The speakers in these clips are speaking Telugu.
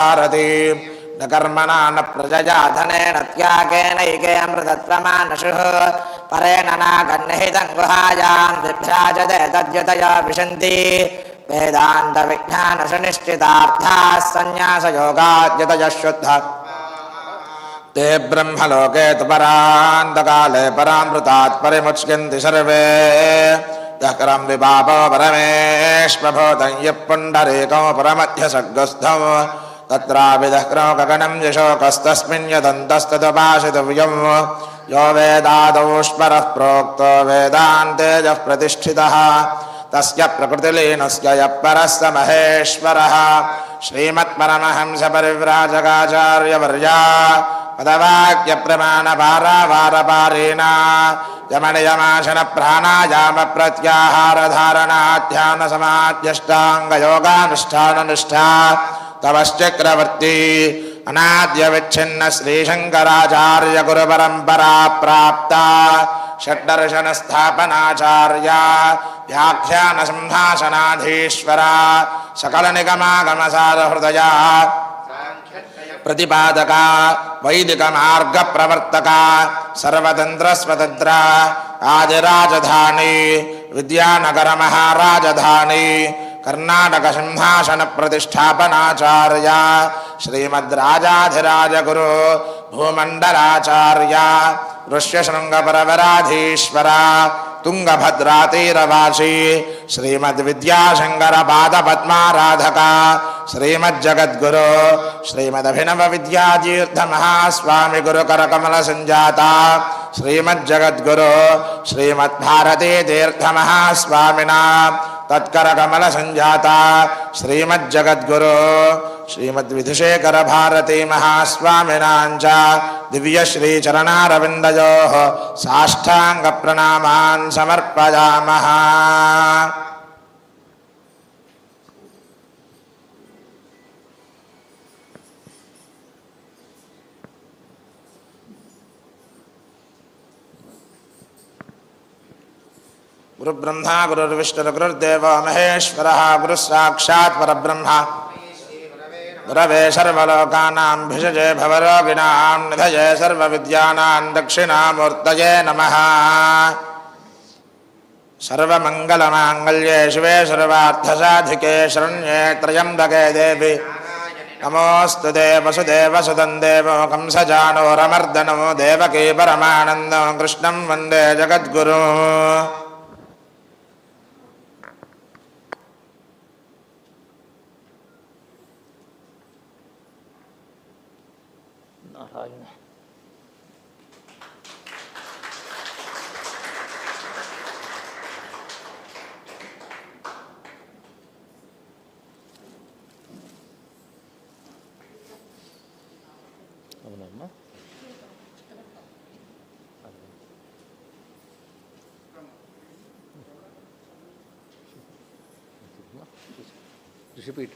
भारती। न कर्मणा, न प्रजया धनेन त्यागेनैकेऽमृतत्वमानशुः परेण नागन्निहितं गुहायां दिभ्राजते तद्युतया विशन्ति। ते ब्रह्मलोके तु परान्तकाले परामृतात् परिमुच्यन्ति सर्वे। यः करं विपापो परमेश्वभूतं यः पुण्डरीकौ तत्राविदः गगनं यशोकस्तस्मिन् यदन्तस्तदुपासितव्यं यो वेदादौष्परः प्रोक्तो वेदान्तेजः प्रतिष्ठितः। తస్య ప్రకృతిలీనస్య పరస్త మహేశ్వర. శ్రీమత్పరమహంసపరివ్రాజకాచార్యవర్యా పదవాక్య ప్రమాణ వారావారపారేణ యమనియమాసన ప్రాణాయామ ప్రత్యాహారధారణాధ్యాన సమాధ్యష్టాంగయోగానుష్ఠాననిష్ఠా తవశ్చక్రవర్తి अनाद्यविच्छिन्न श्रीशङ्कराचार्यगुरुपरम्परा प्राप्ता। षड्दर्शनस्थापनाचार्या व्याख्यानसम्भाषणाधीश्वरा सकलनिगमागमसारहृदया प्रतिपादका वैदिकमार्गप्रवर्तका सर्वतन्त्रस्वतन्त्र आदिराजधानी विद्यानगरमहाराजधानी कर्णाटकसिंहासनप्रतिष्ठापनाचार्या श्रीमद्राजाधिराजगुरु भूमण्डलाचार्या ऋष्यशृङ्गपरवराधीश्वरा तुङ्गभद्रातीरवासी श्रीमद्विद्याशङ्करपादपद्माराधका श्रीमज्जगद्गुरु गुरुकरकमलसञ्जाता श्रीमज्जगद्गुरु श्रीमद्भारती तीर्थमहास्वामिना तत्करकमलसञ्जाता श्रीमज्जगद्गुरु श्रीमद्विधुशेखरभारती महास्वामिनां च दिव्यश्रीचरणारविन्दयोः साष्टाङ्गप्रणामान् समर्पयामः। गुरुब्रह्मा गुरुर्विष्णुर्गुरुर्देवो महेश्वरः गुरुः साक्षात् परब्रह्म। गुरवे सर्वलोकानां भिषजे भवरोगिणां निधये सर्वविद्यानां दक्षिणामूर्तये नमः सर्वमङ्गलमाङ्गल्ये शिवे सर्वार्थसाधिके शरण्ये त्र्यम्बके देवि नमोऽस्तु ते वसुदेवसुतं देवो कंसजानोरमर्दनो देवकी परमानन्दो कृष्णं वन्दे जगद्गुरु అవునమ్మా రిపీట్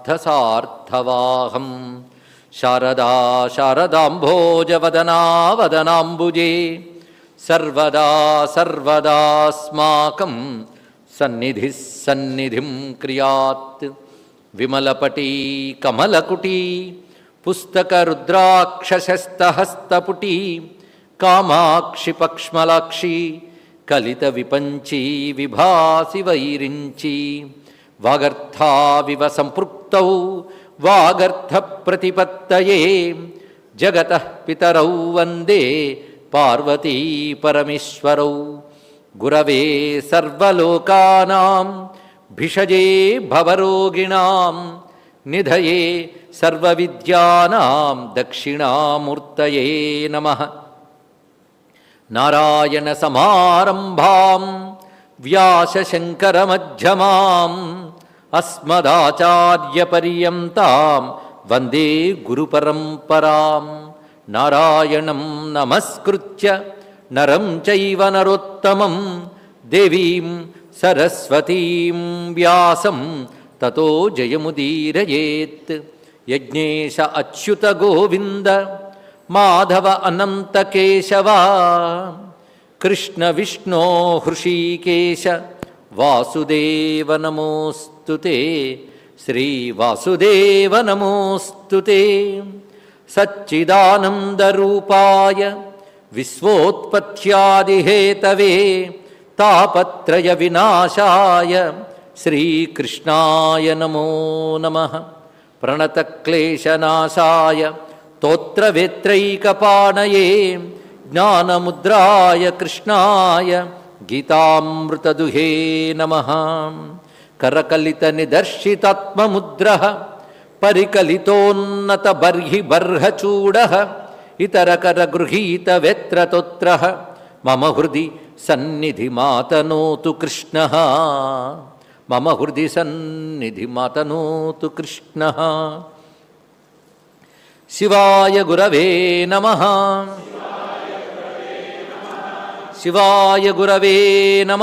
అర్థసార్థవాహం శారదా శారదాంభోజవదనా వదనాంబుజే సర్వదా సర్వదాస్మాకం సన్నిధి సన్నిధిం క్రియాత్ విమలపటీ కమలకుటీ పుస్తకరుద్రాక్షశస్తహస్తపుటీ కామాక్షి పక్ష్మలాక్షి కలిత విపంచీ విభాసి వైరించీ వాగర్థావివ సంపృక్తౌ వాగర్థ ప్రతిపత్తయే జగత పితరౌ వందే పార్వతీ పరమేశ్వరౌ. గురవే సర్వలోకానాం భిషజే భవరోగిణాం నిధయే సర్వవిద్యానాం దక్షిణామూర్తయే నమ. నారాయణ సమారంభాం వ్యాసశంకరమధ్యమాం. అస్మదాచార్యపర్యంతం వందే గురుపరంపరాం నారాయణం నమస్కృత్య నరం చైవ నరోత్తమం దేవీం సరస్వతీం వ్యాసం తతో జయముదీరయేత్ యజ్ఞేశ అచ్యుత గోవింద మాధవ అనంత కేశవ కృష్ణ విష్ణో హృషీకేశ వాసుదేవ నమోస్తు శ్రీవాసుదేవ నమోస్తు సచ్చిదానందరూపాయ విశ్వోత్పత్యాదిహేతవే తాపత్రయ వినాశాయ శ్రీకృష్ణాయ నమో నమ. ప్రణతక్లేశనాశాయ తోత్రవేత్రైకపాణయే జ్ఞానముద్రాయ కృష్ణాయ గీతామృతదుహే నమ. కరకలిత కరకలితనిదర్శితాత్మముద్ర పరికలితోన్నత బర్హి బర్హచూడ ఇతర కర గృహీత వెత్రతోత్ర మమ హృది సన్నిధి మాతనోతు కృష్ణ మమ హృది సన్నిధి మాతనోతు కృష్ణ శివాయ గురవే నమ శివాయ గురవే నమ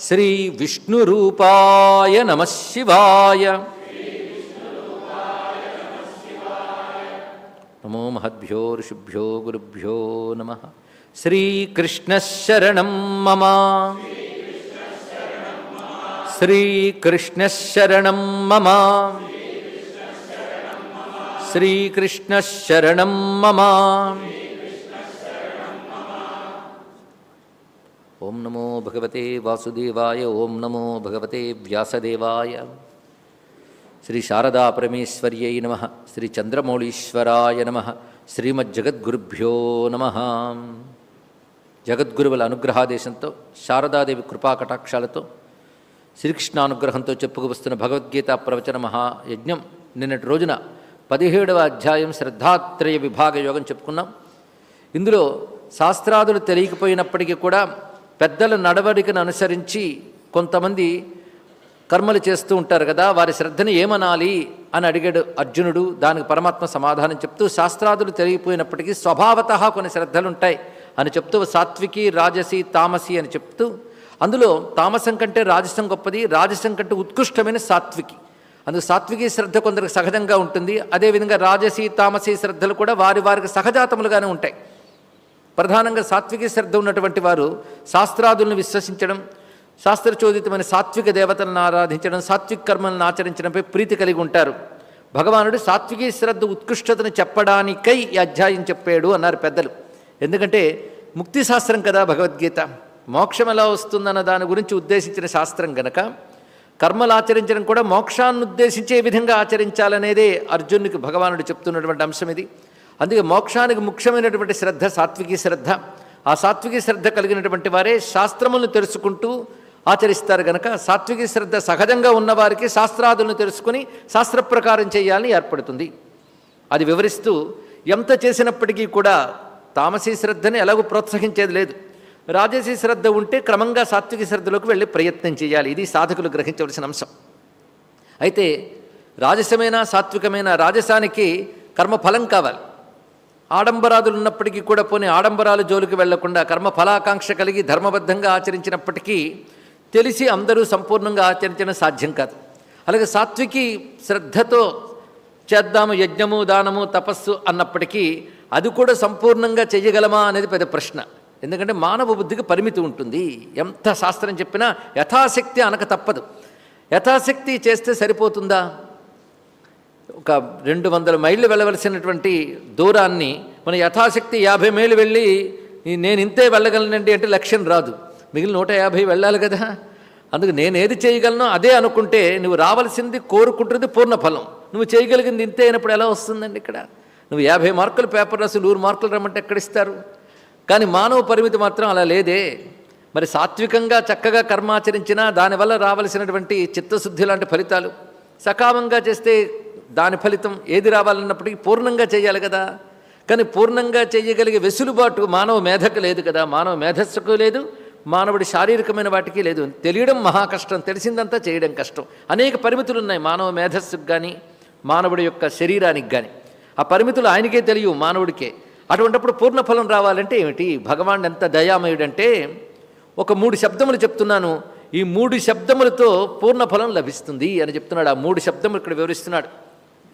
శ్రీ విష్ణురూపాయ నమ శివాయ. నమో మహద్భ్యో ఋషిభ్యో గురుభ్యో నమ. శ్రీకృష్ణశరణం మమ. శ్రీకృష్ణశరణం మమ. శ్రీకృష్ణశరణం మమ. ఓం నమో భగవతే వాసుదేవాయ ఓం నమో భగవతే వ్యాసదేవాయ. శ్రీ శారదా పరమేశ్వర్యై నమ శ్రీ చంద్రమౌళీశ్వరాయ నమ శ్రీమజ్జగద్గురుభ్యో నమ. జగద్గురువుల అనుగ్రహాదేశంతో శారదాదేవి కృపాకటాక్షాలతో శ్రీకృష్ణానుగ్రహంతో చెప్పుకువస్తున్న భగవద్గీత ప్రవచన మహాయజ్ఞం నిన్నటి రోజున పదిహేడవ అధ్యాయం శ్రద్ధాత్రయ విభాగ యోగం చెప్పుకున్నాం. ఇందులో శాస్త్రాదులు తెలియకపోయినప్పటికీ కూడా పెద్దల నడవడికను అనుసరించి కొంతమంది కర్మలు చేస్తూ ఉంటారు కదా వారి శ్రద్ధని ఏమనాలి అని అడిగాడు అర్జునుడు. దానికి పరమాత్మ సమాధానం చెప్తూ శాస్త్రాదులు తెలియపోయినప్పటికీ స్వభావత కొన్ని శ్రద్ధలు ఉంటాయి అని చెప్తూ సాత్వికి రాజసి తామసి అని చెప్తూ అందులో తామసం కంటే రాజసం గొప్పది రాజసం కంటే ఉత్కృష్టమైన సాత్వికి. అందుకు సాత్వికీ శ్రద్ధ కొందరికి సహజంగా ఉంటుంది. అదేవిధంగా రాజసి తామసి శ్రద్ధలు కూడా వారి వారికి సహజాతములుగానే ఉంటాయి. ప్రధానంగా సాత్విక శ్రద్ధ ఉన్నటువంటి వారు శాస్త్రాదులను విశ్వసించడం శాస్త్రచోదితమైన సాత్విక దేవతలను ఆరాధించడం సాత్విక కర్మలను ఆచరించడంపై ప్రీతి కలిగి ఉంటారు. భగవానుడు సాత్వికీ శ్రద్ధ ఉత్కృష్టతను చెప్పడానికై ఈ అధ్యాయం చెప్పాడు అన్నారు పెద్దలు. ఎందుకంటే ముక్తి శాస్త్రం కదా భగవద్గీత. మోక్షం ఎలా వస్తుందన్న దాని గురించి ఉద్దేశించిన శాస్త్రం గనక కర్మలు ఆచరించడం కూడా మోక్షాన్ని ఉద్దేశించే విధంగా ఆచరించాలనేదే అర్జునుడికి భగవానుడు చెప్తున్నటువంటి అంశం ఇది. అందుకే మోక్షానికి ముఖ్యమైనటువంటి శ్రద్ధ సాత్వికీ శ్రద్ధ. ఆ సాత్వికీ శ్రద్ధ కలిగినటువంటి వారే శాస్త్రములను తెలుసుకుంటూ ఆచరిస్తారు గనక సాత్వికీ శ్రద్ధ సహజంగా ఉన్నవారికి శాస్త్రాదులను తెలుసుకుని శాస్త్ర ప్రకారం చేయాలని ఏర్పడుతుంది. అది వివరిస్తూ ఎంత చేసినప్పటికీ కూడా తామసీ శ్రద్ధని ఎలాగో ప్రోత్సహించేది లేదు. రాజసీ శ్రద్ధ ఉంటే క్రమంగా సాత్విక శ్రద్ధలోకి వెళ్ళి ప్రయత్నం చేయాలి. ఇది సాధకులు గ్రహించవలసిన అంశం. అయితే రాజసమైన సాత్వికమైన రాజసానికి కర్మఫలం కావాలి. ఆడంబరాదులు ఉన్నప్పటికీ కూడా పోనీ ఆడంబరాలు జోలికి వెళ్ళకుండా కర్మ ఫలాకాంక్ష కలిగి ధర్మబద్ధంగా ఆచరించినప్పటికీ తెలిసి అందరూ సంపూర్ణంగా ఆచరించడం సాధ్యం కాదు. అలాగే సాత్వికి శ్రద్ధతో చేద్దాము యజ్ఞము దానము తపస్సు అన్నప్పటికీ అది కూడా సంపూర్ణంగా చేయగలమా అనేది పెద్ద ప్రశ్న. ఎందుకంటే మానవ బుద్ధికి పరిమితి ఉంటుంది. ఎంత శాస్త్రం చెప్పినా యథాశక్తి అనక తప్పదు. యథాశక్తి చేస్తే సరిపోతుందా? ఒక రెండు వందల మైళ్ళు వెళ్ళవలసినటువంటి దూరాన్ని మన యథాశక్తి యాభై మైళ్ళు వెళ్ళి నేను ఇంతే వెళ్ళగలనండి అంటే లక్ష్యం రాదు. మిగిలిన నూట యాభై వెళ్ళాలి కదా. అందుకు నేను ఏది చేయగలను అదే అనుకుంటే నువ్వు రావాల్సింది కోరుకుంటుంది పూర్ణ ఫలం. నువ్వు చేయగలిగింది ఇంతే అయినప్పుడు ఎలా వస్తుందండి ఇక్కడ? నువ్వు యాభై మార్కులు పేపర్ రాసి నూరు మార్కులు రమ్మంటే ఎక్కడిస్తారు కానీ మానవ పరిమితి మాత్రం అలా లేదే. మరి సాత్వికంగా చక్కగా కర్మాచరించినా దానివల్ల రావలసినటువంటి చిత్తశుద్ధి లాంటి ఫలితాలు సకామంగా చేస్తే దాని ఫలితం ఏది రావాలన్నప్పటికీ పూర్ణంగా చేయాలి కదా. కానీ పూర్ణంగా చేయగలిగే వెసులుబాటు మానవ మేధకు లేదు కదా. మానవ మేధస్సుకు లేదు. మానవుడి శారీరకమైన వాటికి లేదు. తెలియడం మహా కష్టం. తెలిసిందంతా చేయడం కష్టం. అనేక పరిమితులు ఉన్నాయి మానవ మేధస్సుకు కానీ మానవుడి యొక్క శరీరానికి కానీ ఆ పరిమితులు ఆయనకే తెలియవు మానవుడికే. అటువంటిప్పుడు పూర్ణ ఫలం రావాలంటే ఏమిటి? భగవాన్ ఎంత దయామయుడంటే ఒక మూడు శబ్దములు చెప్తున్నాను. ఈ మూడు శబ్దములతో పూర్ణ ఫలం లభిస్తుంది అని చెప్తున్నాడు. ఆ మూడు శబ్దములు ఇక్కడ వివరిస్తున్నాడు.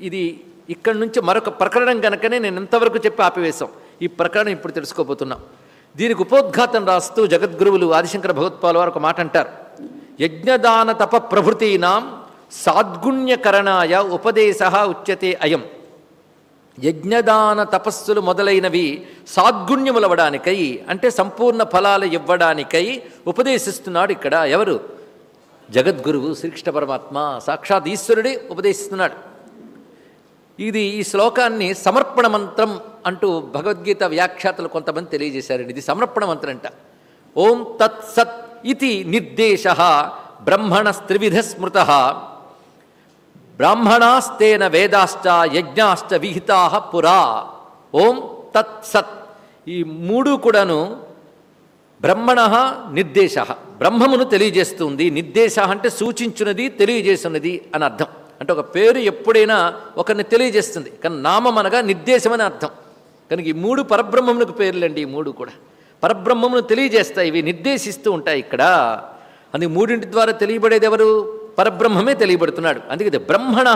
ఇది ఇక్కడి నుంచి మరొక ప్రకరణం కనుకనే నేను ఇంతవరకు చెప్పి ఆపివేశాం. ఈ ప్రకరణం ఇప్పుడు తెలుసుకోబోతున్నాం. దీనికి ఉపోద్ఘాతం రాస్తూ జగద్గురువులు ఆదిశంకర భగవత్పాల్ వారు ఒక మాట అంటారు యజ్ఞదాన తప ప్రభృతీనాం సాద్గుణ్యకరణాయ ఉపదేశ ఉచ్యతే అయం. యజ్ఞదాన తపస్సులు మొదలైనవి సాద్గుణ్యములవడానికై అంటే సంపూర్ణ ఫలాలు ఇవ్వడానికై ఉపదేశిస్తున్నాడు ఇక్కడ ఎవరు? జగద్గురువు శ్రీకృష్ణ పరమాత్మ సాక్షాత్ ఈశ్వరుడే ఉపదేశిస్తున్నాడు. ఇది ఈ శ్లోకాన్ని సమర్పణ మంత్రం అంటూ భగవద్గీత వ్యాఖ్యాతలు కొంతమంది తెలియజేశారండి. ఇది సమర్పణ మంత్రం అంట ఓం తత్సత్ ఇది నిర్దేశ బ్రహ్మణ స్త్రివిధ స్మృత బ్రాహ్మణాస్తేన వేదాశ్చ యజ్ఞాశ్చ విహితా పురా. ఓం తత్సత్ ఈ మూడు కూడాను బ్రహ్మణ నిర్దేశ. బ్రహ్మమును తెలియజేస్తుంది. నిర్దేశ అంటే సూచించున్నది తెలియజేస్తున్నది అని అర్థం. అంటే ఒక పేరు ఎప్పుడైనా ఒకరిని తెలియజేస్తుంది. కానీ నామం అనగా నిర్దేశమని అర్థం. కనుక ఈ మూడు పరబ్రహ్మమునకు పేర్లండి ఈ మూడు కూడా. పరబ్రహ్మమును తెలియజేస్తాయి ఇవి నిర్దేశిస్తూ ఉంటాయి ఇక్కడ. అందుకే మూడింటి ద్వారా తెలియబడేది ఎవరు? పరబ్రహ్మమే తెలియబడుతున్నాడు. అందుకే బ్రహ్మణ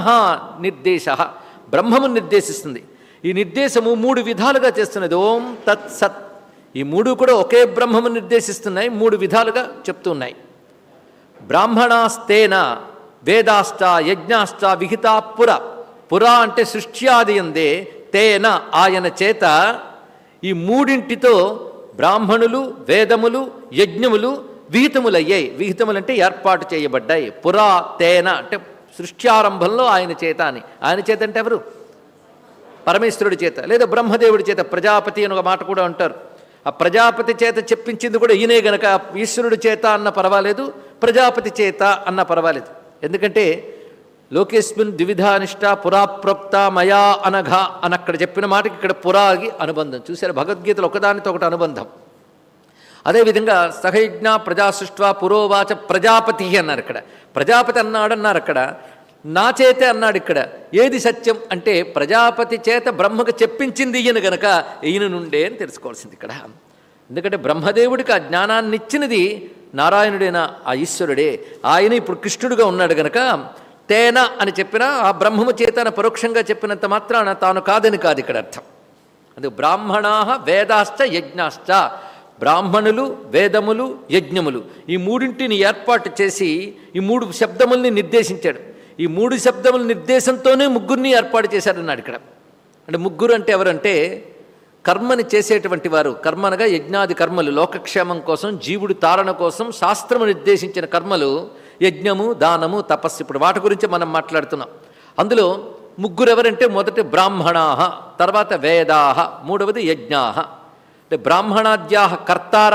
నిర్దేశ. బ్రహ్మము నిర్దేశిస్తుంది. ఈ నిర్దేశము మూడు విధాలుగా చేస్తున్నది. ఓం తత్ సత్. ఈ మూడు కూడా ఒకే బ్రహ్మము నిర్దేశిస్తున్నాయి మూడు విధాలుగా చెప్తున్నాయి బ్రాహ్మణాస్తేన. వేదాశ్చ యజ్ఞాశ్చ విహితా పుర. పుర అంటే సృష్ట్యాది అందే తేన ఆయన చేత. ఈ మూడింటితో బ్రాహ్మణులు వేదములు యజ్ఞములు విహితములయ్యాయి విహితములంటే ఏర్పాటు చేయబడ్డాయి. పురా తేన అంటే సృష్ట్యారంభంలో ఆయన చేత అని. ఆయన చేత అంటే ఎవరు? పరమేశ్వరుడి చేత. లేదా బ్రహ్మదేవుడి చేత. ప్రజాపతి అని ఒక మాట కూడా అంటారు. ఆ ప్రజాపతి చేత చెప్పించింది కూడా ఈయనే గనక. ఈశ్వరుడి చేత అన్న పర్వాలేదు. ప్రజాపతి చేత అన్న పర్వాలేదు. ఎందుకంటే లోకేస్మిన్ ద్విధానిష్ట పురాప్రోక్త మయా అనఘ అని అక్కడ చెప్పిన మాటకి ఇక్కడ పురాగి అనుబంధం. చూశారు? భగవద్గీతలు ఒకదానితో ఒకటి అనుబంధం. అదేవిధంగా సహయజ్ఞ ప్రజాసృష్వ పురోవాచ ప్రజాపతి అన్నారు ఇక్కడ. ప్రజాపతి అన్నాడు అన్నారు అక్కడ. నా చేతే అన్నాడు ఇక్కడ. ఏది సత్యం అంటే ప్రజాపతి చేత బ్రహ్మకు చెప్పించింది ఈయన గనక ఈయన నుండే అని తెలుసుకోవాల్సింది ఇక్కడ. ఎందుకంటే బ్రహ్మదేవుడికి ఆ జ్ఞానాన్ని ఇచ్చినది నారాయణుడైన ఆ ఈశ్వరుడే ఆయన ఇప్పుడు కృష్ణుడుగా ఉన్నాడు గనక తేన అని చెప్పినా ఆ బ్రహ్మము చేతన పరోక్షంగా చెప్పినంత మాత్రాన తాను కాదని కాదు ఇక్కడ అర్థం. అది బ్రాహ్మణా వేదాశ్చ యజ్ఞాశ్చ. బ్రాహ్మణులు వేదములు యజ్ఞములు. ఈ మూడింటిని ఏర్పాటు చేసి ఈ మూడు శబ్దముల్ని నిర్దేశించాడు. ఈ మూడు శబ్దముల నిర్దేశంతోనే ముగ్గురిని ఏర్పాటు చేశాడన్నాడు ఇక్కడ. అంటే ముగ్గురు అంటే ఎవరంటే కర్మని చేసేటువంటి వారు కర్మ అనగా యజ్ఞాది కర్మలు లోకక్షేమం కోసం జీవుడు తారణ కోసం శాస్త్రము నిర్దేశించిన కర్మలు యజ్ఞము దానము తపస్సు. ఇప్పుడు వాటి గురించి మనం మాట్లాడుతున్నాం. అందులో ముగ్గురెవరంటే మొదటి బ్రాహ్మణాహ తర్వాత వేదాహ మూడవది యజ్ఞాహ అంటే బ్రాహ్మణాద్యాహ కర్తార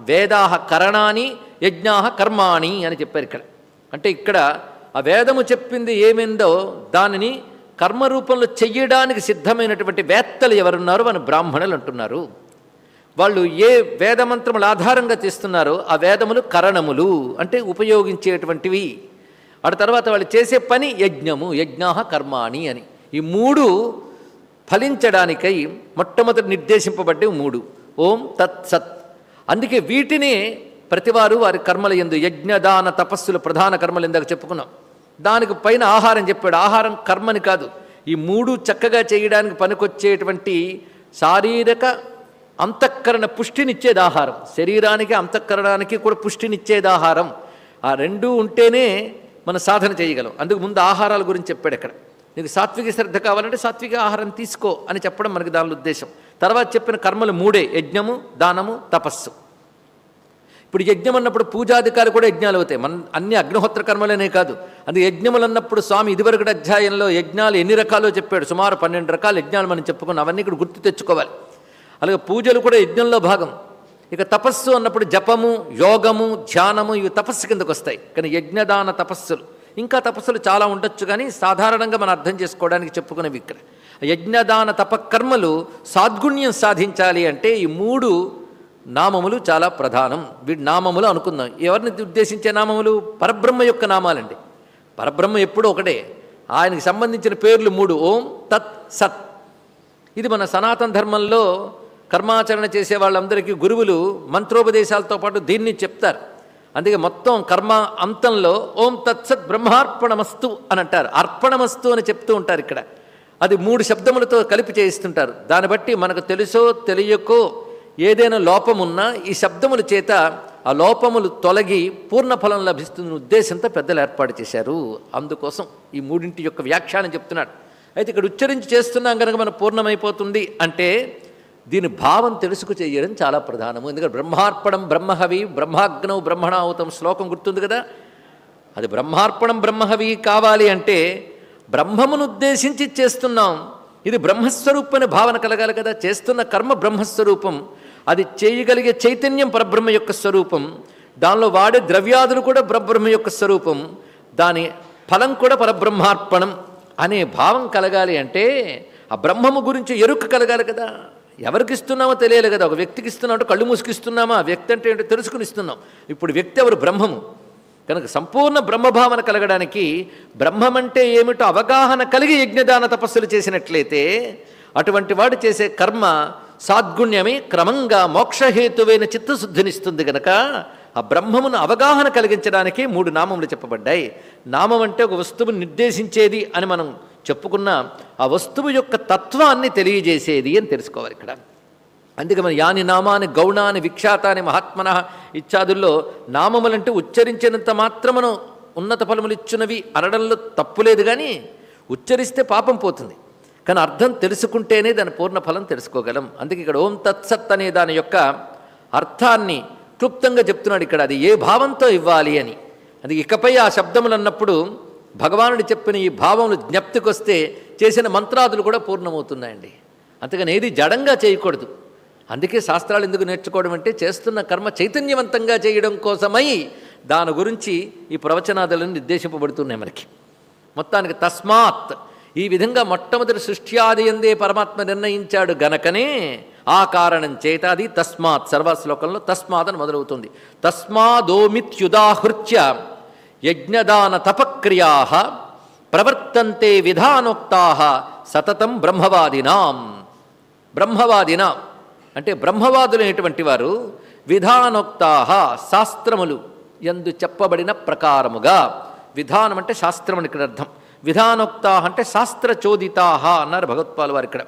వేదాహ కరణాని యజ్ఞాహ కర్మాణి అని చెప్పారు ఇక్కడ. అంటే ఇక్కడ ఆ వేదము చెప్పింది ఏమిందో దానిని కర్మరూపంలో చెయ్యడానికి సిద్ధమైనటువంటి వేత్తలు ఎవరున్నారో అని బ్రాహ్మణులు అంటున్నారు. వాళ్ళు ఏ వేదమంత్రములు ఆధారంగా చేస్తున్నారో ఆ వేదములు కరణములు అంటే ఉపయోగించేటువంటివి. ఆ తర్వాత వాళ్ళు చేసే పని యజ్ఞము యజ్ఞా కర్మాణి అని. ఈ మూడు ఫలించడానికై మొట్టమొదటి నిర్దేశింపబడ్డే మూడు. ఓం తత్ సత్. అందుకే వీటిని ప్రతివారు వారి కర్మల ఎందు యజ్ఞదాన తపస్సులు ప్రధాన కర్మలు ఇందాక చెప్పుకున్నాం. దానికి పైన ఆహారం చెప్పాడు. ఆహారం కర్మని కాదు. ఈ మూడు చక్కగా చేయడానికి పనికొచ్చేటువంటి శారీరక అంతఃకరణ పుష్టినిచ్చేది ఆహారం. శరీరానికి అంతఃకరణానికి కూడా పుష్టినిచ్చేది ఆహారం. ఆ రెండూ ఉంటేనే మనం సాధన చేయగలం. అందుకు ముందు ఆహారాల గురించి చెప్పాడు ఇక్కడ. నీకు సాత్విక శ్రద్ధ కావాలంటే సాత్విక ఆహారం తీసుకో అని చెప్పడం మనకి దాని ఉద్దేశం. తర్వాత చెప్పిన కర్మలు మూడే. యజ్ఞము దానము తపస్సు. ఇప్పుడు యజ్ఞం అన్నప్పుడు పూజాధికారి కూడా యజ్ఞాలు అవుతాయి. మన అన్ని అగ్నిహోత్ర కర్మలనే కాదు. అది యజ్ఞములు అన్నప్పుడు స్వామి ఇదివరకటి అధ్యాయంలో యజ్ఞాలు ఎన్ని రకాలో చెప్పాడు? సుమారు పన్నెండు రకాల యజ్ఞాలు మనం చెప్పుకున్నాం. అవన్నీ ఇక్కడ గుర్తు తెచ్చుకోవాలి. అలాగే పూజలు కూడా యజ్ఞంలో భాగం. ఇక తపస్సు అన్నప్పుడు జపము యోగము ధ్యానము ఇవి తపస్సు కిందకు వస్తాయి. కానీ యజ్ఞదాన తపస్సులు. ఇంకా తపస్సులు చాలా ఉండొచ్చు కానీ సాధారణంగా మనం అర్థం చేసుకోవడానికి చెప్పుకునేవి ఇక్కడ. యజ్ఞదాన తపకర్మలు సాద్గుణ్యం సాధించాలి అంటే ఈ మూడు నామములు చాలా ప్రధానం. వీటి నామములు అనుకుందాం. ఎవరిని ఉద్దేశించే నామములు? పరబ్రహ్మ యొక్క నామాలండి. పరబ్రహ్మ ఎప్పుడూ ఒకటే. ఆయనకి సంబంధించిన పేర్లు మూడు. ఓం తత్ సత్. ఇది మన సనాతన ధర్మంలో కర్మాచరణ చేసే వాళ్ళందరికీ గురువులు మంత్రోపదేశాలతో పాటు దీన్ని చెప్తారు. అందుకే మొత్తం కర్మ అంతంలో ఓం తత్సత్ బ్రహ్మార్పణమస్తు అని అంటారు. అర్పణమస్తు అని చెప్తూ ఉంటారు ఇక్కడ. అది మూడు శబ్దములతో కలిపి చేయిస్తుంటారు. దాన్ని బట్టి మనకు తెలుసో తెలియకో ఏదైనా లోపమున్నా ఈ శబ్దముల చేత ఆ లోపములు తొలగి పూర్ణ ఫలం లభిస్తున్న ఉద్దేశంతో పెద్దలు ఏర్పాటు చేశారు. అందుకోసం ఈ మూడింటి యొక్క వ్యాఖ్యానం చెప్తున్నాడు. అయితే ఇక్కడ ఉచ్చరించి చేస్తున్నాం కనుక మనం పూర్ణమైపోతుంది అంటే దీని భావం తెలుసుకు చేయడం చాలా ప్రధానము. ఎందుకంటే బ్రహ్మార్పణం బ్రహ్మహవి బ్రహ్మాగ్నౌ బ్రహ్మణావతం శ్లోకం గుర్తుంది కదా? అది బ్రహ్మార్పణం బ్రహ్మహవి కావాలి అంటే బ్రహ్మమును ఉద్దేశించి చేస్తున్నాం. ఇది బ్రహ్మస్వరూపమైన భావన కలగాలి కదా? చేస్తున్న కర్మ బ్రహ్మస్వరూపం. అది చేయగలిగే చైతన్యం పరబ్రహ్మ యొక్క స్వరూపం. దానిలో వాడే ద్రవ్యాదులు కూడా పరబ్రహ్మ యొక్క స్వరూపం. దాని ఫలం కూడా పరబ్రహ్మార్పణం అనే భావం కలగాలి అంటే ఆ బ్రహ్మము గురించి ఎరుక కలగాలి కదా. ఎవరికి ఇస్తున్నామో తెలియాలి కదా. ఒక వ్యక్తికి ఇస్తున్నామంటే కళ్ళు మూసుకిస్తున్నామా? ఆ వ్యక్తి అంటే ఏంటో తెలుసుకుని ఇస్తున్నాం. ఇప్పుడు వ్యక్తి ఎవరు? బ్రహ్మము. కనుక సంపూర్ణ బ్రహ్మభావన కలగడానికి బ్రహ్మమంటే ఏమిటో అవగాహన కలిగి యజ్ఞదాన తపస్సులు చేసినట్లయితే అటువంటి వాడు చేసే కర్మ సాద్గుణ్యమే క్రమంగా మోక్షహేతువైన చిత్తశుద్ధినిస్తుంది గనక ఆ బ్రహ్మమును అవగాహన కలిగించడానికి మూడు నామములు చెప్పబడ్డాయి. నామం అంటే ఒక వస్తువును నిర్దేశించేది అని మనం చెప్పుకున్న ఆ వస్తువు యొక్క తత్వాన్ని తెలియజేసేది అని తెలుసుకోవాలి ఇక్కడ. అందుకే మన యాని నామాని గౌణాని విఖ్యాతాని మహాత్మన ఇత్యాదుల్లో నామములంటే ఉచ్చరించినంత మాత్రమును ఉన్నత ఫలములు ఇచ్చునవి అనడంలో తప్పులేదు కానీ ఉచ్చరిస్తే పాపం పోతుంది. కానీ అర్థం తెలుసుకుంటేనే దాని పూర్ణ ఫలం తెలుసుకోగలం. అందుకే ఇక్కడ ఓం తత్సత్ అనే దాని యొక్క అర్థాన్ని క్లుప్తంగా చెప్తున్నాడు ఇక్కడ. అది ఏ భావంతో ఇవ్వాలి అని. అది ఇకపై ఆ శబ్దములు అన్నప్పుడు భగవానుడు చెప్పిన ఈ భావములు జ్ఞప్తికొస్తే చేసిన మంత్రాదులు కూడా పూర్ణమవుతున్నాయండి. అంతేగాని ఏది జడంగా చేయకూడదు. అందుకే శాస్త్రాలు ఎందుకు నేర్చుకోవడం అంటే చేస్తున్న కర్మ చైతన్యవంతంగా చేయడం కోసమై దాని గురించి ఈ ప్రవచనాదులను నిర్దేశింపబడుతున్నాయి మనకి. మొత్తానికి తస్మాత్ ఈ విధంగా మొట్టమొదటి సృష్టి ఆది ఎందే పరమాత్మ నిర్ణయించాడు గనకనే ఆ కారణం చేత అది తస్మాత్ సర్వశ్లోకంలో తస్మాత్ అని మొదలవుతుంది. తస్మాదోమిత్యుదాహృత్య యజ్ఞదాన తపక్రియా ప్రవర్తంతే విధానోక్తా సతతం బ్రహ్మవాదినాం. బ్రహ్మవాదినా అంటే బ్రహ్మవాదులైనటువంటి వారు విధానోక్తా శాస్త్రములు ఎందు చెప్పబడిన ప్రకారముగా. విధానం అంటే శాస్త్రం అని ఇక్కడ అర్థం. విధానోక్తా అంటే శాస్త్రచోదితా అన్నారు భగవత్పాల్ వారు ఇక్కడ.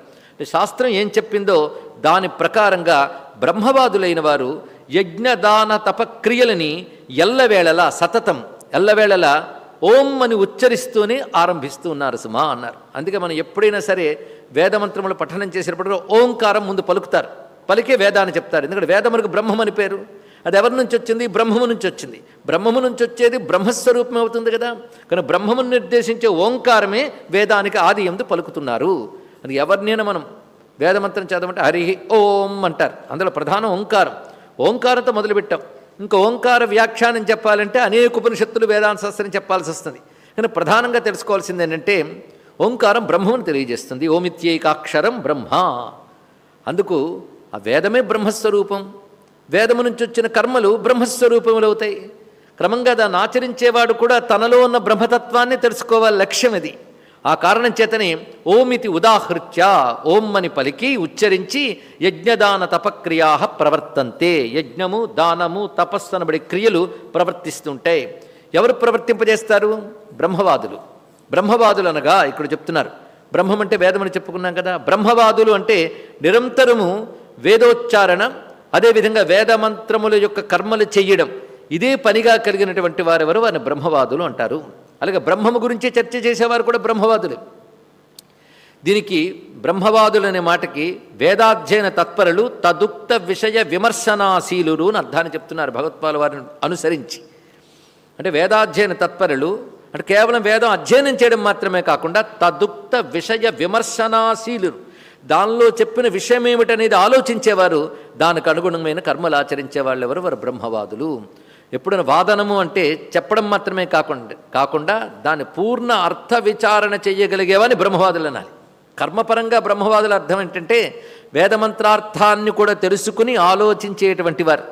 శాస్త్రం ఏం చెప్పిందో దాని ప్రకారంగా బ్రహ్మవాదులైన వారు యజ్ఞదాన తపక్రియలని ఎల్లవేళలా సతతం ఎల్లవేళలా ఓం అని ఉచ్చరిస్తూనే ఆరంభిస్తూ ఉన్నారు సుమా అన్నారు. అందుకే మనం ఎప్పుడైనా సరే వేదమంత్రములు పఠనం చేసేటప్పుడు ఓంకారం ముందు పలుకుతారు. పలికే వేదాన్ని చెప్తారు. ఎందుకంటే వేదములకు బ్రహ్మం అని పేరు. అది ఎవరి నుంచి వచ్చింది? బ్రహ్మము నుంచి వచ్చింది. బ్రహ్మము నుంచి వచ్చేది బ్రహ్మస్వరూపం అవుతుంది కదా. కానీ బ్రహ్మమును నిర్దేశించే ఓంకారమే వేదానికి ఆది ఎందు పలుకుతున్నారు. అది ఎవరినైనా మనం వేదమంత్రం చదవమంటే హరి ఓం అంటారు. అందులో ప్రధాన ఓంకారం. ఓంకారంతో మొదలుపెట్టాం. ఇంకా ఓంకార వ్యాఖ్యానం చెప్పాలంటే అనేక ఉపనిషత్తులు వేదాంత శాస్త్రం చెప్పాల్సి వస్తుంది. కానీ ప్రధానంగా తెలుసుకోవాల్సింది ఏంటంటే ఓంకారం బ్రహ్మను తెలియజేస్తుంది. ఓమిత్యేకాక్షరం బ్రహ్మ. అందుకు ఆ వేదమే బ్రహ్మస్వరూపం. వేదము నుంచి వచ్చిన కర్మలు బ్రహ్మస్వరూపములు అవుతాయి క్రమంగా దాన్ని ఆచరించేవాడు కూడా తనలో ఉన్న బ్రహ్మతత్వాన్ని తెలుసుకోవాలి లక్ష్యం ఇది. ఆ కారణం చేతనే ఓమితి ఉదాహృత్య ఓం అని పలికి ఉచ్చరించి యజ్ఞదాన తపక్రియా ప్రవర్తంతే. యజ్ఞము దానము తపస్సు అనబడే క్రియలు ప్రవర్తిస్తుంటాయి. ఎవరు ప్రవర్తింపజేస్తారు? బ్రహ్మవాదులు. బ్రహ్మవాదులు అనగా ఇక్కడ చెప్తున్నారు. బ్రహ్మం అంటే వేదమని చెప్పుకున్నాం కదా. బ్రహ్మవాదులు అంటే నిరంతరము వేదోచ్చారణ అదేవిధంగా వేద మంత్రముల యొక్క కర్మలు చెయ్యడం ఇదే పనిగా కలిగినటువంటి వారెవరు వారిని బ్రహ్మవాదులు అంటారు. అలాగే బ్రహ్మము గురించి చర్చ చేసేవారు కూడా బ్రహ్మవాదులే. దీనికి బ్రహ్మవాదులు అనే మాటకి వేదాధ్యయన తత్పరులు తదుక్త విషయ విమర్శనాశీలురు అని అర్థాన్ని చెప్తున్నారు భగవత్పాల వారిని అనుసరించి. అంటే వేదాధ్యయన తత్పరులు అంటే కేవలం వేదం అధ్యయనం చేయడం మాత్రమే కాకుండా తదుక్త విషయ విమర్శనాశీలురు. దానిలో చెప్పిన విషయం ఏమిటనేది ఆలోచించేవారు. దానికి అనుగుణమైన కర్మలు ఆచరించే వాళ్ళు ఎవరు? వారు బ్రహ్మవాదులు. ఎప్పుడైనా వాదనము అంటే చెప్పడం మాత్రమే కాకుండా కాకుండా దాని పూర్ణ అర్థ విచారణ చేయగలిగేవని బ్రహ్మవాదులు అనాలి. కర్మపరంగా బ్రహ్మవాదుల అర్థం ఏంటంటే వేదమంత్రార్థాన్ని కూడా తెలుసుకుని ఆలోచించేటువంటి వారు.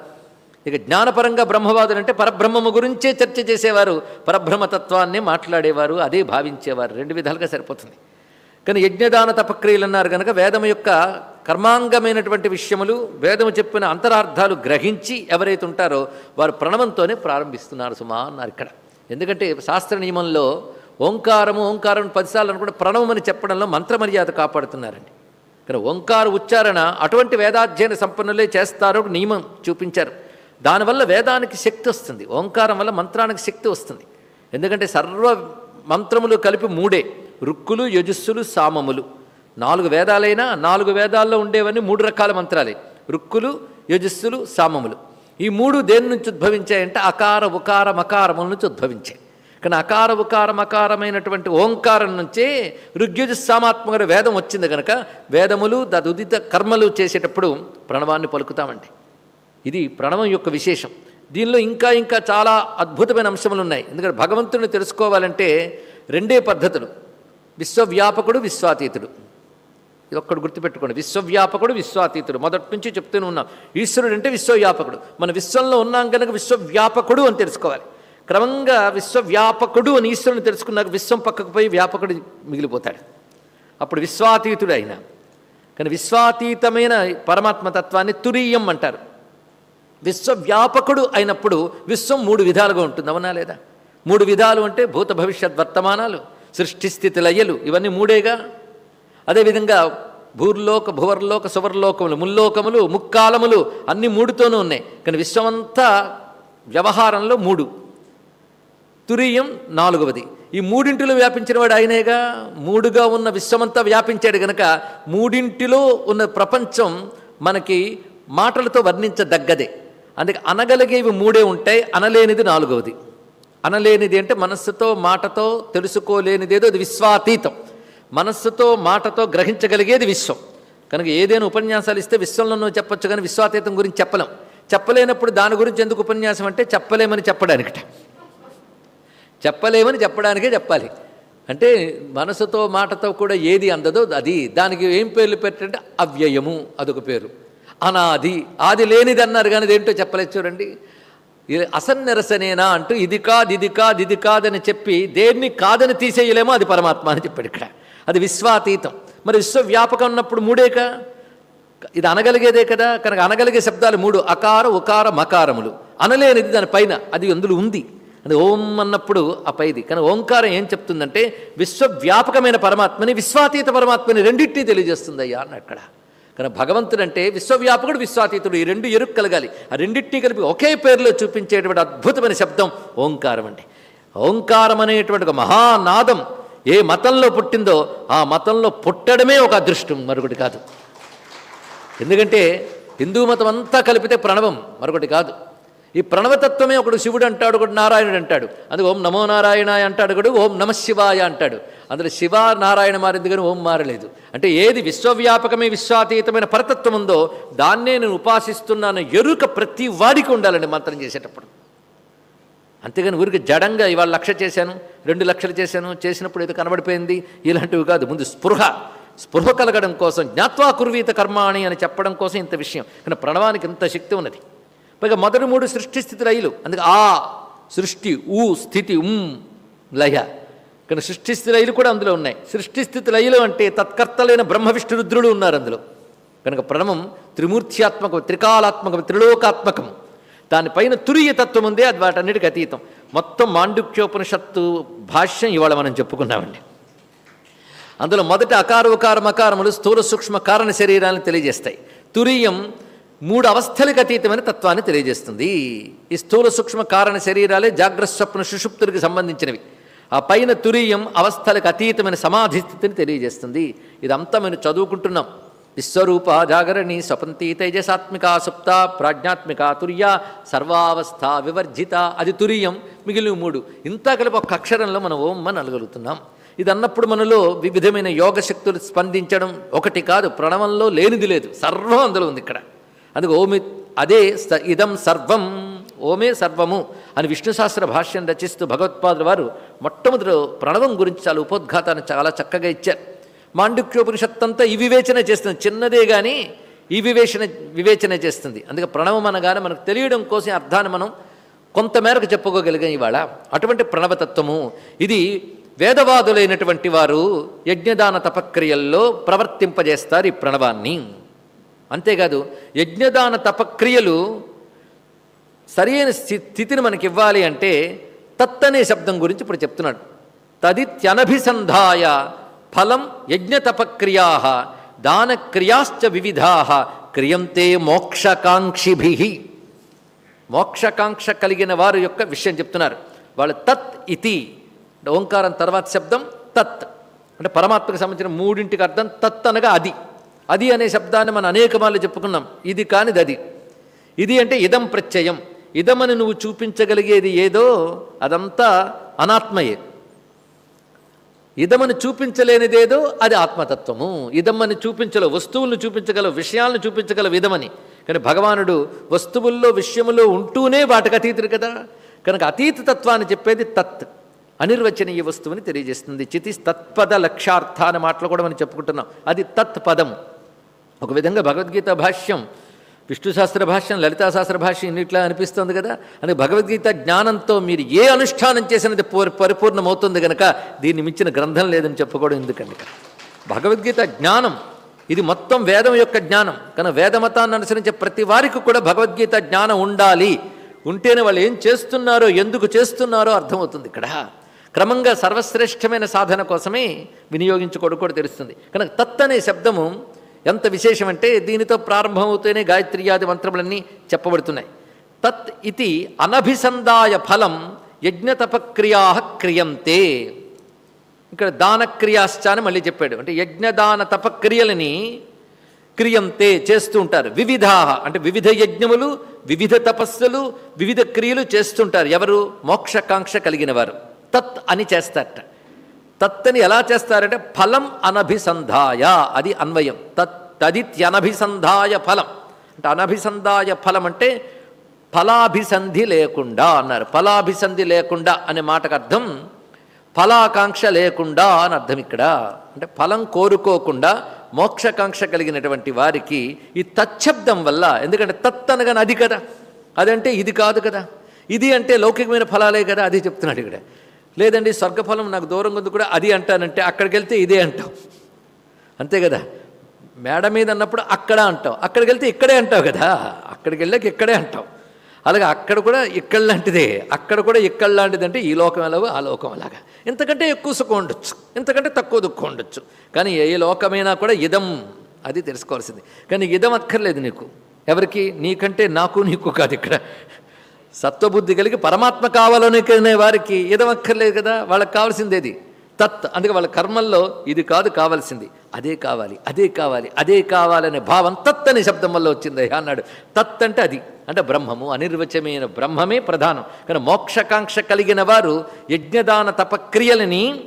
ఇక జ్ఞానపరంగా బ్రహ్మవాదులు అంటే పరబ్రహ్మము గురించే చర్చ చేసేవారు. పరబ్రహ్మతత్వాన్ని మాట్లాడేవారు అదే భావించేవారు. రెండు విధాలుగా సరిపోతుంది. కానీ యజ్ఞదాన తపక్రియలు అన్నారు కనుక వేదం యొక్క కర్మాంగమైనటువంటి విషయములు వేదము చెప్పిన అంతరార్థాలు గ్రహించి ఎవరైతే ఉంటారో వారు ప్రణవంతోనే ప్రారంభిస్తున్నారు సుమా అన్నారు ఇక్కడ. ఎందుకంటే శాస్త్ర నియమంలో ఓంకారము ఓంకారం పదిసార్లు అనుకుంటే ప్రణవం అని చెప్పడంలో మంత్రమర్యాద కాపాడుతున్నారండి. కానీ ఓంకార ఉచ్చారణ అటువంటి వేదాధ్యయన సంపన్నులే చేస్తారో నియమం చూపించారు. దానివల్ల వేదానికి శక్తి వస్తుంది. ఓంకారం వల్ల మంత్రానికి శక్తి వస్తుంది. ఎందుకంటే సర్వ మంత్రములు కలిపి మూడే. రుక్కులు యజస్సులు సామములు. నాలుగు వేదాలైనా నాలుగు వేదాల్లో ఉండేవన్నీ మూడు రకాల మంత్రాలే. రుక్కులు యజస్సులు సామములు. ఈ మూడు దేని నుంచి ఉద్భవించాయంటే అకార ఉకార మకారముల నుంచి ఉద్భవించాయి. కానీ అకార ఉకార మకారమైనటువంటి ఓంకారం నుంచే ఋగ్యజుస్సామాత్మక వేదం వచ్చింది కనుక వేదములు తదుదిత కర్మలు చేసేటప్పుడు ప్రణవాన్ని పలుకుతామండి. ఇది ప్రణవం యొక్క విశేషం. దీనిలో ఇంకా ఇంకా చాలా అద్భుతమైన అంశములు ఉన్నాయి. ఎందుకంటే భగవంతుని తెలుసుకోవాలంటే రెండే పద్ధతులు. విశ్వవ్యాపకుడు విశ్వాతీతుడు. ఇది ఒక్కడు గుర్తుపెట్టుకోండి. విశ్వవ్యాపకుడు విశ్వాతీతుడు. మొదటి నుంచి చెప్తూనే ఉన్నాం. ఈశ్వరుడు అంటే విశ్వవ్యాపకుడు. మన విశ్వంలో ఉన్నాం కనుక విశ్వవ్యాపకుడు అని తెలుసుకోవాలి. క్రమంగా విశ్వవ్యాపకుడు అని ఈశ్వరుని తెలుసుకున్నాక విశ్వం పక్కకు పోయి వ్యాపకుడు మిగిలిపోతాడు. అప్పుడు విశ్వాతీతుడు అయిన. కానీ విశ్వాతీతమైన పరమాత్మ తత్వాన్ని తురీయం అంటారు. విశ్వవ్యాపకుడు అయినప్పుడు విశ్వం మూడు విధాలుగా ఉంటుంది. అవునా లేదా? మూడు విధాలు అంటే భూత భవిష్యత్ వర్తమానాలు సృష్టిస్థితి లయలు ఇవన్నీ మూడేగా? అదేవిధంగా భూర్లోక భువర్లోక సువర్లోకములు ముల్లోకములు ముక్కాలములు అన్ని మూడుతోనూ ఉన్నాయి. కానీ విశ్వమంతా వ్యవహారంలో మూడు. తురీయం నాలుగవది. ఈ మూడింటిలో వ్యాపించినవాడు ఆయనేగా? మూడుగా ఉన్న విశ్వమంతా వ్యాపించాడు గనక మూడింటిలో ఉన్న ప్రపంచం మనకి మాటలతో వర్ణించదగ్గదే. అందుకే అనగలిగేవి మూడే ఉంటాయి అనలేనిది నాలుగవది. అనలేనిది అంటే మనస్సుతో మాటతో తెలుసుకోలేనిదేదో అది విశ్వాతీతం. మనస్సుతో మాటతో గ్రహించగలిగేది విశ్వం. కనుక ఏదైనా ఉపన్యాసాలు ఇస్తే విశ్వంలో చెప్పొచ్చు కానీ విశ్వాతీతం గురించి చెప్పలేం. చెప్పలేనప్పుడు దాని గురించి ఎందుకు ఉపన్యాసం అంటే చెప్పలేమని చెప్పడానికట. చెప్పలేమని చెప్పడానికే చెప్పాలి. అంటే మనసుతో మాటతో కూడా ఏది అందదో అది. దానికి ఏం పేర్లు పెట్టంటే అవ్యయము అదొక పేరు. అనాది. ఆది లేనిది అన్నారు కానీ అదేంటో చెప్పలేదు చూడండి. అసన్నెరసనేనా అంటూ ఇది కాదు ఇది కాదు ఇది కాదని చెప్పి దేన్ని కాదని తీసేయలేమో అది పరమాత్మ అని చెప్పాడు ఇక్కడ. అది విశ్వాతీతం. మరి విశ్వవ్యాపకం ఉన్నప్పుడు మూడేక? ఇది అనగలిగేదే కదా? కనుక అనగలిగే శబ్దాలు మూడు. అకార ఉకార మకారములు. అనలేనిది దాని పైన. అది అందులో ఉంది. అది ఓం అన్నప్పుడు ఆ పైది. కానీ ఓంకారం ఏం చెప్తుందంటే విశ్వవ్యాపకమైన పరమాత్మని విశ్వాతీత పరమాత్మని రెండింటినీ తెలియజేస్తుంది అయ్యా అని అక్కడ. కానీ భగవంతుడు అంటే విశ్వవ్యాపకుడు విశ్వాతీతుడు. ఈ రెండు ఎరుకు కలగాలి. ఆ రెండింటినీ కలిపి ఒకే పేరులో చూపించేటువంటి అద్భుతమైన శబ్దం ఓంకారం అండి. ఓంకారం అనేటువంటి ఒక మహానాదం. ఏ మతంలో పుట్టిందో ఆ మతంలో పుట్టడమే ఒక అదృష్టం మరొకటి కాదు. ఎందుకంటే హిందూ మతం అంతా కలిపితే ప్రణవం మరొకటి కాదు. ఈ ప్రణవతత్వమే ఒకడు శివుడు అంటాడు ఒకడు నారాయణుడు అంటాడు. అది ఓం నమో నారాయణాయ అంటాడు ఒకడు ఓం నమశివాయ అంటాడు. అందులో శివ నారాయణ మారింది కానీ ఓం మారలేదు. అంటే ఏది విశ్వవ్యాపకమే విశ్వాతీతమైన పరతత్వం ఉందో దాన్నే నేను ఉపాసిస్తున్నాను ఎరుక ప్రతి వాడికి ఉండాలండి మంత్రం చేసేటప్పుడు. అంతేగాని ఊరికి జడంగా ఇవాళ లక్ష చేశాను రెండు లక్షలు చేశాను చేసినప్పుడు ఏదో కనబడిపోయింది ఇలాంటివి కాదు. ముందు స్పృహ. స్పృహ కలగడం కోసం జ్ఞాత్వా కుర్వీత కర్మాణి అని చెప్పడం కోసం ఇంత విషయం. కానీ ప్రణవానికి ఇంత శక్తి ఉన్నది. పైగా మొదటి మూడు సృష్టి స్థితి లయలు అందుకే ఆ సృష్టి ఊ స్థితి ఉం లయ. కానీ సృష్టిస్థితి లయలు కూడా అందులో ఉన్నాయి. సృష్టిస్థితి లయలు అంటే తత్కర్తలైన బ్రహ్మ విష్ణు రుద్రుడు ఉన్నారు అందులో. కనుక ప్రణవం త్రిమూర్త్యాత్మకం త్రికాలాత్మకం త్రిలోకాత్మకం. దానిపైన తురియ తత్వం ఉందే అది వాటన్నిటికి అతీతం. మొత్తం మాండుక్యోపనిషత్తు భాష్యం ఇవాళ మనం చెప్పుకున్నామండి. అందులో మొదట అకార ఉకార మకారములు స్థూల సూక్ష్మ కారణ శరీరాలను తెలియజేస్తాయి. తురియం మూడు అవస్థలకు అతీతమైన తత్వాన్ని తెలియజేస్తుంది. ఈ స్థూల సూక్ష్మ కారణ శరీరాలే జాగ్రత్త స్వప్న సుషుప్తులకు సంబంధించినవి. ఆ పైన తురియం అవస్థలకు అతీతమైన సమాధి స్థితిని తెలియజేస్తుంది. ఇదంతా మనం చదువుకుంటున్నాం. విశ్వరూప జాగరణి స్వపంతి తేజసాత్మిక సుప్త ప్రాజ్ఞాత్మిక తుర్య సర్వావస్థ వివర్జిత. అది తురియం మిగిలిన మూడు. ఇంత కలిపి ఒక అక్షరంలో మనం ఓం అని అనగలుగుతున్నాం. ఇది అన్నప్పుడు మనలో వివిధమైన యోగ శక్తులు స్పందించడం ఒకటి కాదు ప్రణవంలో లేనిది లేదు. సర్వం అందులో ఉంది ఇక్కడ. అందుకు ఓమి అదే ఇదం సర్వం. ఓమే సర్వము. అని విష్ణు సహస్ర భాష్యం రచిస్తూ భగవత్పాదుల వారు మొట్టమొదటి ప్రణవం గురించి చాలా ఉపోద్ఘాతాన్ని చాలా చక్కగా ఇచ్చారు. మాండుక్యోపనిషత్తంతా ఈ వివేచన చేస్తుంది. చిన్నదే కానీ ఈ వివేచన వివేచన చేస్తుంది. అందుకే ప్రణవం అనగానే మనకు తెలియడం కోసం అర్థాన్ని మనం కొంతమేరకు చెప్పుకోగలిగాం ఇవాళ. అటువంటి ప్రణవతత్వము ఇది వేదవాదులైనటువంటి వారు యజ్ఞదాన తపక్రియల్లో ప్రవర్తింపజేస్తారు ఈ ప్రణవాన్ని. అంతేకాదు యజ్ఞదాన తపక్రియలు సరైన స్థి- స్థితిని మనకి ఇవ్వాలి అంటే తత్ అనే శబ్దం గురించి ఇప్పుడు చెప్తున్నాడు. తదిత్యనభిసంధాయ ఫలం యజ్ఞతపక్రియా దానక్రియాశ్చ వివిధా క్రియంతే మోక్షకాంక్షిభి. మోక్షకాంక్ష కలిగిన వారు యొక్క విషయం చెప్తున్నారు. వాళ్ళు తత్ ఇతి ఓంకారం తర్వాత శబ్దం తత్. అంటే పరమాత్మకు సంబంధించిన మూడింటికి అర్థం తత్ అనగా అది. అది అనే శబ్దాన్ని మనం అనేక మార్లు చెప్పుకున్నాం. ఇది కానిది అది. ఇది అంటే ఇదం ప్రత్యయం. ఇదమని నువ్వు చూపించగలిగేది ఏదో అదంతా అనాత్మయే. ఇదమని చూపించలేనిదేదో అది ఆత్మతత్వము. ఇదమ్మని చూపించలేవు వస్తువులను చూపించగల విషయాలను చూపించగల విధమని కానీ భగవానుడు వస్తువుల్లో విషయములో ఉంటూనే వాటికి అతీతుడు కదా. కనుక అతీత తత్వాన్ని చెప్పేది తత్. అనిర్వచనీయ వస్తువుని తెలియజేస్తుంది. చితి తత్పద లక్ష్యార్థ అనే మాటలు కూడా మనం చెప్పుకుంటున్నాం. అది తత్పదం ఒక విధంగా భగవద్గీత భాష్యం విష్ణు శాస్త్ర భాష్యం లలితా శాస్త్ర భాష్యం ఇన్నిట్లా అనిపిస్తుంది కదా? అని భగవద్గీత జ్ఞానంతో మీరు ఏ అనుష్ఠానం చేసినది పరిపూర్ణమవుతుంది కనుక దీన్ని మించిన గ్రంథం లేదని చెప్పుకోవడం ఎందుకండి? భగవద్గీత జ్ఞానం ఇది మొత్తం వేదం యొక్క జ్ఞానం. కానీ వేదమతాన్ని అనుసరించే ప్రతి వారికి కూడా భగవద్గీత జ్ఞానం ఉండాలి. ఉంటేనే వాళ్ళు ఏం చేస్తున్నారో ఎందుకు చేస్తున్నారో అర్థమవుతుంది ఇక్కడ. క్రమంగా సర్వశ్రేష్టమైన సాధన కోసమే వినియోగించుకోవడం కూడా తెలుస్తుంది. కనుక తత్ అనే శబ్దము ఎంత విశేషమంటే దీనితో ప్రారంభమవుతూనే గాయత్రియాది మంత్రములన్నీ చెప్పబడుతున్నాయి. తత్ ఇది అనభిసందాయ ఫలం యజ్ఞతపక్రియా క్రియంతే. ఇక్కడ దానక్రియాశ్చ అని మళ్ళీ చెప్పాడు. అంటే యజ్ఞదాన తపక్రియలని క్రియంతే చేస్తూ ఉంటారు. వివిధా అంటే వివిధ యజ్ఞములు వివిధ తపస్సులు వివిధ క్రియలు చేస్తుంటారు ఎవరు? మోక్షకాంక్ష కలిగిన వారు. తత్ అని చేస్తారట. తత్తని ఎలా చేస్తారంటే ఫలం అనభిసంధాయ అది అన్వయం. తత్ తదిత్యనభిసంధాయ ఫలం. అంటే అనభిసంధాయ ఫలం అంటే ఫలాభిసంధి లేకుండా అన్నారు. ఫలాభిసంధి లేకుండా అనే మాటకు అర్థం ఫలాకాంక్ష లేకుండా అని అర్థం ఇక్కడ. అంటే ఫలం కోరుకోకుండా మోక్షకాంక్ష కలిగినటువంటి వారికి ఈ తచ్చబ్దం వల్ల ఎందుకంటే తత్ అనగానే అది కదా. అదంటే ఇది కాదు కదా. ఇది అంటే లౌకికమైన ఫలాలే కదా అది చెప్తున్నాడు ఇక్కడ. లేదండి స్వర్గఫలం నాకు దూరంగా ఉంది కూడా అది అంటానంటే అక్కడికి వెళ్తే ఇదే అంటావు. అంతే కదా? మేడ మీద అన్నప్పుడు అక్కడ అంటావు. అక్కడికి వెళ్తే ఇక్కడే అంటావు కదా? అక్కడికి వెళ్ళాక ఇక్కడే అంటావు. అలాగే అక్కడ కూడా ఇక్కడ లాంటిదే అక్కడ కూడా ఇక్కడ లాంటిది అంటే ఈ లోకం ఎలాగో ఆ లోకం అలాగా. ఇంతకంటే ఎక్కువ సుఖం ఉండొచ్చు. ఇంతకంటే తక్కువ దుఃఖం ఉండొచ్చు. కానీ ఏ లోకమైనా కూడా ఇదం అది తెలుసుకోవాల్సింది. కానీ ఇదం అక్కర్లేదు నీకు. ఎవరికి? నీకంటే నాకు నీకు కాదు ఇక్కడ. సత్వబుద్ధి కలిగి పరమాత్మ కావాలనుకునే వారికి ఇదం కదా? వాళ్ళకి కావాల్సిందేది? తత్. అందుకే వాళ్ళ కర్మల్లో ఇది కాదు కావాల్సింది. అదే కావాలి అదే కావాలి అదే కావాలనే భావం తత్ అనే శబ్దం వల్ల వచ్చింది. అన్నాడు. తత్ అంటే అది. అంటే బ్రహ్మము అనిర్వచమైన బ్రహ్మమే ప్రధానం. కానీ మోక్షకాంక్ష కలిగిన వారు యజ్ఞదాన తపక్రియలని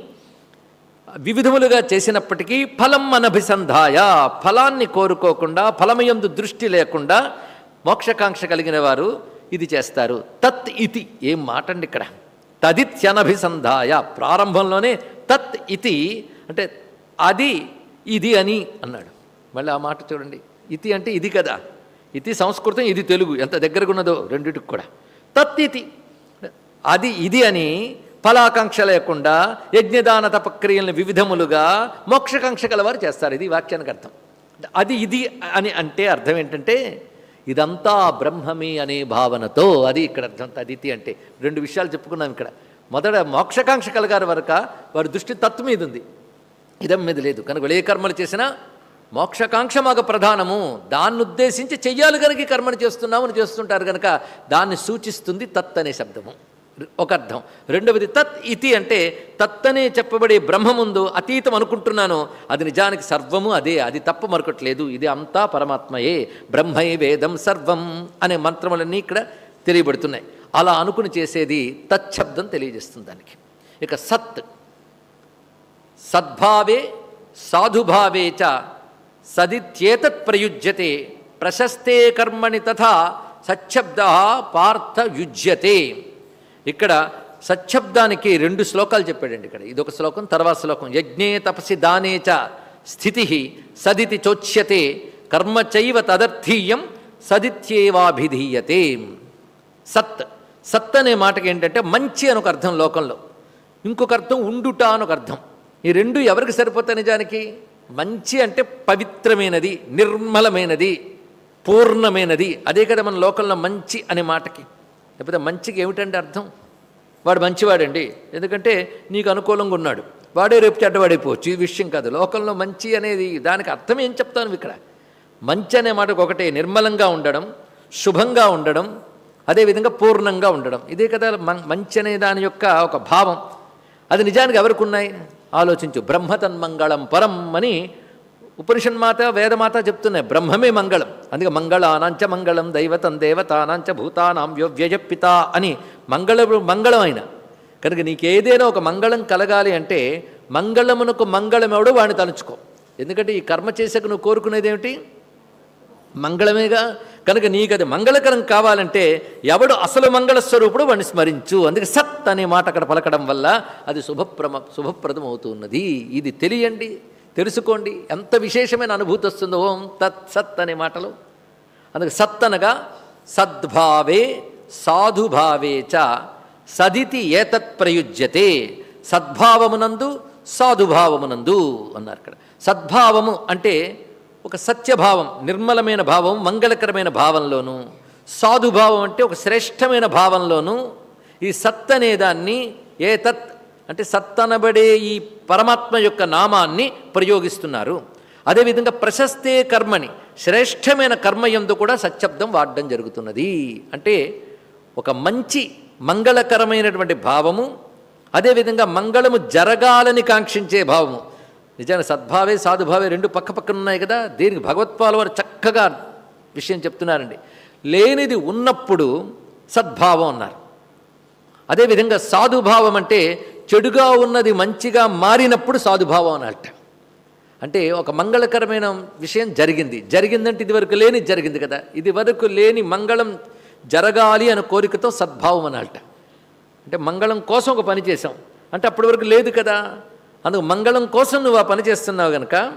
వివిధములుగా చేసినప్పటికీ ఫలం అనభిసంధాయ. ఫలాన్ని కోరుకోకుండా ఫలమయందు దృష్టి లేకుండా మోక్షకాంక్ష కలిగిన వారు ఇది చేస్తారు. తత్ ఇతి. ఏం మాట అండి ఇక్కడ? తదిత్యనభిసంధాయ. ప్రారంభంలోనే తత్ ఇతి. అంటే అది ఇది అని అన్నాడు. మళ్ళీ ఆ మాట చూడండి. ఇతి అంటే ఇది కదా. ఇది సంస్కృతం ఇది తెలుగు. ఎంత దగ్గరగా ఉన్నదో రెండిటికి కూడా. తత్ ఇతి. అది ఇది అని ఫలాకాంక్ష లేకుండా యజ్ఞదాన తపక్రియలను వివిధములుగా మోక్షకాంక్ష గలవారు చేస్తారు. ఇది వాక్యానికి అర్థం. అది ఇది అని అంటే అర్థం ఏంటంటే ఇదంతా బ్రహ్మమే అనే భావనతో అది ఇక్కడ అర్థం తదితి అంటే. రెండు విషయాలు చెప్పుకున్నాం ఇక్కడ. మొదట మోక్షకాంక్ష కలగారు వరక వారి దృష్టి తత్వం మీద ఉంది. ఇదం మీద లేదు. కనుక ఏ కర్మలు చేసినా మోక్షకాంక్ష మాకు ప్రధానము. దాన్ని ఉద్దేశించి చెయ్యాలి కనుక కర్మను చేస్తున్నామని చేస్తుంటారు కనుక దాన్ని సూచిస్తుంది తత్ అనే శబ్దము. ఒక అర్థం. రెండవది తత్ ఇతి అంటే తత్ అనే చెప్పబడే బ్రహ్మముందు అతీతం అనుకుంటున్నాను. అది నిజానికి సర్వము అదే అది తప్ప మరొకట్లేదు. ఇది అంతా పరమాత్మయే. బ్రహ్మై వేదం సర్వం అనే మంత్రములన్నీ ఇక్కడ తెలియబడుతున్నాయి. అలా అనుకుని చేసేది తచ్చబ్దం తెలియజేస్తుంది దానికి. ఇక సత్ సద్భావే సాధుభావే చ సదిత్యేతత్ ప్రయుజ్యతే ప్రశస్తే కర్మణి తథా సచ్చబ్ద పార్థ యుజ్యతే. ఇక్కడ సచ్చబ్దానికి రెండు శ్లోకాలు చెప్పాడండి ఇక్కడ. ఇదొక శ్లోకం తర్వాత శ్లోకం. యజ్ఞే తపసి దానే చ స్థితి సదితి చోచ్యతే కర్మ చైవ తదర్థీయం సదిత్యేవాభిధీయతే. సత్. సత్ అనే మాటకి ఏంటంటే మంచి అని ఒక అర్థం లోకంలో. ఇంకొక అర్థం ఉండుట అని ఒక అర్థం. ఈ రెండు ఎవరికి సరిపోతాయి నిజానికి? మంచి అంటే పవిత్రమైనది నిర్మలమైనది పూర్ణమైనది. అదే కదా మన లోకంలో మంచి అనే మాటకి. లేకపోతే మంచికి ఏమిటంటే అర్థం? వాడు మంచివాడండి. ఎందుకంటే నీకు అనుకూలంగా ఉన్నాడు. వాడే రేపు చెడ్డవాడైపోవచ్చు. ఈ విషయం కాదు. లోకంలో మంచి అనేది దానికి అర్థం ఏం చెప్తాను ఇక్కడ? మంచి అనే మాటకు ఒకటే నిర్మలంగా ఉండడం శుభంగా ఉండడం అదేవిధంగా పూర్ణంగా ఉండడం. ఇదే కదా మంచి అనే దాని యొక్క ఒక భావం. అది నిజానికి ఎవరికి ఉన్నాయి? ఆలోచించు. బ్రహ్మతన్మంగళం పరం అని ఉపనిషన్మాత వేదమాత చెప్తున్నాయి. బ్రహ్మమే మంగళం. అందుకే మంగళానాంచ మంగళం దైవతం దేవతానాంచ భూతానాం వ్యవ్యజపిత అని మంగళ అయిన కనుక నీకేదైనా ఒక మంగళం కలగాలి అంటే మంగళమునకు మంగళమెవడో వాడిని తలుచుకో. ఎందుకంటే ఈ కర్మ చేసాక నువ్వు కోరుకునేది ఏమిటి మంగళమేగా. కనుక నీకు అది మంగళకరం కావాలంటే ఎవడు అసలు మంగళస్వరూపుడు వాడిని స్మరించు. అందుకే సత్ అనే మాట అక్కడ పలకడం వల్ల అది శుభప్రమ శుభప్రదం అవుతున్నది ఇది తెలియండి. తెలుసుకోండి ఎంత విశేషమైన అనుభూతి వస్తుందో ఓం తత్ సత్ అనే మాటలు. అందుకే సత్ అనగా సద్భావే సాధుభావే చ సదితి ఏతత్ ప్రయుజ్యతే సద్భావమునందు సాధుభావమునందు అన్నారు ఇక్కడ. సద్భావము అంటే ఒక సత్యభావం నిర్మలమైన భావం మంగళకరమైన భావంలోను సాధుభావం అంటే ఒక శ్రేష్టమైన భావంలోను ఈ సత్ అనే దాన్ని ఏ తత్ అంటే సత్తనబడే ఈ పరమాత్మ యొక్క నామాన్ని ప్రయోగిస్తున్నారు. అదేవిధంగా ప్రశస్తే కర్మని శ్రేష్టమైన కర్మ యందు కూడా సత్శబ్దం వాడడం జరుగుతున్నది. అంటే ఒక మంచి మంగళకరమైనటువంటి భావము అదేవిధంగా మంగళము జరగాలని కాంక్షించే భావము. నిజానికి సద్భావే సాధుభావే రెండు పక్క పక్కన ఉన్నాయి కదా దీనికి భగవత్పాల వారు చక్కగా విషయం చెప్తున్నారండి. లేనిది ఉన్నప్పుడు సద్భావం అన్నారు. అదేవిధంగా సాధుభావం అంటే చెడుగా ఉన్నది మంచిగా మారినప్పుడు సాధుభావం అనట అంటే ఒక మంగళకరమైన విషయం జరిగింది. జరిగిందంటే ఇది వరకు లేని జరిగింది కదా. ఇది వరకు లేని మంగళం జరగాలి అనే కోరికతో సద్భావం అనట అంటే మంగళం కోసం ఒక పని చేసాం అంటే అప్పటి వరకు లేదు కదా. అందుకు మంగళం కోసం నువ్వు ఆ పని చేస్తున్నావు కనుక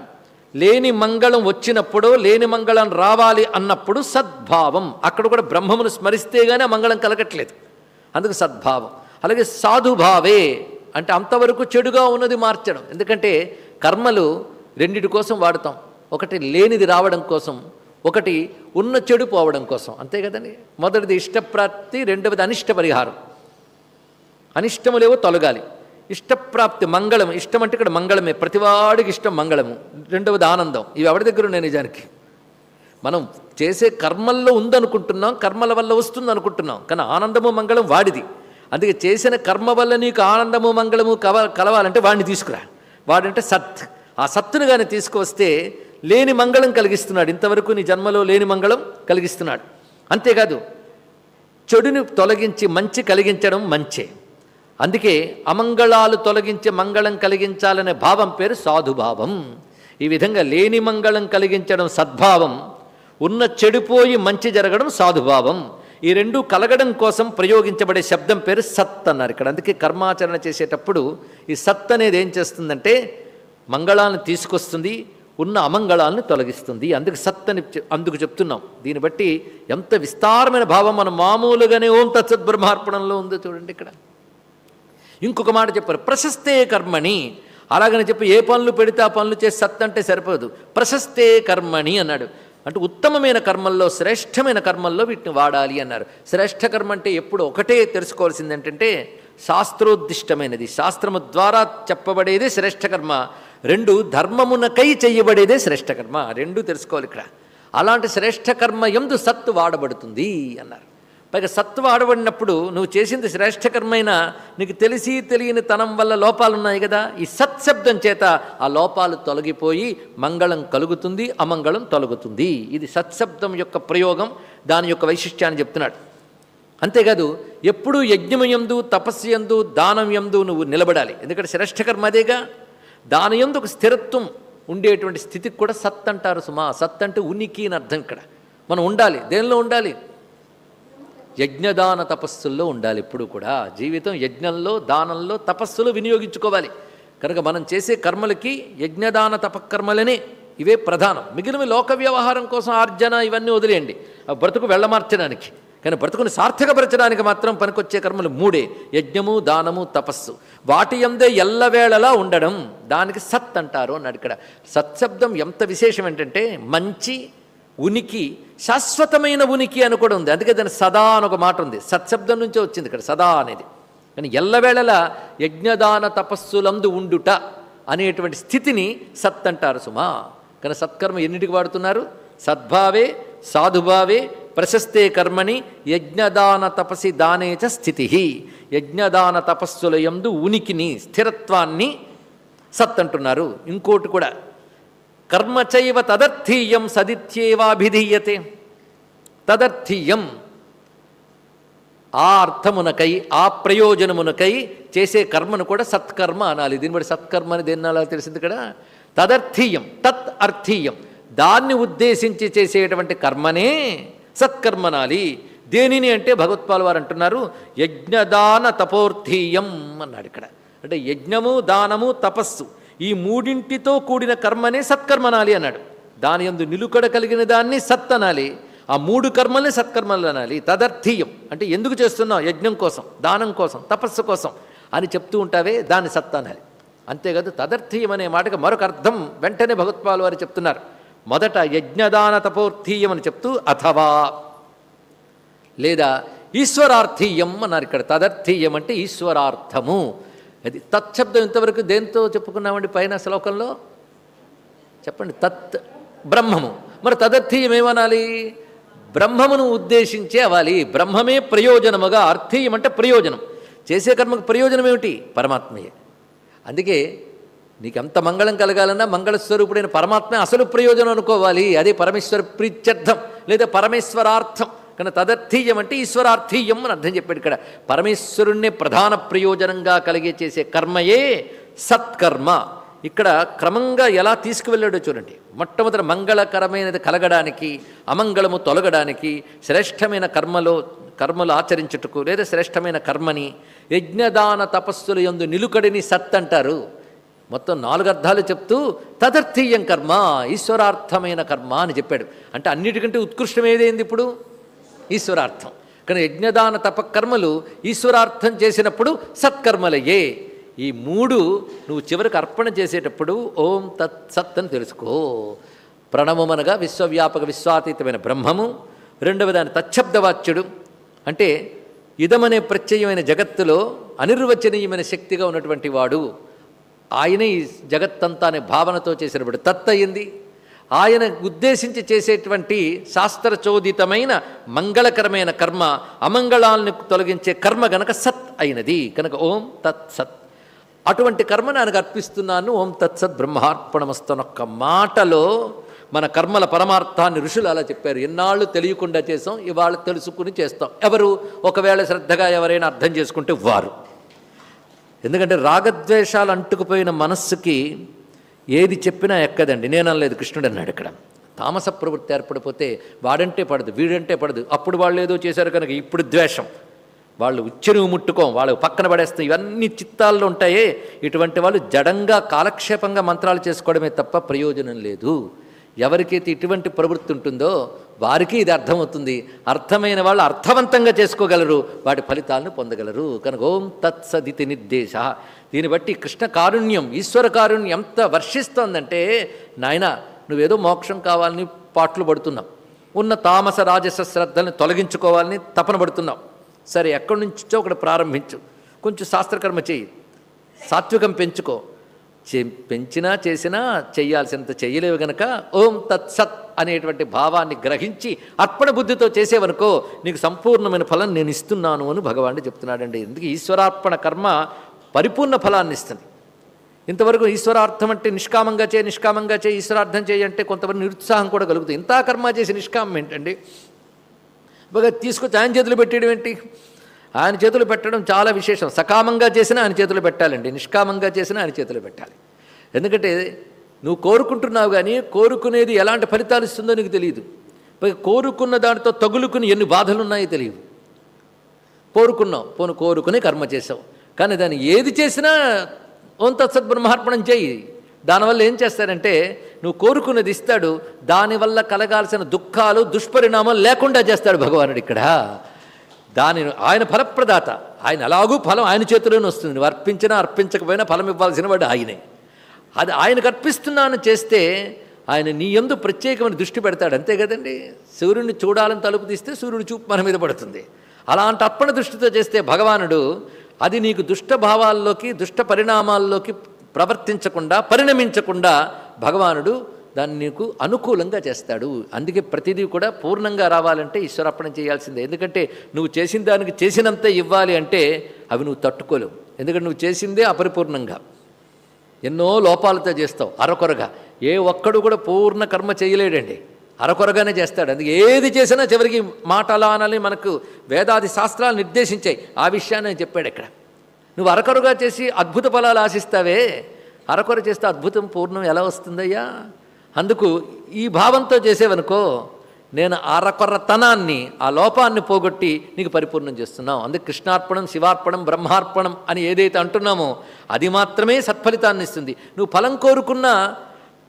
లేని మంగళం వచ్చినప్పుడు లేని మంగళం రావాలి అన్నప్పుడు సద్భావం. అక్కడ కూడా బ్రహ్మమును స్మరిస్తే గానీ ఆ మంగళం కలగట్లేదు. అందుకు సద్భావం. అలాగే సాధుభావే. అంటే అంతవరకు చెడుగా ఉన్నది మార్చడం. ఎందుకంటే కర్మలు రెండిటి కోసం వాడతాం. ఒకటి లేనిది రావడం కోసం ఒకటి ఉన్న చెడు పోవడం కోసం. అంతే కదండి? మొదటిది ఇష్టప్రాప్తి రెండవది అనిష్ట పరిహారం. అనిష్టములేవో తొలగాలి. ఇష్టప్రాప్తి మంగళం ఇష్టం అంటే ఇక్కడ మంగళమే. ప్రతివాడికి ఇష్టం మంగళము. రెండవది ఆనందం. ఇవి ఎవరి దగ్గర ఉన్నాయి నిజానికి? మనం చేసే కర్మల్లో ఉందనుకుంటున్నాం కర్మల వల్ల వస్తుంది అనుకుంటున్నాం కానీ ఆనందము మంగళం వాడిది. అందుకే చేసిన కర్మ వల్ల నీకు ఆనందము మంగళము కవ కలవాలంటే వాడిని తీసుకురా. వాడంటే సత్. ఆ సత్తును కానీ తీసుకువస్తే లేని మంగళం కలిగిస్తున్నాడు. ఇంతవరకు నీ జన్మలో లేని మంగళం కలిగిస్తున్నాడు. అంతేకాదు చెడుని తొలగించి మంచి కలిగించడం మంచే. అందుకే అమంగళాలు తొలగించి మంగళం కలిగించాలనే భావం పేరు సాధుభావం. ఈ విధంగా లేని మంగళం కలిగించడం సద్భావం. ఉన్న చెడిపోయి మంచి జరగడం సాధుభావం. ఈ రెండు కలగడం కోసం ప్రయోగించబడే శబ్దం పేరు సత్ అన్నారు ఇక్కడ. అందుకే కర్మాచరణ చేసేటప్పుడు ఈ సత్ అనేది ఏం చేస్తుందంటే మంగళాలను తీసుకొస్తుంది ఉన్న అమంగళాలను తొలగిస్తుంది. అందుకు సత్ అని అందుకు చెప్తున్నాం. దీన్ని బట్టి ఎంత విస్తారమైన భావం మనం మామూలుగానే ఓం తత్సత్ బ్రహ్మార్పణంలో ఉందో చూడండి ఇక్కడ. ఇంకొక మాట చెప్పారు ప్రశస్తే కర్మణి. అలాగని చెప్పి ఏ పనులు పెడితే ఆ పనులు చేసి సత్ అంటే సరిపోదు. ప్రశస్తే కర్మణి అన్నాడు. అంటే ఉత్తమమైన కర్మల్లో శ్రేష్టమైన కర్మల్లో వీటిని వాడాలి అన్నారు. శ్రేష్ఠ కర్మ అంటే ఎప్పుడు ఒకటే తెలుసుకోవాల్సింది ఏంటంటే శాస్త్రోద్దిష్టమైనది. శాస్త్రము ద్వారా చెప్పబడేదే శ్రేష్ఠ కర్మ. రెండు ధర్మమునకై చెయ్యబడేదే శ్రేష్ఠ కర్మ. రెండు తెలుసుకోవాలి ఇక్కడ. అలాంటి శ్రేష్ఠ కర్మ ఎందు సత్తు వాడబడుతుంది అన్నారు. పైగా సత్వ అడబడినప్పుడు నువ్వు చేసింది శ్రేష్ఠకర్మైనా నీకు తెలిసి తెలియని తనం వల్ల లోపాలు ఉన్నాయి కదా. ఈ సత్శబ్దం చేత ఆ లోపాలు తొలగిపోయి మంగళం కలుగుతుంది అమంగళం తొలగుతుంది. ఇది సత్శబ్దం యొక్క ప్రయోగం దాని యొక్క వైశిష్ట్యాన్ని చెప్తున్నాడు. అంతేకాదు ఎప్పుడూ యజ్ఞమయందు తపస్సు యందు దానం ఎందు నువ్వు నిలబడాలి. ఎందుకంటే శ్రేష్టకర్మ అదేగా? దాని ఒక స్థిరత్వం ఉండేటువంటి స్థితికి కూడా సత్ అంటారు సుమా. సత్ అంటే ఉనికి అని అర్థం ఇక్కడ. మనం ఉండాలి. దేనిలో ఉండాలి? యజ్ఞదాన తపస్సుల్లో ఉండాలి ఎప్పుడు కూడా. జీవితం యజ్ఞంలో దానంలో తపస్సులు వినియోగించుకోవాలి. కనుక మనం చేసే కర్మలకి యజ్ఞదాన తపకర్మలనే ఇవే ప్రధానం. మిగిలిన లోక వ్యవహారం కోసం ఆర్జన ఇవన్నీ వదిలేయండి. ఆ బ్రతుకు వెళ్ళమార్చడానికి. కానీ బ్రతుకుని సార్థకపరచడానికి మాత్రం పనికొచ్చే కర్మలు మూడే. యజ్ఞము దానము తపస్సు. వాటి ఎందే ఎల్లవేళలా ఉండడం దానికి సత్ అంటారు అన్నాడు ఇక్కడ. సత్శబ్దం ఎంత విశేషం ఏంటంటే మంచి ఉనికి శాశ్వతమైన ఉనికి అని కూడా ఉంది. అందుకే దాని సదా అని ఒక మాట ఉంది. సత్శబ్దం నుంచే వచ్చింది ఇక్కడ సదా అనేది. కానీ ఎల్లవేళలా యజ్ఞదాన తపస్సులందు ఉండుట అనేటువంటి స్థితిని సత్ అంటారు సుమా. కానీ సత్కర్మ ఎన్నిటికి వాడుతున్నారు? సద్భావే సాధుభావే ప్రశస్తే కర్మని యజ్ఞదాన తపసి దానేచ స్థితి యజ్ఞదాన తపస్సుల యందు ఉనికిని స్థిరత్వాన్ని సత్ అంటున్నారు. ఇంకోటి కూడా కర్మచైవ తదర్థీయం సదిత్యేవాభిధీయతే. తదర్థీయం ఆ అర్థమునకై ఆ ప్రయోజనమునకై చేసే కర్మను కూడా సత్కర్మ అనాలి. దీన్ని బట్టి సత్కర్మ అని దేన్ని తెలిసింది కదా తదర్థీయం తత్ అర్థీయం. దాన్ని ఉద్దేశించి చేసేటువంటి కర్మనే సత్కర్మ అనాలి. దేనిని అంటే భగవత్పాల్ వారు అంటున్నారు యజ్ఞదాన తపోర్థీయం అన్నాడు ఇక్కడ. అంటే యజ్ఞము దానము తపస్సు. ఈ మూడింటితో కూడిన కర్మనే సత్కర్మనాలి అన్నాడు. దాని యందు నిలుకడ కలిగిన దాన్ని సత్ అనాలి ఆ మూడు కర్మల్ని సత్కర్మలు అనాలి. తదర్థీయం. అంటే ఎందుకు చేస్తున్నావు? యజ్ఞం కోసం దానం కోసం తపస్సు కోసం అని చెప్తూ ఉంటావే దాన్ని సత్ అనాలి అంతేకాదు తదర్థీయం అనే మాటకి మరొక అర్థం వెంటనే భగవత్పాల్ వారు చెప్తున్నారు. మొదట యజ్ఞదాన తపోర్థీయం అని చెప్తూ అథవా. లేదా ఈశ్వరార్థీయం అన్నారు ఇక్కడ. తదర్థీయం అంటే ఈశ్వరార్థము. అది తత్శబ్దం ఇంతవరకు దేంతో చెప్పుకున్నామండి పైన శ్లోకంలో? చెప్పండి తత్ బ్రహ్మము. మరి తదర్థీయం ఏమనాలి బ్రహ్మమును ఉద్దేశించే అవ్వాలి. బ్రహ్మమే ప్రయోజనముగా అర్థీయం అంటే ప్రయోజనం. చేసే కర్మకు ప్రయోజనం ఏమిటి? పరమాత్మయే. అందుకే నీకు ఎంత మంగళం కలగాలన్నా మంగళస్వరూపుడైన పరమాత్మ అసలు ప్రయోజనం అనుకోవాలి. అదే పరమేశ్వర ప్రీత్యర్థం లేదా పరమేశ్వరార్థం. కానీ తదర్థీయం అంటే ఈశ్వరార్థీయం అని అర్థం చెప్పాడు ఇక్కడ. పరమేశ్వరుణ్ణి ప్రధాన ప్రయోజనంగా కలిగే చేసే కర్మయే సత్కర్మ. ఇక్కడ క్రమంగా ఎలా తీసుకువెళ్ళాడో చూడండి. మొట్టమొదటి మంగళకరమైనది కలగడానికి అమంగళము తొలగడానికి శ్రేష్టమైన కర్మలో కర్మలు ఆచరించుటకు లేదా శ్రేష్టమైన కర్మని యజ్ఞదాన తపస్సుల యందు నిలుకడిని సత్ అంటారు. మొత్తం నాలుగు అర్థాలు చెప్తూ తదర్థీయం కర్మ ఈశ్వరార్థమైన కర్మ అని చెప్పాడు. అంటే అన్నిటికంటే ఉత్కృష్టమేదైంది ఇప్పుడు? ఈశ్వరార్థం. కానీ యజ్ఞదాన తపకర్మలు ఈశ్వరార్థం చేసినప్పుడు సత్కర్మలయ్యే ఈ మూడు నువ్వు చివరికి అర్పణ చేసేటప్పుడు ఓం తత్ సత్ అని తెలుసుకో. ప్రణవమనగా విశ్వవ్యాపక విశ్వాతీతమైన బ్రహ్మము. రెండవ దాని తచ్చబ్దవాచ్యుడు. అంటే ఇదమనే ప్రత్యయమైన జగత్తులో అనిర్వచనీయమైన శక్తిగా ఉన్నటువంటి వాడు. ఆయనే ఈ జగత్తంతా అనే భావనతో చేసినప్పుడు తత్ అయింది. ఆయన ఉద్దేశించి చేసేటువంటి శాస్త్రచోదితమైన మంగళకరమైన కర్మ అమంగళాలను తొలగించే కర్మ గనక సత్ అయినది. కనుక ఓం తత్ సత్. అటువంటి కర్మ నాకు అర్పిస్తున్నాను. ఓం తత్సత్ బ్రహ్మార్పణమస్తున్న ఒక్క మాటలో మన కర్మల పరమార్థాన్ని ఋషులు అలా చెప్పారు. ఎన్నాళ్ళు తెలియకుండా చేసాం ఇవాళ తెలుసుకుని చేస్తాం. ఎవరు? ఒకవేళ శ్రద్ధగా ఎవరైనా అర్థం చేసుకుంటే వారు. ఎందుకంటే రాగద్వేషాలు అంటుకుపోయిన మనస్సుకి ఏది చెప్పినా ఎక్కదండి. నేను అనలేదు కృష్ణుడు అన్నాడు ఇక్కడ. తామస ప్రవృత్తి ఏర్పడిపోతే వాడంటే పడదు వీడంటే పడదు. అప్పుడు వాళ్ళు ఏదో చేశారు కనుక ఇప్పుడు ద్వేషం. వాళ్ళు ఉచ్చరువు ముట్టుకోం వాళ్ళు పక్కన పడేస్తాం. ఇవన్నీ చిత్తాల్లో ఉంటాయే. ఇటువంటి వాళ్ళు జడంగా కాలక్షేపంగా మంత్రాలు చేసుకోవడమే తప్ప ప్రయోజనం లేదు. ఎవరికైతే ఇటువంటి ప్రవృత్తి ఉంటుందో వారికి ఇది అర్థమవుతుంది. అర్థమైన వాళ్ళు అర్థవంతంగా చేసుకోగలరు. వాటి ఫలితాలను పొందగలరు. కనుక ఓం తత్సదితి నిర్దేశ. దీన్ని బట్టి కృష్ణ కారుణ్యం ఈశ్వర కారుణ్యం ఎంత వర్షిస్తోందంటే నాయన నువ్వేదో మోక్షం కావాలని పాటలు పడుతున్నావు. ఉన్న తామస రాజస శ్రద్ధల్ని తొలగించుకోవాలని తపన పడుతున్నావు. సరే ఎక్కడి నుంచో ఒకటి ప్రారంభించు. కొంచెం శాస్త్రకర్మ చేయి సాత్వికం పెంచుకో. చె- పెంచినా చేసినా చేయాల్సినంత చెయ్యలేవు గనక ఓం తత్సత్ అనేటువంటి భావాన్ని గ్రహించి అర్పణ బుద్ధితో చేసేవనుకో నీకు సంపూర్ణమైన ఫలం నేను ఇస్తున్నాను అని భగవానుడు చెప్తున్నాడండి. ఎందుకు? ఈశ్వరార్పణ కర్మ పరిపూర్ణ ఫలాన్ని ఇస్తుంది. ఇంతవరకు ఈశ్వరార్థం అంటే నిష్కామంగా చేయి నిష్కామంగా చేయి ఈశ్వరార్థం చేయి అంటే కొంతవరకు నిరుత్సాహం కూడా కలుగుతుంది. ఇంత కర్మ చేసి నిష్కామం ఏంటండి? బాగా తీసుకొచ్చి ఆయన చేతులు పెట్టేయడం ఏంటి? ఆయన చేతులు పెట్టడం చాలా విశేషం. సకామంగా చేసినా ఆయన చేతులు పెట్టాలండి. నిష్కామంగా చేసినా ఆయన చేతులు పెట్టాలి. ఎందుకంటే నువ్వు కోరుకుంటున్నావు కానీ కోరుకునేది ఎలాంటి ఫలితాలు ఇస్తుందో నీకు తెలియదు. కోరుకున్న దానితో తగులుకుని ఎన్ని బాధలు ఉన్నాయో తెలియవు కోరుకున్నావు పోను కోరుకుని కర్మ చేసావు. కానీ దాన్ని ఏది చేసినా ఓం తత్సత్ బ్రహ్మార్పణం చేయి. దానివల్ల ఏం చేస్తారంటే నువ్వు కోరుకున్నది ఇస్తాడు దానివల్ల కలగాల్సిన దుఃఖాలు దుష్పరిణామాలు లేకుండా చేస్తాడు భగవానుడు ఇక్కడ. దాని ఆయన ఫలప్రదాత. ఆయన అలాగూ ఫలం ఆయన చేతిలోనే వస్తుంది. నువ్వు అర్పించినా అర్పించకపోయినా ఫలం ఇవ్వాల్సిన వాడు ఆయనే. అది ఆయనకు అర్పిస్తున్నాను చేస్తే ఆయన నీ ఎందు ప్రత్యేకమైన దృష్టి పెడతాడు. అంతే కదండి? సూర్యుడిని చూడాలని తలుపు తీస్తే సూర్యుడు చూపు మన మీద పడుతుంది. అలాంటి అర్పణ దృష్టితో చేస్తే భగవానుడు అది నీకు దుష్ట భావాల్లోకి దుష్ట పరిణామాల్లోకి ప్రవర్తించకుండా పరిణమించకుండా భగవానుడు దాన్ని నీకు అనుకూలంగా చేస్తాడు. అందుకే ప్రతిదీ కూడా పూర్ణంగా రావాలంటే ఈశ్వరార్పణ చేయాల్సిందే. ఎందుకంటే నువ్వు చేసిన దానికి చేసినంత ఇవ్వాలి అంటే అవి నువ్వు తట్టుకోలేవు. ఎందుకంటే నువ్వు చేసిందే అపరిపూర్ణంగా. ఎన్నో లోపాలతో చేస్తావు అరకొరగా. ఏ ఒక్కడు కూడా పూర్ణ కర్మ చేయలేడండి. అరకొరగానే చేస్తాడు. అందుకే ఏది చేసినా చివరికి మాట అలా మనకు వేదాది శాస్త్రాలు నిర్దేశించాయి. ఆ విషయాన్ని నేను చెప్పాడు ఇక్కడ. నువ్వు అరకొరగా చేసి అద్భుత ఫలాలు ఆశిస్తావే. అరకొర చేస్తే అద్భుతం పూర్ణం ఎలా వస్తుందయ్యా? అందుకు ఈ భావంతో చేసేవనుకో నేను అరకొరతనాన్ని ఆ లోపాన్ని పోగొట్టి నీకు పరిపూర్ణం చేస్తున్నాం అందుకే కృష్ణార్పణం శివార్పణం బ్రహ్మార్పణం అని ఏదైతే అంటున్నామో అది మాత్రమే సత్ఫలితాన్ని ఇస్తుంది. నువ్వు ఫలం కోరుకున్నా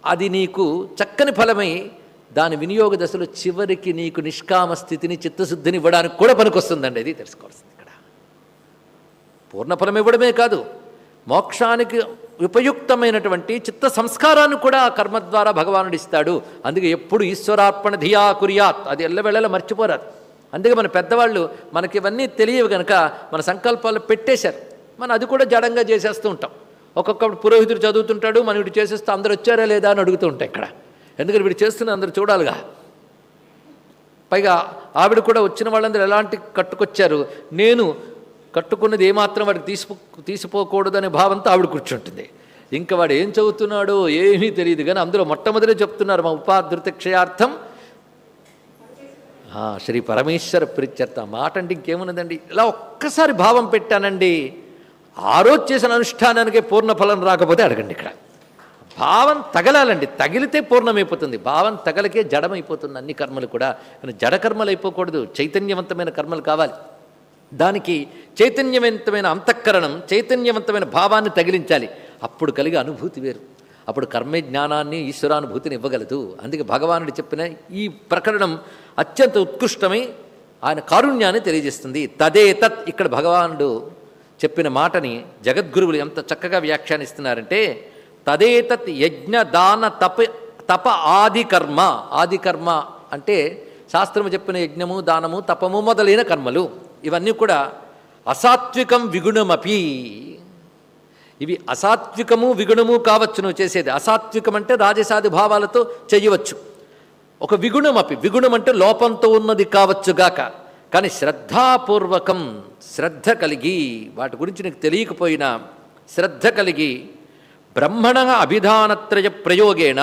అది నీకు చక్కని ఫలమై దాని వినియోగ దశలో చివరికి నీకు నిష్కామ స్థితిని చిత్తశుద్ధిని ఇవ్వడానికి కూడా పనికొస్తుందండి. ఇది తెలుసుకోవాల్సింది ఇక్కడ. పూర్ణఫలం ఇవ్వడమే కాదు మోక్షానికి ఉపయుక్తమైనటువంటి చిత్త సంస్కారాన్ని కూడా కర్మ ద్వారా భగవానుడు ఇస్తాడు. అందుకే ఎప్పుడు ఈశ్వరార్పణ ధియా కురియాత్. అది ఎల్లవేళలా మర్చిపోరాదు. అందుకే మన పెద్దవాళ్ళు మనకి ఇవన్నీ తెలియవు కనుక మన సంకల్పాలు పెట్టేశారు. మనం అది కూడా జడంగా చేసేస్తూ ఉంటాం. ఒక్కొక్కప్పుడు పురోహితుడు చదువుతుంటాడు మనం ఇటు చేసేస్తే అందరు వచ్చారా లేదా అని అడుగుతూ ఉంటాయి ఇక్కడ. ఎందుకంటే వీడు చేస్తున్న అందరు చూడాలిగా. పైగా ఆవిడ కూడా వచ్చిన వాళ్ళందరూ ఎలాంటి కట్టుకొచ్చారు? నేను కట్టుకున్నది ఏమాత్రం వాడికి తీసిపో తీసిపోకూడదనే భావంతో ఆవిడ కూర్చుంటుంది. ఇంకా వాడు ఏం చదువుతున్నాడో ఏమీ తెలియదు కానీ అందులో మొట్టమొదటి చెప్తున్నారు మా ఉపాధృత క్షయార్థం. ఆ, శ్రీ పరమేశ్వర ప్రీత్యర్థ మాట అంటే ఇంకేమున్నదండి? ఇలా ఒక్కసారి భావం పెట్టానండి. ఆ రోజు చేసిన అనుష్ఠానానికే పూర్ణ ఫలం రాకపోతే అడగండి ఇక్కడ. భావం తగలాలండి. తగిలితే పూర్ణమైపోతుంది. భావం తగలకే జడమైపోతుంది అన్ని కర్మలు కూడా. కానీ జడ కర్మలు అయిపోకూడదు. చైతన్యవంతమైన కర్మలు కావాలి. దానికి చైతన్యవంతమైన అంతఃకరణం చైతన్యవంతమైన భావాన్ని తగిలించాలి. అప్పుడు కలిగే అనుభూతి వేరు. అప్పుడు కర్మే జ్ఞానాన్ని ఈశ్వరానుభూతిని ఇవ్వగలదు. అందుకే భగవానుడు చెప్పిన ఈ ప్రకరణం అత్యంత ఉత్కృష్టమై ఆయన కారుణ్యాన్ని తెలియజేస్తుంది. తదే తత్ ఇక్కడ భగవానుడు చెప్పిన మాటని జగద్గురువులు ఎంత చక్కగా వ్యాఖ్యానిస్తున్నారంటే తదేతత్ యజ్ఞ దాన తప తప ఆది కర్మ ఆది కర్మ అంటే శాస్త్రము చెప్పిన యజ్ఞము దానము తపము మొదలైన కర్మలు. ఇవన్నీ కూడా అసాత్వికం విగుణమపి. ఇవి అసాత్వికము విగుణము కావచ్చును చేసేది. అసాత్వికం అంటే రాజసాది భావాలతో చేయవచ్చు. ఒక విగుణమపి. విగుణం అంటే లోపంతో ఉన్నది కావచ్చుగాక కానీ శ్రద్ధాపూర్వకం శ్రద్ధ కలిగి వాటి గురించి నీకు తెలియకపోయినా శ్రద్ధ కలిగి బ్రహ్మణ అభిధానత్రయ ప్రయోగేణ.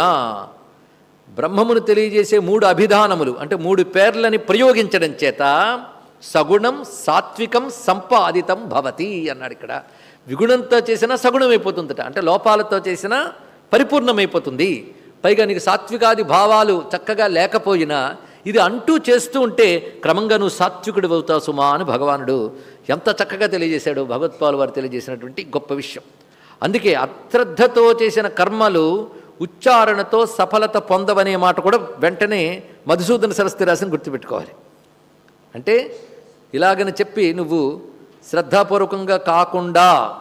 బ్రహ్మమును తెలియజేసే మూడు అభిధానములు అంటే మూడు పేర్లని ప్రయోగించడం చేత సగుణం సాత్వికం సంపాదితం భవతి అన్నాడు ఇక్కడ. విగుణంతో చేసినా సగుణమైపోతుందట అంటే లోపాలతో చేసినా పరిపూర్ణమైపోతుంది. పైగా నీకు సాత్వికాది భావాలు చక్కగా లేకపోయినా ఇది అంటూ చేస్తూ ఉంటే క్రమంగా నువ్వు సాత్వికుడు అవుతావు సుమా అని భగవానుడు ఎంత చక్కగా తెలియజేశాడు భగవత్పాలు వారు తెలియజేసినటువంటి గొప్ప విషయం. అందుకే అశ్రద్ధతో చేసిన కర్మలు ఉచ్చారణతో సఫలత పొందవనే మాట కూడా వెంటనే మధుసూదన సరస్వతి రాసిని గుర్తుపెట్టుకోవాలి. అంటే ఇలాగని చెప్పి నువ్వు శ్రద్ధాపూర్వకంగా కాకుండా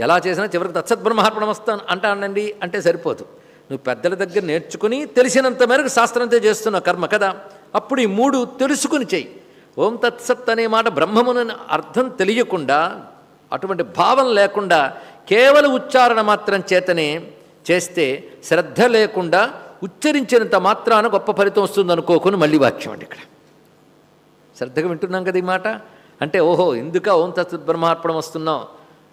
ఎలా చేసినా చివరికి తత్సద్బ్రహ్మార్పణం వస్తాను అంటానండి అంటే సరిపోదు. నువ్వు పెద్దల దగ్గర నేర్చుకుని తెలిసినంత మేరకు శాస్త్రంతో చేస్తున్న కర్మ కదా. అప్పుడు ఈ మూడు తెలుసుకుని చెయ్యి. ఓం తత్సత్ అనే మాట బ్రహ్మమునని అర్థం తెలియకుండా అటువంటి భావం లేకుండా కేవలం ఉచ్చారణ మాత్రం చేతనే చేస్తే శ్రద్ధ లేకుండా ఉచ్చరించినంత మాత్రాన గొప్ప ఫలితం వస్తుంది అనుకోకుని మళ్ళీ వాక్యం అండి ఇక్కడ. శ్రద్ధగా వింటున్నాం కదా ఈ మాట? అంటే ఓహో ఎందుక ఓం తత్బ్రహ్మార్పణం వస్తున్నాం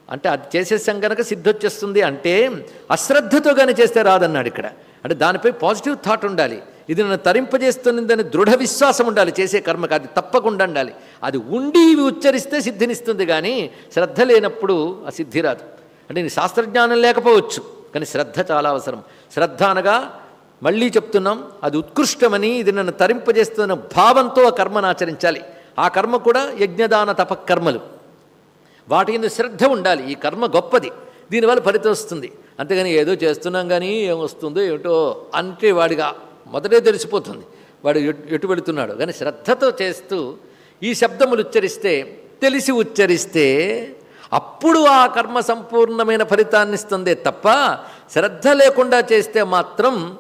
అంటే అది చేసేసాం కనుక సిద్ధొచ్చేస్తుంది అంటే అశ్రద్ధతో కానీ చేస్తే రాదన్నాడు ఇక్కడ. అంటే దానిపై పాజిటివ్ థాట్ ఉండాలి. ఇది నన్ను తరింపజేస్తున్నదని దృఢ విశ్వాసం ఉండాలి. చేసే కర్మకు అది తప్పకుండా ఉండాలి. అది ఉండి ఇవి ఉచ్చరిస్తే సిద్ధినిస్తుంది కానీ శ్రద్ధ లేనప్పుడు ఆ సిద్ధి రాదు. అంటే నీ శాస్త్రజ్ఞానం లేకపోవచ్చు కానీ శ్రద్ధ చాలా అవసరం. శ్రద్ధ అనగా మళ్ళీ చెప్తున్నాం అది ఉత్కృష్టమని ఇది నన్ను తరింపజేస్తున్న భావంతో ఆ కర్మను ఆచరించాలి. ఆ కర్మ కూడా యజ్ఞదాన తపకర్మలు. వాటి మీద శ్రద్ధ ఉండాలి. ఈ కర్మ గొప్పది. దీనివల్ల ఫలితం వస్తుంది. అంతేగాని ఏదో చేస్తున్నాం కానీ ఏం వస్తుందో ఏమిటో అంటే వాడిగా మొదటే తెలిసిపోతుంది. వాడు ఎటు ఎటు వెళుతున్నాడు. కానీ శ్రద్ధతో చేస్తూ ఈ శబ్దములు ఉచ్చరిస్తే తెలిసి ఉచ్చరిస్తే అప్పుడు ఆ కర్మ సంపూర్ణమైన ఫలితాన్ని ఇస్తుందే తప్ప శ్రద్ధ లేకుండా చేస్తే మాత్రం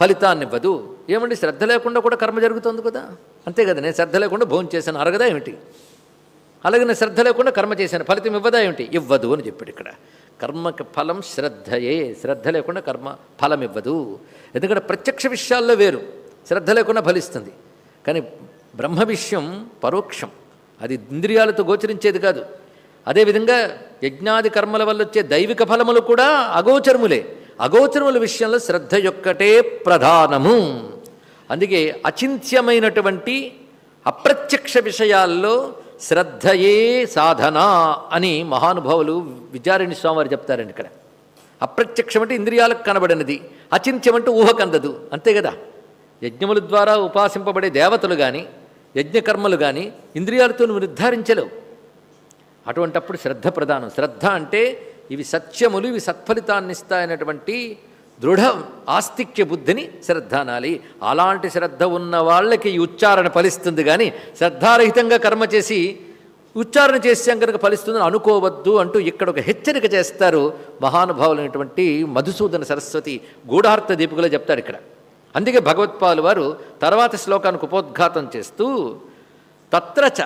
ఫలితాన్ని ఇవ్వదు. ఏమండి? శ్రద్ధ లేకుండా కూడా కర్మ జరుగుతుంది కదా? అంతే కదా? నేను శ్రద్ధ లేకుండా భోజనం చేశాను అరగదా ఏమిటి? అలాగే నేను శ్రద్ధ లేకుండా కర్మ చేశాను ఫలితం ఇవ్వదా ఏమిటి? ఇవ్వదు అని చెప్పాడు ఇక్కడ. కర్మకి ఫలం శ్రద్ధయే. శ్రద్ధ లేకుండా కర్మ ఫలం ఇవ్వదు. ఎందుకంటే ప్రత్యక్ష విషయాల్లో వేరు. శ్రద్ధ లేకుండా ఫలిస్తుంది. కానీ బ్రహ్మ విషయం పరోక్షం. అది ఇంద్రియాలతో గోచరించేది కాదు. అదేవిధంగా యజ్ఞాది కర్మల వల్ల వచ్చే దైవిక ఫలములు కూడా అగోచరములే. అగోచరముల విషయంలో శ్రద్ధ యొక్కటే ప్రధానము. అందుకే అచింత్యమైనటువంటి అప్రత్యక్ష విషయాల్లో శ్రద్ధయే సాధన అని మహానుభావులు విద్యారణ్య స్వామివారు చెప్తారండి ఇక్కడ. అప్రత్యక్షం అంటే ఇంద్రియాలకు కనబడినది. అచింత్యం అంటే ఊహకందదు. అంతే కదా? యజ్ఞముల ద్వారా ఉపాసింపబడే దేవతలు కానీ యజ్ఞకర్మలు కానీ ఇంద్రియాలతో నువ్వు నిర్ధారించలేవు. అటువంటప్పుడు శ్రద్ధ ప్రధానం. శ్రద్ధ అంటే ఇవి సత్యములు ఇవి సత్ఫలితాన్ని ఇస్తాయనేటువంటి దృఢ ఆస్తిక్య బుద్ధిని శ్రద్ధ అనాలి అలాంటి శ్రద్ధ ఉన్న వాళ్ళకి ఈ ఉచ్చారణ ఫలిస్తుంది కానీ శ్రద్ధారహితంగా కర్మ చేసి ఉచ్చారణ చేసాం కనుక ఫలిస్తుందని అనుకోవద్దు అంటూ ఇక్కడ ఒక హెచ్చరిక చేస్తారు మహానుభావులైనటువంటి మధుసూదన సరస్వతి గూఢార్థ దీపికలో చెప్తారు ఇక్కడ. అందుకే భగవత్పాలు వారు తర్వాత శ్లోకానికి ఉపోద్ఘాతం చేస్తూ తత్రచ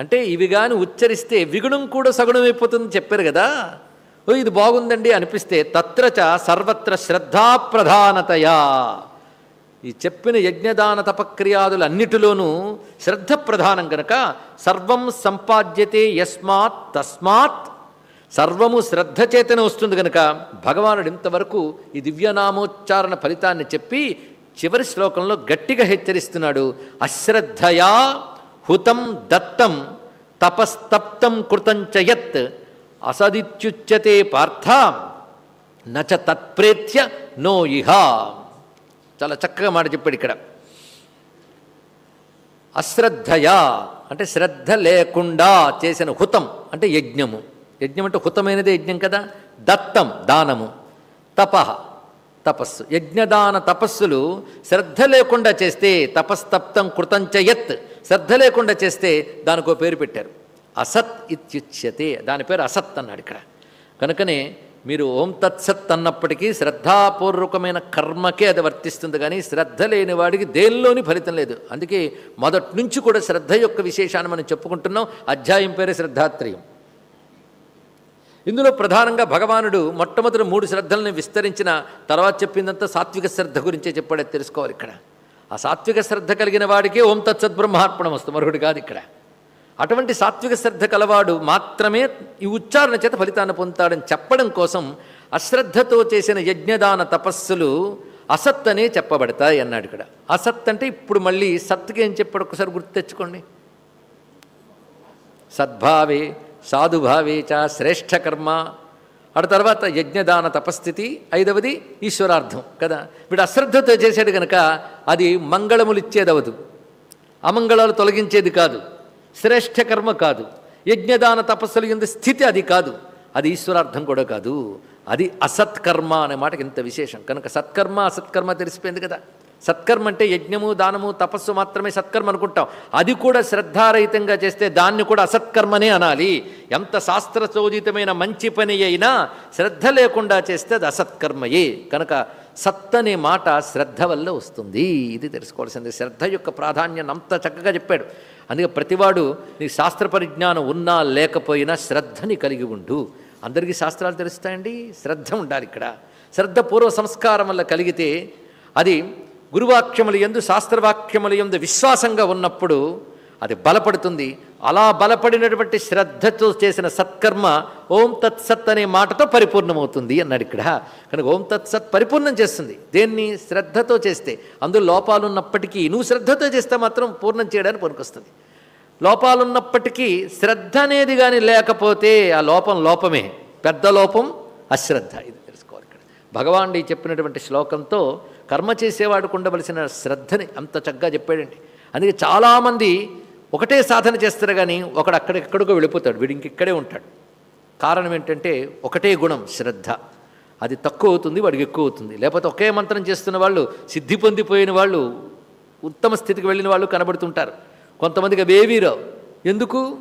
అంటే ఇవి కానీ ఉచ్చరిస్తే విగుణం కూడా సగుణమైపోతుందని చెప్పారు కదా. ఓ ఇది బాగుందండి అనిపిస్తే తత్రచ సర్వత్ర శ్రద్ధాప్రధానతయా ఈ చెప్పిన యజ్ఞదాన తపక్రియాదులన్నిటిలోనూ శ్రద్ధ ప్రధానం గనక సర్వం సంపాద్యతే యస్మాత్ తస్మాత్ సర్వము శ్రద్ధ చేతనే వస్తుంది కనుక భగవానుడు ఇంతవరకు ఈ దివ్యనామోచ్చారణ ఫలితాన్ని చెప్పి చివరి శ్లోకంలో గట్టిగా హెచ్చరిస్తున్నాడు. అశ్రద్ధయా హుతం దత్తం తపస్తప్తం కృతంచ యత్ అసదిత్యుచ్యతే పార్థ నచ తత్ప్రేత్య నో ఇహ. చాలా చక్కగా మాట చెప్పాడు ఇక్కడ. అశ్రద్ధయా అంటే శ్రద్ధ లేకుండా చేసిన హుతం అంటే యజ్ఞము. యజ్ఞం అంటే హుతమైనదే యజ్ఞం కదా? దత్తం దానము. తప తపస్సు. యజ్ఞదాన తపస్సులు శ్రద్ధ లేకుండా చేస్తే తపస్తప్తం కృతంచ యత్ శ్రద్ధ లేకుండా చేస్తే దానికో పేరు పెట్టారు. అసత్ ఇత్యుచ్యతే. దాని పేరు అసత్ అన్నాడు ఇక్కడ. కనుకనే మీరు ఓం తత్సత్ అన్నప్పటికీ శ్రద్ధాపూర్వకమైన కర్మకే అది వర్తిస్తుంది కానీ శ్రద్ధ లేని వాడికి దేనిలోని ఫలితం లేదు. అందుకే మొదటి నుంచి కూడా శ్రద్ధ యొక్క విశేషాన్ని మనం చెప్పుకుంటున్నాం. అధ్యాయం పేరే శ్రద్ధాత్రయం. ఇందులో ప్రధానంగా భగవానుడు మొట్టమొదటి మూడు శ్రద్ధలను విస్తరించిన తర్వాత చెప్పిందంతా సాత్విక శ్రద్ధ గురించే చెప్పాడో తెలుసుకోవాలి ఇక్కడ. ఆ సాత్విక శ్రద్ధ కలిగిన వాడికే ఓం తత్సద్బ్రహ్మార్పణం వస్తుంది. మరొకటి కాదు ఇక్కడ. అటువంటి సాత్విక శ్రద్ధ కలవాడు మాత్రమే ఈ ఉచ్చారణ చేత ఫలితాన్ని పొందుతాడని చెప్పడం కోసం అశ్రద్ధతో చేసిన యజ్ఞదాన తపస్సులు అసత్ అనే చెప్పబడతాయి అన్నాడు ఇక్కడ. అసత్ అంటే ఇప్పుడు మళ్ళీ సత్తుకి ఏం చెప్పాడు? ఒకసారి గుర్తు తెచ్చుకోండి. సద్భావే సాధుభావే చ శ్రేష్ఠ కర్మ ఆ తర్వాత యజ్ఞదాన తపస్థితి ఐదవది ఈశ్వరార్థం కదా? వీడు అశ్రద్ధతో చేశాడు కనుక అది మంగళములు ఇచ్చేదవదు అమంగళాలు తొలగించేది కాదు శ్రేష్ఠ కర్మ కాదు యజ్ఞదాన తపస్సులు ఎందు స్థితి అది కాదు అది ఈశ్వరార్థం కూడా కాదు అది అసత్కర్మ అనే మాటకి ఇంత విశేషం. కనుక సత్కర్మ అసత్కర్మ తెలిసిపోయింది కదా? సత్కర్మ అంటే యజ్ఞము దానము తపస్సు మాత్రమే సత్కర్మ అనుకుంటాం. అది కూడా శ్రద్ధారహితంగా చేస్తే దాన్ని కూడా అసత్కర్మనే అనాలి. ఎంత శాస్త్రచోదితమైన మంచి పని అయినా శ్రద్ధ లేకుండా చేస్తే అది అసత్కర్మయే. కనుక సత్ అనే మాట శ్రద్ధ వల్ల వస్తుంది. ఇది తెలుసుకోవాల్సింది. శ్రద్ధ యొక్క ప్రాధాన్యాన్ని అంత చక్కగా చెప్పాడు. అందుకే ప్రతివాడు నీ శాస్త్ర పరిజ్ఞానం ఉన్నా లేకపోయినా శ్రద్ధని కలిగి ఉండు. అందరికీ శాస్త్రాలు తెలుస్తాయండి? శ్రద్ధ ఉండాలి ఇక్కడ. శ్రద్ధ పూర్వ సంస్కారం వల్ల కలిగితే అది గురువాక్యముల ఎందు శాస్త్రవాక్యముల ఎందు విశ్వాసంగా ఉన్నప్పుడు అది బలపడుతుంది. అలా బలపడినటువంటి శ్రద్ధతో చేసిన సత్కర్మ ఓం తత్సత్ అనే మాటతో పరిపూర్ణమవుతుంది అన్నాడు ఇక్కడ. కనుక ఓం తత్సత్ పరిపూర్ణం చేస్తుంది. దేన్ని? శ్రద్ధతో చేస్తే. అందులో లోపాలు ఉన్నప్పటికీ నువ్వు శ్రద్ధతో చేస్తే మాత్రం పూర్ణం చేయడానికి పనికొస్తుంది. లోపాలున్నప్పటికీ శ్రద్ధ అనేది కానీ లేకపోతే ఆ లోపం లోపమే. పెద్ద లోపం అశ్రద్ధ. ఇది తెలుసుకోవాలి ఇక్కడ. భగవానుడి చెప్పినటువంటి శ్లోకంతో కర్మ చేసేవాడికి ఉండవలసిన శ్రద్ధని అంత చక్కగా చెప్పాడండి. అందుకే చాలామంది ఒకటే సాధన చేస్తారు కానీ ఒకడు అక్కడెక్కడికో వెళ్ళిపోతాడు వీడు ఇంకెక్కడే ఉంటాడు. కారణం ఏంటంటే ఒకటే గుణం శ్రద్ధ. అది తక్కువ అవుతుంది వాడికి ఎక్కువ అవుతుంది. లేకపోతే ఒకే మంత్రం చేస్తున్న వాళ్ళు సిద్ధి పొందిపోయిన వాళ్ళు ఉత్తమ స్థితికి వెళ్ళిన వాళ్ళు కనబడుతుంటారు. కొంతమందికి అవేవీ రావు. ఎందుకు?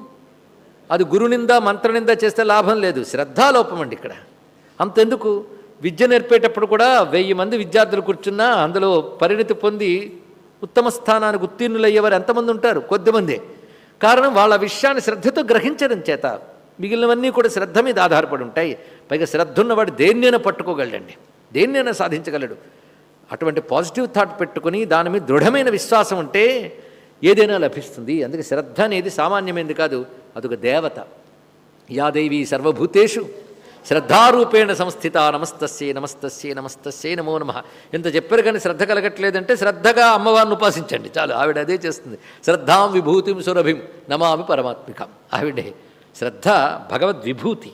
అది గురునింద మంత్రనింద చేస్తే లాభం లేదు. శ్రద్ధాలోపం అండి ఇక్కడ. అంతెందుకు? విద్య నేర్పేటప్పుడు కూడా వెయ్యి మంది విద్యార్థులు కూర్చున్నా అందులో పరిణతి పొంది ఉత్తమ స్థానానికి ఉత్తీర్ణులయ్యేవారు ఎంతమంది ఉంటారు? కొద్దిమందే. కారణం వాళ్ళ విషయాన్ని శ్రద్ధతో గ్రహించడం చేత. మిగిలినవన్నీ కూడా శ్రద్ధ మీద ఆధారపడి ఉంటాయి. పైగా శ్రద్ధ ఉన్నవాడు దేన్నైనా పట్టుకోగలడండి. దేన్నైనా సాధించగలడు. అటువంటి పాజిటివ్ థాట్ పెట్టుకుని దాని మీద దృఢమైన విశ్వాసం ఉంటే ఏదైనా లభిస్తుంది. అందుకే శ్రద్ధ అనేది సామాన్యమైనది కాదు. అదొక దేవత. యాదేవి సర్వభూతేషు. శ్రద్ధారూపేణ సంస్థిత నమస్తస్యే నమస్తస్యే నమస్తస్యే నమో నమ. ఎంత చెప్పారు కానీ శ్రద్ధ కలగట్లేదంటే శ్రద్ధగా అమ్మవారిని ఉపాసించండి. చాలు ఆవిడ అదే చేస్తుంది. శ్రద్ధాం విభూతిం సురభిం నమామి పరమాత్మికం. ఆవిడే. శ్రద్ధ భగవద్విభూతి.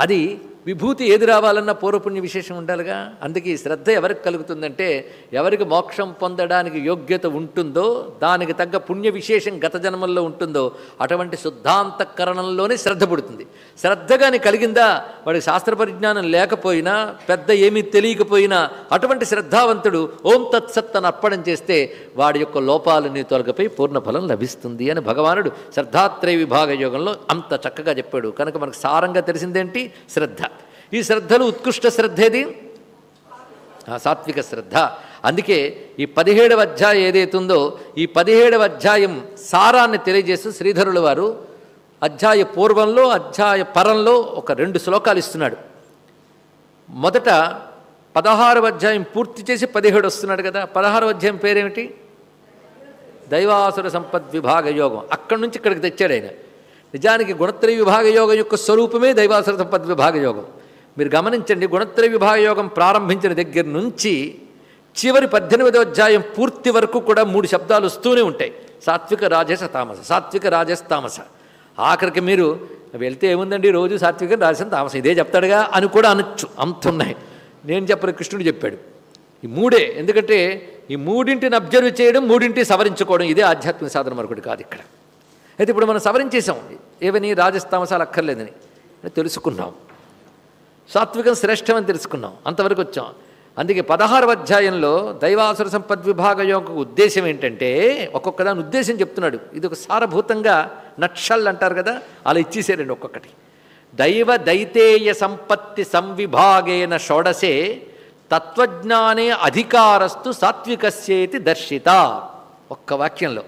అది విభూతి ఏది రావాలన్నా పూర్వపుణ్య విశేషం ఉండాలిగా? అందుకే ఈ శ్రద్ధ ఎవరికి కలుగుతుందంటే ఎవరికి మోక్షం పొందడానికి యోగ్యత ఉంటుందో దానికి తగ్గ పుణ్య విశేషం గత జన్మల్లో ఉంటుందో అటువంటి శుద్ధాంతకరణంలోనే శ్రద్ధ పుడుతుంది. శ్రద్ధగాని కలిగిందా వాడికి శాస్త్ర పరిజ్ఞానం లేకపోయినా పెద్ద ఏమీ తెలియకపోయినా అటువంటి శ్రద్ధావంతుడు ఓం తత్సత్ అని అర్పణం చేస్తే వాడి యొక్క లోపాలని తొలగపై పూర్ణఫలం లభిస్తుంది అని భగవానుడు శ్రద్ధాత్రయ విభాగ యోగంలో అంత చక్కగా చెప్పాడు. కనుక మనకు సారంగా తెలిసిందేంటి? శ్రద్ధ. ఈ శ్రద్ధలు ఉత్కృష్ట శ్రద్ధ ఏది ఆ సాత్విక శ్రద్ధ. అందుకే ఈ పదిహేడవ అధ్యాయం ఏదైతుందో ఈ పదిహేడవ అధ్యాయం సారాన్ని తెలియజేస్తూ శ్రీధరుల వారు అధ్యాయ పూర్వంలో అధ్యాయ పరంలో ఒక రెండు శ్లోకాలు ఇస్తున్నాడు. మొదట పదహారవ అధ్యాయం పూర్తి చేసి పదిహేడు వస్తున్నాడు కదా. పదహారవ అధ్యాయం పేరేమిటి? దైవాసుర సంపద్ విభాగ యోగం. అక్కడి నుంచి ఇక్కడికి తెచ్చాడు ఆయన. నిజానికి గుణత్రయ విభాగ యోగం యొక్క స్వరూపమే దైవాసుర సంపద్ విభాగ యోగం. మీరు గమనించండి గుణత్రయ విభాగయోగం ప్రారంభించిన దగ్గర నుంచి చివరి పద్దెనిమిదో అధ్యాయం పూర్తి వరకు కూడా మూడు శబ్దాలు వస్తూనే ఉంటాయి. సాత్విక రాజస తామస. సాత్విక రాజస తామస. ఆఖరికి మీరు వెళ్తే ఏముందండి? రోజు సాత్విక రాజసం తామస. ఇదే చెప్తాడుగా అని కూడా అనొచ్చు. అంతున్నాయి నేను చెప్పను కృష్ణుడు చెప్పాడు. ఈ మూడే ఎందుకంటే ఈ మూడింటిని అబ్జర్వ్ చేయడం మూడింటిని సవరించుకోవడం ఇదే ఆధ్యాత్మిక సాధన మరొకటి కాదు ఇక్కడ. అయితే ఇప్పుడు మనం సవరించేసాం ఏవని రాజస్తామసాలు అక్కర్లేదని. తెలుసుకున్నాం. సాత్వికం శ్రేష్టమని తెలుసుకున్నాం. అంతవరకు వచ్చాం. అందుకే పదహారవ అధ్యాయంలో దైవాసుర సంపద్విభాగ యొక్క ఉద్దేశం ఏంటంటే ఒక్కొక్క దాని ఉద్దేశం చెప్తున్నాడు. ఇది ఒక సారభూతంగా నక్షల్ అంటారు కదా అలా ఇచ్చేసారండి ఒక్కొక్కటి. దైవ దైతేయ సంపత్తి సంవిభాగేన షోడసే తత్వజ్ఞానే అధికారస్తు సాత్వికస్యేతి దర్శిత. ఒక్క వాక్యంలో.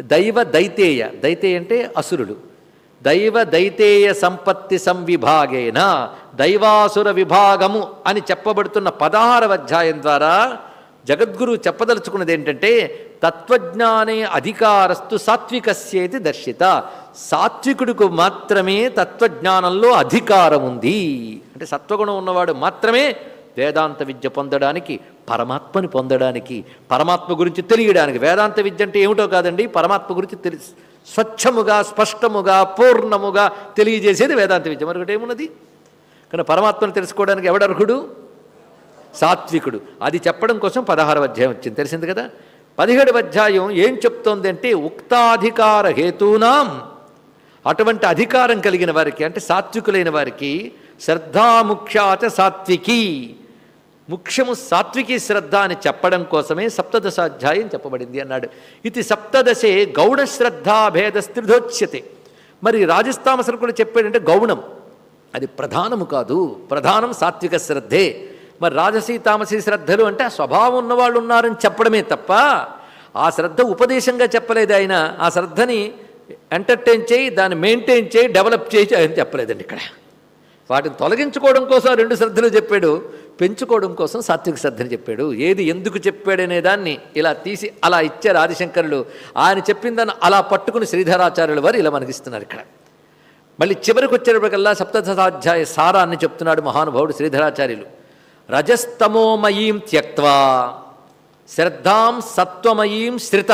దైవ దైతేయ దైతేయ అంటే అసురుడు. దైవ దైతేయ సంపత్తి సంవిభాగేన దైవాసుర విభాగము అని చెప్పబడుతున్న పదహారవ అధ్యాయం ద్వారా జగద్గురు చెప్పదలుచుకున్నది ఏంటంటే తత్వజ్ఞానే అధికారస్తు సాత్వికస్యేతి దర్శిత. సాత్వికుడికి మాత్రమే తత్వజ్ఞానంలో అధికారం ఉంది అంటే సత్వగుణం ఉన్నవాడు మాత్రమే వేదాంత విద్య పొందడానికి పరమాత్మని పొందడానికి పరమాత్మ గురించి తెలియడానికి. వేదాంత విద్య అంటే ఏమిటో కాదండి పరమాత్మ గురించి తెలి స్వచ్ఛముగా స్పష్టముగా పూర్ణముగా తెలియజేసేది వేదాంత విద్య. మరొకటి ఏమున్నది? కానీ పరమాత్మను తెలుసుకోవడానికి ఎవడర్హుడు సాత్వికుడు. అది చెప్పడం కోసం పదహారవ అధ్యాయం వచ్చింది. తెలిసింది కదా? పదిహేడవ అధ్యాయం ఏం చెప్తోంది అంటే ఉక్తాధికార హేతూనాం. అటువంటి అధికారం కలిగిన వారికి అంటే సాత్వికులైన వారికి శ్రద్ధాముఖ్యాచ సాత్వికి. ముఖ్యము సాత్వికి శ్రద్ధ అని చెప్పడం కోసమే సప్తదశాధ్యాయం చెప్పబడింది అన్నాడు. ఇది సప్తదశే గౌణ శ్రద్ధాభేద స్త్రిధోచ్యతే మరి రాజస్థామసరు కూడా చెప్పాడంటే గౌణం. అది ప్రధానము కాదు ప్రధానం సాత్విక శ్రద్ధే. మరి రాజసీ తామసీ శ్రద్ధలు అంటే ఆ స్వభావం ఉన్నవాళ్ళు ఉన్నారని చెప్పడమే తప్ప ఆ శ్రద్ధ ఉపదేశంగా చెప్పలేదు ఆయన. ఆ శ్రద్ధని ఎంటర్టైన్ చేయి దాన్ని మెయింటైన్ చేయి డెవలప్ చేయి అని చెప్పలేదండి ఇక్కడ. వాటిని తొలగించుకోవడం కోసం రెండు శ్రద్ధలు చెప్పాడు. పెంచుకోవడం కోసం సాత్విక శ్రద్ధని చెప్పాడు. ఏది ఎందుకు చెప్పాడనే దాన్ని ఇలా తీసి అలా ఇచ్చారు ఆదిశంకరులు. ఆయన చెప్పిందని అలా పట్టుకుని శ్రీధరాచార్యుల వారు ఇలా మనకిస్తున్నారు ఇక్కడ. మళ్ళీ చివరికి వచ్చేటప్పటికల్లా సప్తదశాధ్యాయ సారాన్ని చెప్తున్నాడు మహానుభావుడు శ్రీధరాచార్యులు. రజస్తమోమయీం త్యక్వా శ్రద్ధాం సత్వమయీం శ్రిత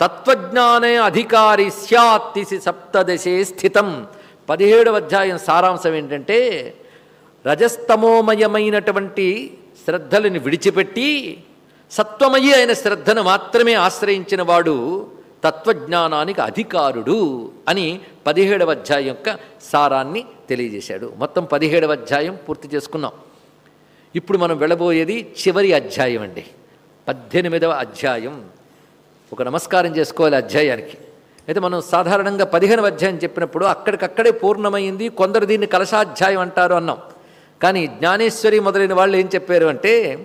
తత్వజ్ఞానే అధికారి స్యాత్తిసి సప్తదశే స్థితం. పదిహేడవ అధ్యాయం సారాంశం ఏంటంటే రజస్తమోమయమైనటువంటి శ్రద్ధలను విడిచిపెట్టి సత్వమయి అయిన శ్రద్ధను మాత్రమే ఆశ్రయించిన వాడు తత్వజ్ఞానానికి అధికారుడు అని పదిహేడవ అధ్యాయం యొక్క సారాన్ని తెలియజేశాడు. మొత్తం పదిహేడవ అధ్యాయం పూర్తి చేసుకున్నాం. ఇప్పుడు మనం వెళ్ళబోయేది చివరి అధ్యాయం అండి. పద్దెనిమిదవ అధ్యాయం. ఒక నమస్కారం చేసుకోవాలి అధ్యాయానికి. అయితే మనం సాధారణంగా పదిహేనవ అధ్యాయం చెప్పినప్పుడు అక్కడికక్కడే పూర్ణమైంది కొందరు దీన్ని కలశాధ్యాయం అంటారు అన్నాం. కానీ జ్ఞానేశ్వరి మొదలైన వాళ్ళు ఏం చెప్పారు అంటే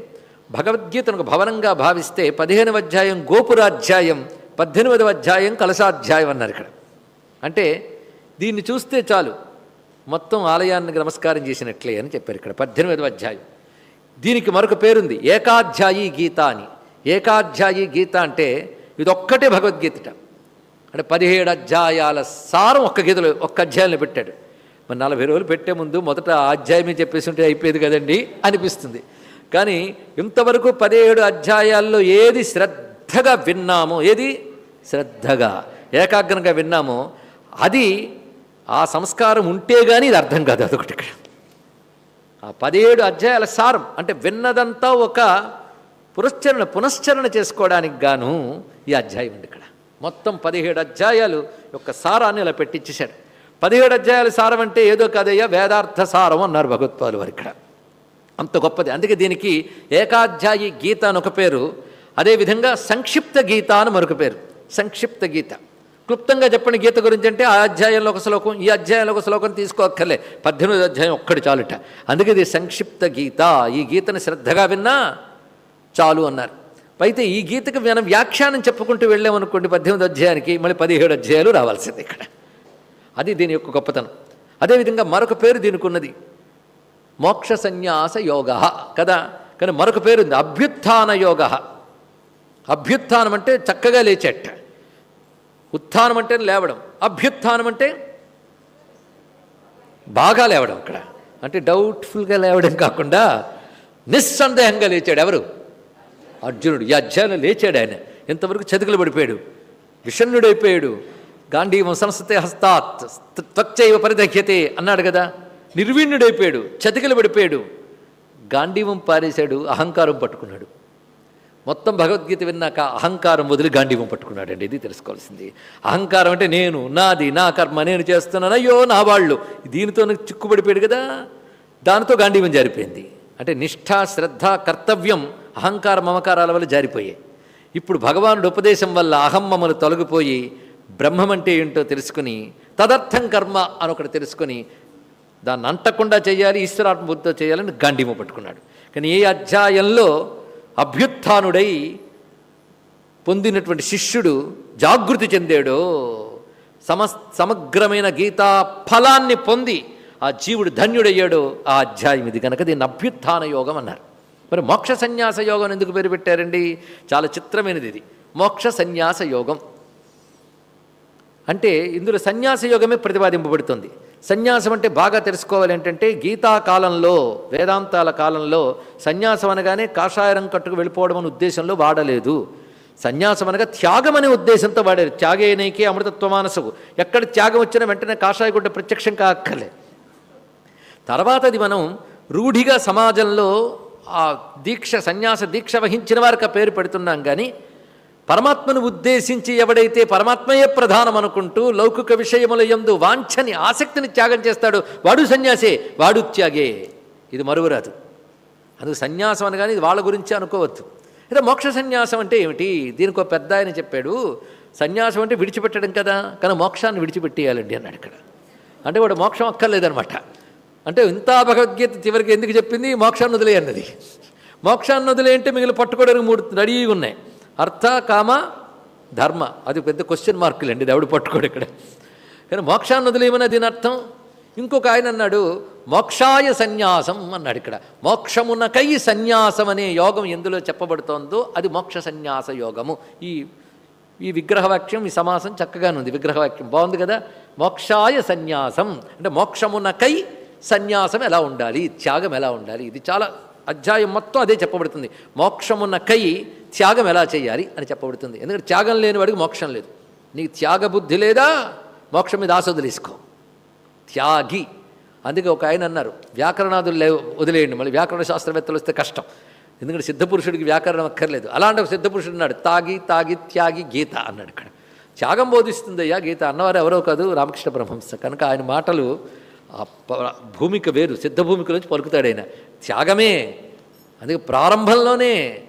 భగవద్గీతను ఒక భవనంగా భావిస్తే పదిహేనవ అధ్యాయం గోపురాధ్యాయం పద్దెనిమిదవ అధ్యాయం కలశాధ్యాయం అన్నారు ఇక్కడ. అంటే దీన్ని చూస్తే చాలు మొత్తం ఆలయానికి నమస్కారం చేసినట్లే అని చెప్పారు ఇక్కడ పద్దెనిమిదవ అధ్యాయం. దీనికి మరొక పేరుంది ఏకాధ్యాయి గీత అని. ఏకాధ్యాయి గీత అంటే ఇదొక్కటే భగవద్గీతట. అంటే పదిహేడు అధ్యాయాల సారం ఒక్క గీతలో ఒక్క అధ్యాయంలో పెట్టాడు. మరి నలభై రోజులు పెట్టే ముందు మొదట అధ్యాయమే చెప్పేసి ఉంటే అయిపోయేది కదండి? అనిపిస్తుంది. కానీ ఇంతవరకు పదిహేడు అధ్యాయాల్లో ఏది శ్రద్ధ శ్రద్ధగా విన్నామో. ఏది? శ్రద్ధగా. ఏకాగ్రంగా విన్నామో. అది ఆ సంస్కారం ఉంటే కానీ ఇది అర్థం కాదు అదొకటి ఇక్కడ. ఆ పదిహేడు అధ్యాయాల సారం అంటే విన్నదంతా ఒక పురశ్చరణ పునశ్చరణ చేసుకోవడానికి గాను ఈ అధ్యాయం ఉంది ఇక్కడ. మొత్తం పదిహేడు అధ్యాయాలు యొక్క సారాన్ని ఇలా పెట్టించేశాడు పదిహేడు అధ్యాయాల సారం అంటే ఏదో కాదయ్యా వేదార్థ సారం అన్నారు భగవత్వాలు వారు ఇక్కడ. అంత గొప్పది. అందుకే దీనికి ఏకాధ్యాయి గీత అని ఒక పేరు అదేవిధంగా సంక్షిప్త గీత అని మరొక పేరు. సంక్షిప్త గీత. క్లుప్తంగా చెప్పండి గీత గురించి అంటే ఆ అధ్యాయంలో ఒక శ్లోకం ఈ అధ్యాయంలో ఒక శ్లోకం తీసుకోక్కర్లే. పద్దెనిమిది అధ్యాయం ఒక్కటి చాలుట. అందుకే ఇది సంక్షిప్త గీత. ఈ గీతను శ్రద్ధగా విన్నా చాలు అన్నారు. అయితే ఈ గీతకు మనం వ్యాఖ్యానం చెప్పుకుంటూ వెళ్ళామనుకోండి పద్దెనిమిది అధ్యాయానికి మళ్ళీ పదిహేడు అధ్యాయాలు రావాల్సింది ఇక్కడ. అది దీని యొక్క గొప్పతనం. అదేవిధంగా మరొక పేరు దీనికి ఉన్నది. మోక్ష సన్యాస యోగ. కదా? కానీ మరొక పేరు ఉంది. అభ్యుత్థాన యోగ. అభ్యుత్థానం అంటే చక్కగా లేచేట. ఉత్థానం అంటే లేవడం. అభ్యుత్థానం అంటే బాగా లేవడం అక్కడ. అంటే డౌట్ఫుల్గా లేవడం కాకుండా నిస్సందేహంగా లేచాడు ఎవరు? అర్జునుడు. ఈ అధ్యాయంలో లేచాడు ఆయన. ఇంతవరకు చతికిలు పడిపోయాడు? విషణ్ణుడైపోయాడు. గాంధీవం సంస్థతే హస్తాత్. త్వక్చైవ పరిదహ్యతే అన్నాడు కదా. నిర్వీణ్ణుడైపోయాడు. చతికిలు పడిపోయాడు. గాంధీవం పారేశాడు. అహంకారం పట్టుకున్నాడు. మొత్తం భగవద్గీత విన్నాక అహంకారం వదిలి గాంధీవం పట్టుకున్నాడండి ఇది తెలుసుకోవాల్సింది. అహంకారం అంటే నేను నాది నా కర్మ నేను చేస్తున్నాను అయ్యో నా వాళ్ళు. దీనితో నాకు కదా. దానితో గాంధీవం జారిపోయింది. అంటే నిష్ఠ శ్రద్ధ కర్తవ్యం అహంకార మమకారాల వల్ల జారిపోయాయి. ఇప్పుడు భగవానుడు ఉపదేశం వల్ల అహమ్మములు తొలగిపోయి బ్రహ్మం అంటే ఏంటో తెలుసుకుని తదర్థం కర్మ అని ఒకటి తెలుసుకొని దాన్ని అంటకుండా చేయాలి ఈశ్వరాత్మబుద్ధితో చేయాలని గాంధీమ పట్టుకున్నాడు. కానీ ఏ అధ్యాయంలో అభ్యుత్థానుడై పొందినటువంటి శిష్యుడు జాగృతి చెందాడో సమ సమగ్రమైన గీతా ఫలాన్ని పొంది ఆ జీవుడు ధన్యుడయ్యాడో ఆ అధ్యాయం ఇది. కనుక దీన్ని అభ్యుత్థాన యోగం అన్నారు. మరి మోక్ష సన్యాస యోగం ఎందుకు పేరు పెట్టారండి? చాలా చిత్రమైనది ఇది. మోక్ష సన్యాస యోగం. అంటే ఇందులో సన్యాస యోగమే ప్రతిపాదింపబడుతుంది. సన్యాసం అంటే బాగా తెలుసుకోవాలి ఏంటంటే గీతా కాలంలో వేదాంతాల కాలంలో సన్యాసం అనగానే కాషాయరం కట్టుకు వెళ్ళిపోవడం అనే ఉద్దేశంలో వాడలేదు. సన్యాసం అనగా త్యాగం అనే ఉద్దేశంతో వాడారు. త్యాగేనైకే అమృతత్వమానసకు ఎక్కడ త్యాగం వచ్చినా వెంటనే కాషాయ గుడ్డ ప్రత్యక్షం కాక్కర్లే. తర్వాత అది మనం రూఢిగా సమాజంలో ఆ దీక్ష సన్యాస దీక్ష వహించిన వారికి ఆ పేరు పెడుతున్నాం కానీ పరమాత్మను ఉద్దేశించి ఎవడైతే పరమాత్మయే ప్రధానం అనుకుంటూ లౌకిక విషయముల ఎందు వాంఛని ఆసక్తిని త్యాగం చేస్తాడు వాడు సన్యాసే వాడు త్యాగే. ఇది మరువురాదు. అందుకు సన్యాసం అనగానే ఇది వాళ్ళ గురించి అనుకోవద్దు. అయితే మోక్ష సన్యాసం అంటే ఏమిటి? దీనికి ఒక పెద్ద ఆయన చెప్పాడు సన్యాసం అంటే విడిచిపెట్టడం కదా కానీ మోక్షాన్ని విడిచిపెట్టేయాలండి అన్నాడు ఇక్కడ. అంటే వాడు మోక్షం అక్కర్లేదనమాట అంటే ఇంత భగవద్గీత చివరికి ఎందుకు చెప్పింది? మోక్షాన్ని వదిలే అన్నది. మోక్షాన్ని వదిలే అంటే మిగిలిన పట్టుకోవడానికి మూడు రెడీగా ఉన్నాయి. అర్థ కామ ధర్మ. అది పెద్ద క్వశ్చన్ మార్కులండి అండి దేవుడు పట్టుకోడు ఇక్కడ. కానీ మోక్షాన్ని వదిలేయమని దీని అర్థం? ఇంకొక ఆయన అన్నాడు మోక్షాయ సన్యాసం అన్నాడు ఇక్కడ. మోక్షమునకై సన్యాసం అనే యోగం ఎందులో చెప్పబడుతోందో అది మోక్ష సన్యాస యోగము. ఈ ఈ విగ్రహవాక్యం ఈ సమాసం చక్కగానే ఉంది. విగ్రహవాక్యం బాగుంది కదా? మోక్షాయ సన్యాసం. అంటే మోక్షమునకై సన్యాసం ఎలా ఉండాలి? త్యాగం ఎలా ఉండాలి? ఇది చాలా అధ్యాయం మొత్తం అదే చెప్పబడుతుంది. మోక్షమునకై త్యాగం ఎలా చేయాలి అని చెప్పబడుతుంది. ఎందుకంటే త్యాగం లేని వాడికి మోక్షం లేదు. నీకు త్యాగ బుద్ధి లేదా? మోక్షం మీద ఆశ వదిలేసుకో. త్యాగి. అందుకే ఒక ఆయన అన్నారు వ్యాకరణాదులు లేవు వదిలేయండి. మళ్ళీ వ్యాకరణ శాస్త్రవేత్తలు వస్తే కష్టం. ఎందుకంటే సిద్ధపురుషుడికి వ్యాకరణం అక్కర్లేదు. అలాంటి ఒక సిద్ధపురుషుడు ఉన్నాడు తాగి తాగి త్యాగి గీత అన్నాడు ఇక్కడ. త్యాగం బోధిస్తుందయ్యా గీత అన్నవారు ఎవరో కాదు రామకృష్ణ బ్రహ్మంస కనుక ఆయన మాటలు భూమిక వేరు సిద్ధ భూమిక నుంచి పలుకుతాడు ఆయన. త్యాగమే. అందుకే ప్రారంభంలోనే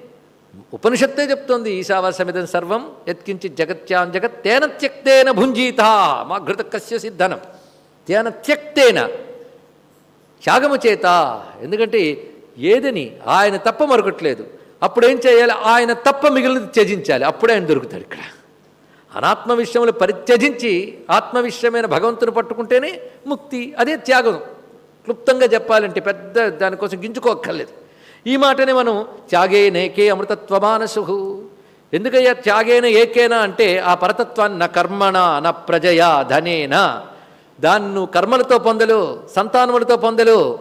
ఉపనిషత్తే చెప్తోంది ఈశావాసమిదం సర్వం యత్కించి జగత్యాం జగత్ తేన త్యక్తేన భుంజీత మా ఘృతకస్య సిద్ధనం. తేన త్యక్తేన త్యాగము చేత. ఎందుకంటే ఏదని ఆయన తప్ప మరొకట్లేదు. అప్పుడు ఏం చేయాలి? ఆయన తప్ప మిగిలిన త్యజించాలి. అప్పుడే ఆయన దొరుకుతాడు ఇక్కడ. అనాత్మ విషయములు పరిత్యజించి ఆత్మ విషయమైన భగవంతుని పట్టుకుంటేనే ముక్తి అదే త్యాగం. క్లుప్తంగా చెప్పాలంటే పెద్ద దానికోసం గింజుకోక్కర్లేదు. ఈ మాటనే మనం త్యాగే నేకే అమృతత్వమానసు. ఎందుకయ్యా త్యాగేన ఏకేనా అంటే ఆ పరతత్వాన్ని నా కర్మణ నా ప్రజయా ధనేనా. దాన్ని నువ్వు కర్మలతో పొందలు సంతానములతో పొందలు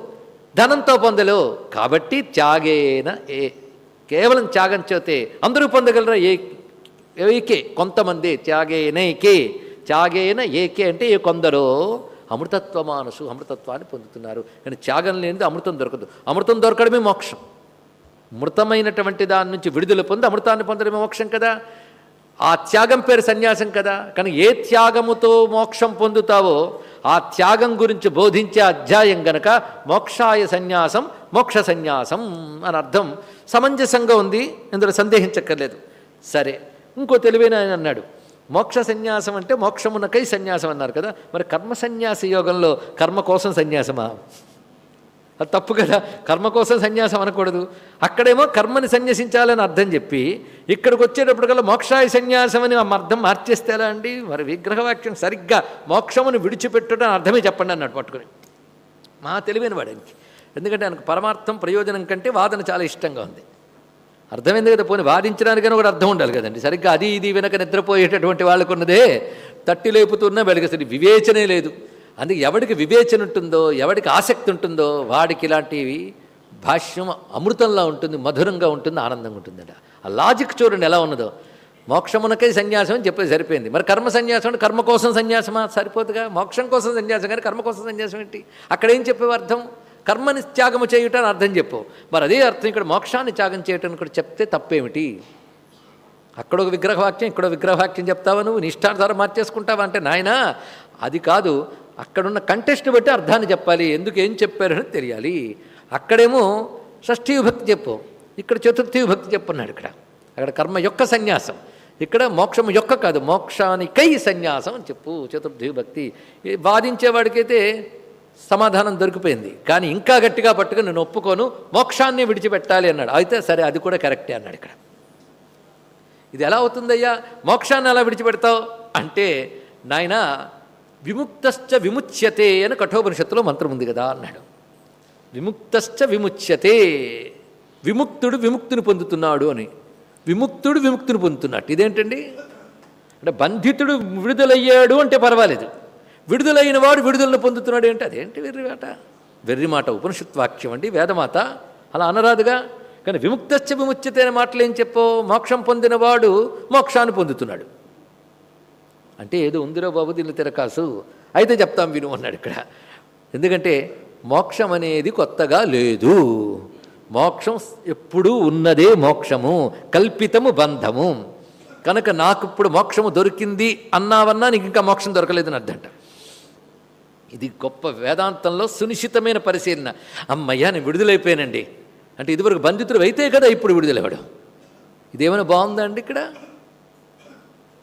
ధనంతో పొందలు. కాబట్టి త్యాగేన ఏ కేవలం త్యాగం చేతే అందరూ పొందగలరా? ఏ ఏకే కొంతమంది త్యాగేనైకే త్యాగేన ఏకే అంటే ఏ కొందరో అమృతత్వ మానసు అమృతత్వాన్ని పొందుతున్నారు. కానీ త్యాగం లేనిది అమృతం దొరకదు. అమృతం దొరకడమే మోక్షం. మృతమైనటువంటి దాని నుంచి విడుదల పొంది అమృతాన్ని పొందడమే మోక్షం కదా? ఆ త్యాగం పేరు సన్యాసం కదా? కానీ ఏ త్యాగముతో మోక్షం పొందుతావో ఆ త్యాగం గురించి బోధించే అధ్యాయం గనక మోక్షాయ సన్యాసం మోక్ష సన్యాసం అని అర్థం. సమంజసంగా ఉంది. ఇందులో సందేహించక్కర్లేదు. సరే. ఇంకో తెలివైన ఆయన అన్నాడు. మోక్ష సన్యాసం అంటే మోక్షమునకై సన్యాసం అన్నారు కదా? మరి కర్మ సన్యాస యోగంలో కర్మ కోసం సన్యాసమా? అది తప్పు కదా. కర్మ కోసం సన్యాసం అనకూడదు. అక్కడేమో కర్మని సన్యసించాలని అర్థం చెప్పి ఇక్కడికి వచ్చేటప్పటికల్లా మోక్షాయ సన్యాసం అని అర్థం మార్చేస్తే ఎలా అండి? మరి విగ్రహవాక్యం సరిగ్గా మోక్షమును విడిచిపెట్టడం అని అర్థమే చెప్పండి అన్నాడు పట్టుకుని. మా తెలివైన వాడానికి ఎందుకంటే ఆయనకు పరమార్థం ప్రయోజనం కంటే వాదన చాలా ఇష్టంగా ఉంది. అర్థమైంది కదా పోనీ వాదించడానికైనా కూడా అర్థం ఉండాలి కదండి. సరిగ్గా అది ఇది వెనక నిద్రపోయేటటువంటి వాళ్ళకున్నదే తట్టి లేపుతున్నా వెనక వివేచనే లేదు. అందుకే ఎవడికి వివేచన ఉంటుందో ఎవడికి ఆసక్తి ఉంటుందో వాడికి ఇలాంటివి భాష్యం అమృతంలా ఉంటుంది మధురంగా ఉంటుంది ఆనందంగా ఉంటుందట. ఆ లాజిక్ చూడండి ఎలా ఉన్నదో. మోక్షమునకై సన్యాసం అని చెప్పేది సరిపోయింది. మరి కర్మ సన్యాసం అంటే కర్మ కోసం సన్యాసమా? సరిపోతుగా మోక్షం కోసం సన్యాసం కానీ కర్మ కోసం సన్యాసం ఏంటి? అక్కడ ఏం చెప్పేవి అర్థం? కర్మని త్యాగం చేయుట అని అర్థం చెప్పు మరి అదే అర్థం ఇక్కడ మోక్షాన్ని త్యాగం చేయటం కూడా చెప్తే తప్పేమిటి? అక్కడ ఒక విగ్రహవాక్యం ఇక్కడ విగ్రహవాక్యం చెప్తావా నువ్వు? నిష్ఠానుసారం మార్చేసుకుంటావా అంటే నాయనా అది కాదు. అక్కడున్న కంటెస్ట్ బట్టి అర్థాన్ని చెప్పాలి. ఎందుకు ఏం చెప్పారని తెలియాలి. అక్కడేమో షష్ఠీ విభక్తి చెప్పు. ఇక్కడ చతుర్థి విభక్తి చెప్పున్నాడు ఇక్కడ. అక్కడ కర్మ యొక్క సన్యాసం. ఇక్కడ మోక్షం యొక్క కాదు మోక్షానికై సన్యాసం అని చెప్పు చతుర్థి విభక్తి వాదించేవాడికైతే సమాధానం దొరికిపోయింది. కానీ ఇంకా గట్టిగా పట్టుకుని నేను ఒప్పుకోను మోక్షాన్ని విడిచిపెట్టాలి అన్నాడు. అయితే సరే అది కూడా కరెక్టే అన్నాడు ఇక్కడ. ఇది ఎలా అవుతుందయ్యా? మోక్షాన్ని ఎలా విడిచిపెడతావు? అంటే నాయన విముక్తశ్చ విముచ్యతే అని కఠోపనిషత్తులో మంత్రం ఉంది కదా అన్నాడు. విముక్తశ్చ విముచ్యతే. విముక్తుడు విముక్తిని పొందుతున్నాడు అని. విముక్తుడు విముక్తిని పొందుతున్నట్టు. ఇదేంటండి? అంటే బంధితుడు విడుదలయ్యాడు అంటే పర్వాలేదు. విడుదలైన వాడు విడుదలను పొందుతున్నాడు ఏంటి అదేంటి వెర్రిమాట వెర్రిమాట ఉపనిషత్వాక్యం ఉపనిషత్ వాక్యం అండి వేదమాత. అలా అనరాదుగా? కానీ విముక్తశ్చ విముచ్యతే అనే మాటలు ఏం చెప్పో మోక్షం పొందినవాడు మోక్షాన్ని పొందుతున్నాడు. అంటే ఏదో ఉందిరో బాబు దీని తిరకాసు. అయితే చెప్తాం విను అన్నాడు ఇక్కడ. ఎందుకంటే మోక్షం అనేది కొత్తగా లేదు. మోక్షం ఎప్పుడూ ఉన్నదే మోక్షము కల్పితము బంధము. కనుక నాకు ఇప్పుడు మోక్షము దొరికింది అన్నావన్నా నీకు ఇంకా మోక్షం దొరకలేదని అర్థంట. ఇది గొప్ప వేదాంతంలో సునిశ్చితమైన పరిశీలన. అమ్మయ్యా నేను విడుదలైపోయానండి. అంటే ఇదివరకు బంధితుడు అయితే కదా ఇప్పుడు విడుదలవ్వడం ఇదేమైనా బాగుందా అండి ఇక్కడ?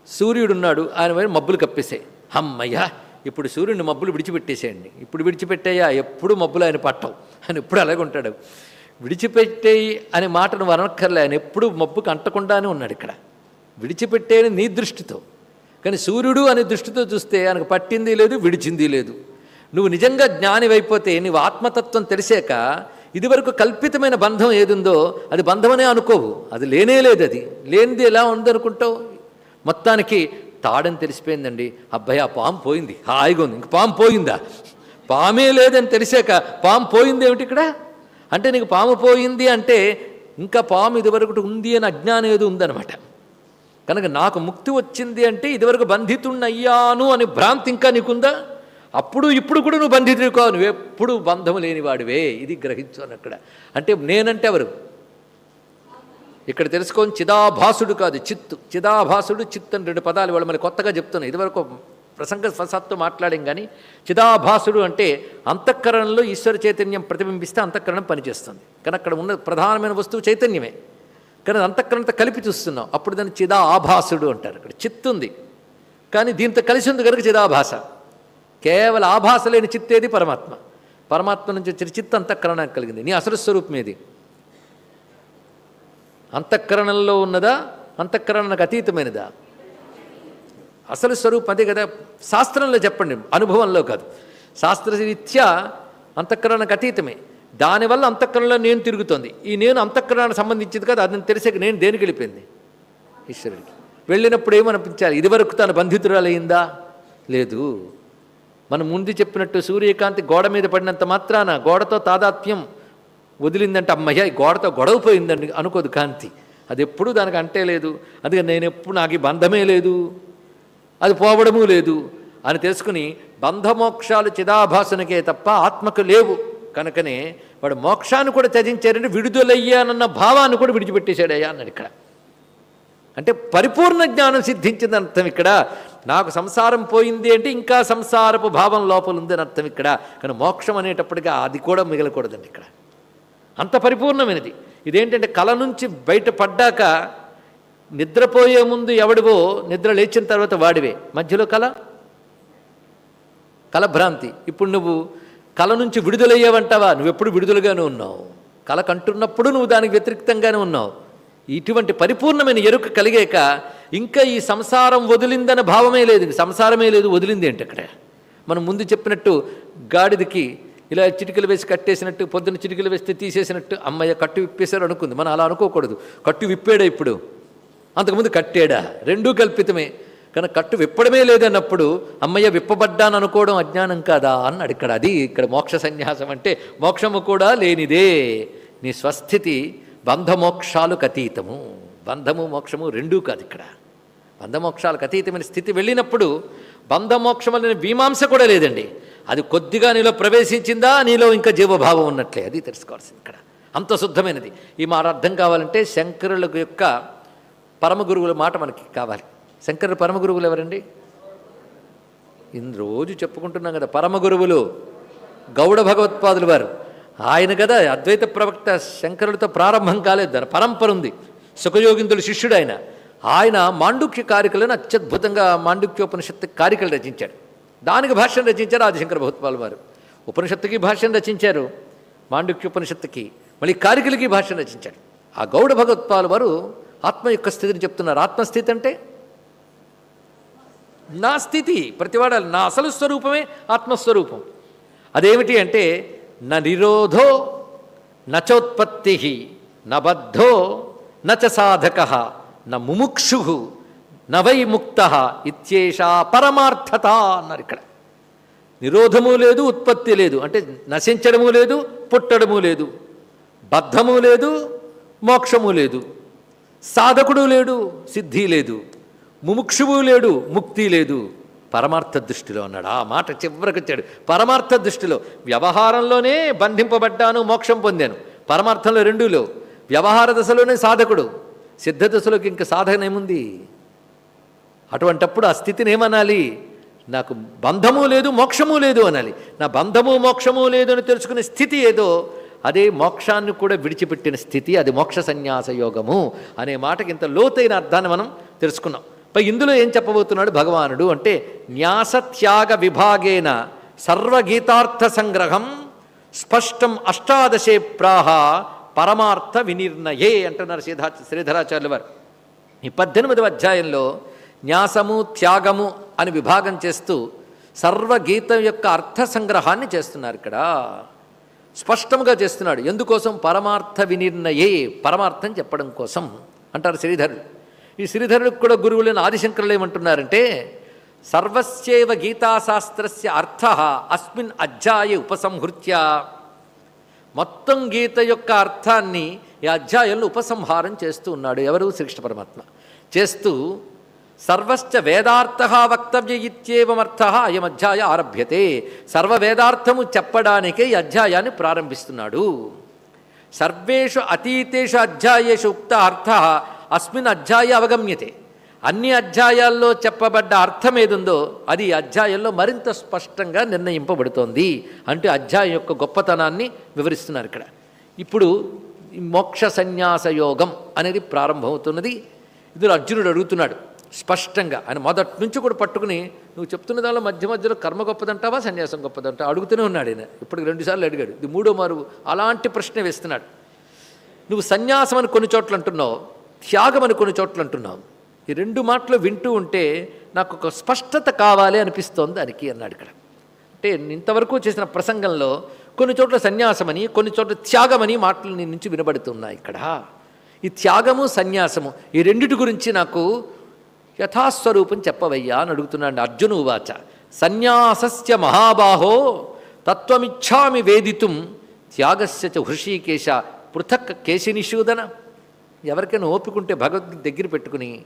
సూర్యుడున్నాడు ఆయన మీద మబ్బులు కప్పేసాయి అమ్మయ్యా ఇప్పుడు సూర్యుడిని మబ్బులు విడిచిపెట్టేసేయండి. ఇప్పుడు విడిచిపెట్టాయా ఎప్పుడు మబ్బులు ఆయన పట్టవు. ఆయన ఎప్పుడు అలాగే ఉంటాడు. విడిచిపెట్టేయి అనే మాటను వనక్కర్లే ఆయన ఎప్పుడు మబ్బుకు అంటకుండానే ఉన్నాడు ఇక్కడ. విడిచిపెట్టేయని నీ దృష్టితో. కానీ సూర్యుడు అనే దృష్టితో చూస్తే ఆయనకు పట్టింది లేదు విడిచింది లేదు. నువ్వు నిజంగా జ్ఞానివైపోతే నీవు ఆత్మతత్వం తెలిసాక ఇదివరకు కల్పితమైన బంధం ఏదుందో అది బంధమనే అనుకోవు. అది లేనే లేదు అది. లేనిది ఎలా ఉందనుకుంటావు? మొత్తానికి తాడని తెలిసిపోయిందండి. అబ్బాయి ఆ పాము పోయింది. హాయిగా ఉంది. ఇంక పాము పోయిందా? పామే లేదని తెలిసాక పాము పోయింది ఏమిటి ఇక్కడ? అంటే నీకు పాము పోయింది అంటే ఇంకా పాము ఇదివరకు ఉంది అని అజ్ఞానం ఏదో ఉందనమాట కనుక నాకు ముక్తి వచ్చింది అంటే ఇదివరకు బంధితుణ్ణయ్యాను అని భ్రాంతి ఇంకా నీకుందా? అప్పుడు ఇప్పుడు కూడా నువ్వు బంధితుడు కావు. నువ్వు ఎప్పుడు బంధము లేనివాడివే. ఇది గ్రహించు అని అక్కడ. అంటే నేనంటే ఎవరు? ఇక్కడ తెలుసుకొని చిదాభాసుడు కాదు చిత్తు. చిదాభాసుడు చిత్తు అని రెండు పదాలు వాళ్ళు మళ్ళీ కొత్తగా చెప్తున్నాయి ఇదివరకు ప్రసంగ స్వసత్తు మాట్లాడాం కానీ చిదాభాసుడు అంటే అంతఃకరణలో ఈశ్వర చైతన్యం ప్రతిబింబిస్తే అంతఃకరణం పనిచేస్తుంది. కానీ అక్కడ ఉన్న ప్రధానమైన వస్తువు చైతన్యమే. కానీ అంతఃకరణతో కలిపి చూస్తున్నాం. అప్పుడు దాన్ని చిదా ఆభాసుడు అంటారు. ఇక్కడ చిత్తు ఉంది. కానీ దీంతో కలిసి ఉంది కనుక చిదాభాస. కేవలం ఆభాస లేని చిత్తేది పరమాత్మ. పరమాత్మ నుంచి వచ్చిన చిత్త అంతఃకరణానికి కలిగింది. నీ అసలు స్వరూపం ఏది? అంతఃకరణంలో ఉన్నదా? అంతఃకరణకు అతీతమైనదా? అసలు స్వరూపం అదే కదా. శాస్త్రంలో చెప్పండి. అనుభవంలో కాదు. శాస్త్రరీత్యా అంతఃకరణకు అతీతమే. దానివల్ల అంతఃకరణలో నేను తిరుగుతోంది. ఈ నేను అంతఃకరణకు సంబంధించింది కాదు. అది తెలిసాక నేను దేనికి వెళ్ళిపోయింది? ఈశ్వరుడికి. వెళ్ళినప్పుడు ఏమనిపించాలి? ఇదివరకు తాను బంధితురాలయ్యిందా? లేదు. మనం ముందు చెప్పినట్టు సూర్యకాంతి గోడ మీద పడినంత మాత్రాన గోడతో తాదాత్మ్యం వదిలిందంటే అమ్మయ్య ఈ గోడతో గొడవ పోయిందండి అనుకోదు కాంతి. అది ఎప్పుడూ దానికి అంటే లేదు. అందుకే నేను ఎప్పుడు నాకు ఈ బంధమే లేదు. అది పోవడము లేదు. అని తెలుసుకుని బంధమోక్షాలు చిదాభాసనకే తప్ప ఆత్మకు లేవు. కనుకనే వాడు మోక్షాన్ని కూడా త్యజించారంటే విడుదలయ్యానన్న భావాన్ని కూడా విడిచిపెట్టేశాడయ్యా అన్నాడు ఇక్కడ. అంటే పరిపూర్ణ జ్ఞానం సిద్ధించింది అర్థం ఇక్కడ. నాకు సంసారం పోయింది అంటే ఇంకా సంసారపు భావం లోపల ఉందని అర్థం ఇక్కడ. కానీ మోక్షం అనేటప్పటికీ అది కూడా మిగలకూడదండి ఇక్కడ. అంత పరిపూర్ణమైనది. ఇదేంటంటే కళ నుంచి బయటపడ్డాక నిద్రపోయే ముందు ఎవడివో నిద్ర లేచిన తర్వాత వాడివే. మధ్యలో కళ కళ భ్రాంతి ఇప్పుడు నువ్వు కళ నుంచి విడుదలయ్యావంటావా? నువ్వెప్పుడు విడుదలగానే ఉన్నావు. కళ కంటున్నప్పుడు నువ్వు దానికి వ్యతిరేక్తంగానే ఉన్నావు. ఇటువంటి పరిపూర్ణమైన ఎరుక కలిగాక ఇంకా ఈ సంసారం వదిలిందన్న భావమే లేదు. సంసారమే లేదు వదిలింది ఏంటి అక్కడ? మనం ముందు చెప్పినట్టు గాడిదకి ఇలా చిటికలు వేసి కట్టేసినట్టు పొద్దున చిటికలు వేస్తే తీసేసినట్టు అమ్మయ్య కట్టు విప్పేశారు అనుకుంది. మనం అలా అనుకోకూడదు. కట్టు విప్పాడా ఇప్పుడు? అంతకుముందు కట్టాడా? రెండూ కల్పితమే. కానీ కట్టు విప్పడమే లేదన్నప్పుడు అమ్మయ్య విప్పబడ్డాను అనుకోవడం అజ్ఞానం కాదా? అన్నాడు ఇక్కడ అది. ఇక్కడ మోక్ష సన్యాసం అంటే మోక్షము కూడా లేనిదే. నీ స్వస్థితి బంధమోక్షాలకు అతీతము బంధము మోక్షము రెండూ కాదు ఇక్కడ. బంధమోక్షాలకు అతీతమైన స్థితి వెళ్ళినప్పుడు బంధమోక్షం అనే మీమాంస కూడా లేదండి. అది కొద్దిగా నీలో ప్రవేశించిందా? నీలో ఇంకా జీవభావం ఉన్నట్లే. అది తెలుసుకోవాల్సింది ఇక్కడ. అంత శుద్ధమైనది. ఈ మాట అర్థం కావాలంటే శంకరుల యొక్క పరమ గురువుల మాట మనకి కావాలి. శంకరుల పరమ గురువులు ఎవరండి? ఇన్ని రోజు చెప్పుకుంటున్నాం కదా పరమ గురువులు. గౌడ భగవత్పాదులు వారు. ఆయన కదా అద్వైత ప్రవక్త శంకరులతో ప్రారంభం కాలేదు. దాని పరంపర ఉంది. సుఖయోగిందుల శిష్యుడు ఆయన. ఆయన మాండుక్య కారికలను అత్యద్భుతంగా మాండుక్యోపనిషత్తు కారికలు రచించాడు. దానికి భాష్యం రచించారు ఆదిశంకర భగవత్పాల్ వారు. ఉపనిషత్తుకి భాష్యం రచించారు మాండుక్యోపనిషత్తుకి మళ్ళీ కారికలకి భాష్యం రచించాడు ఆ గౌడ భగవత్పాల్ వారు ఆత్మ యొక్క స్థితిని చెప్తున్నారు. ఆత్మస్థితి అంటే? నా స్థితి. ప్రతివాడ నా అసలు స్వరూపమే ఆత్మస్వరూపం. అదేమిటి అంటే న నిరోధో నచోత్పత్తి నబద్ధో నచ సాధక న ముముక్షు నవై ముక్త ఇత్యేషా పరమార్థత అన్నారు ఇక్కడ. నిరోధము లేదు ఉత్పత్తి లేదు. అంటే నశించడము లేదు పుట్టడము లేదు. బద్ధము లేదు మోక్షము లేదు. సాధకుడు లేడు సిద్ధి లేదు. ముముక్షువు లేడు ముక్తి లేదు. పరమార్థ దృష్టిలో అన్నాడు. ఆ మాట చివరికి వచ్చాడు. పరమార్థ దృష్టిలో వ్యవహారంలోనే బంధింపబడ్డాను మోక్షం పొందాను. పరమార్థంలో రెండూలో వ్యవహార దశలోనే సాధకుడు. సిద్ధ దశలోకి ఇంకా సాధన ఏముంది? అటువంటప్పుడు ఆ స్థితిని ఏమనాలి? నాకు బంధము లేదు మోక్షము లేదు అనాలి. నా బంధము మోక్షము లేదు అని తెలుసుకునే స్థితి ఏదో అదే మోక్షాన్ని కూడా విడిచిపెట్టిన స్థితి అది మోక్ష సన్యాస యోగము అనే మాటకి ఇంత లోతైన అర్థాన్ని మనం తెలుసుకున్నాం. పై ఇందులో ఏం చెప్పబోతున్నాడు భగవానుడు అంటే న్యాస త్యాగ విభాగేన సర్వగీతార్థ సంగ్రహం స్పష్టం అష్టాదశే ప్రాహ పరమార్థ వినిర్ణయే అంటున్నారు శ్రీధా శ్రీధరాచార్యుల వారు. ఈ పద్దెనిమిదవ అధ్యాయంలో న్యాసము త్యాగము అని విభాగం చేస్తూ సర్వగీత యొక్క అర్థ సంగ్రహాన్ని చేస్తున్నారు ఇక్కడ. స్పష్టంగా చేస్తున్నాడు. ఎందుకోసం? పరమార్థ వినిర్ణయే పరమార్థం చెప్పడం కోసం అంటారు శ్రీధరుడు ఈ శ్రీధరుడికి కూడా గురువులైన ఆదిశంకరులు ఏమంటున్నారంటే సర్వస్యవ గీతాశాస్త్రస్య అర్థ అస్మిన్ అధ్యాయ ఉపసంహృత్య. మొత్తం గీత యొక్క అర్థాన్ని ఈ అధ్యాయంలో ఉపసంహారం చేస్తూ ఉన్నాడు ఎవరు? శ్రీకృష్ణ పరమాత్మ. చేస్తూ సర్వశ్చ వేదార్థ వక్తవ్య ఇత్యేవమర్థ అయం అధ్యాయ ఆరభ్యతే. సర్వ వేదార్థము చెప్పడానికే ఈ అధ్యాయాన్ని ప్రారంభిస్తున్నాడు. సర్వేషు అతీతేషు అధ్యాయేషు ఉక్త అర్థ అస్మిన్ అధ్యాయ అవగమ్యతే. అన్ని అధ్యాయాల్లో చెప్పబడ్డ అర్థం ఏదుందో అది అధ్యాయంలో మరింత స్పష్టంగా నిర్ణయింపబడుతోంది అంటే అధ్యాయం యొక్క గొప్పతనాన్ని వివరిస్తున్నారు ఇక్కడ. ఇప్పుడు మోక్ష సన్యాస యోగం అనేది ప్రారంభమవుతున్నది. ఇందులో అర్జునుడు అడుగుతున్నాడు స్పష్టంగా ఆయన మొదటి నుంచి కూడా పట్టుకుని నువ్వు చెప్తున్న దానిలో మధ్య మధ్యలో కర్మ గొప్పదంటావా సన్యాసం గొప్పదంటావా? అడుగుతూనే ఉన్నాడు ఆయన ఇప్పటికి రెండుసార్లు అడిగాడు. ఇది మూడో మారు అలాంటి ప్రశ్న వేస్తున్నాడు. నువ్వు సన్యాసం అని కొన్ని చోట్ల అంటున్నావు త్యాగం అని కొన్ని చోట్ల అంటున్నావు. ఈ రెండు మాటలు వింటూ ఉంటే నాకు ఒక స్పష్టత కావాలి అనిపిస్తోంది దానికి అన్నాడు ఇక్కడ. అంటే ఇంతవరకు చేసిన ప్రసంగంలో కొన్ని చోట్ల సన్యాసమని కొన్ని చోట్ల త్యాగమని మాటలు నీ నుంచి వినబడుతున్నాయి ఇక్కడ. ఈ త్యాగము సన్యాసము ఈ రెండిటి గురించి నాకు యథాస్వరూపం చెప్పవయ్యా అని అడుగుతున్నాడు అర్జును ఉవాచ. సన్యాసస్య మహాబాహో తత్వమిచ్చామి వేదితుం త్యాగస్య చ హృషీకేశ పృథక్ కేశినిషూదన. ఎవరికైనా ఓపికంటే భగవద్గీత దగ్గర పెట్టుకుని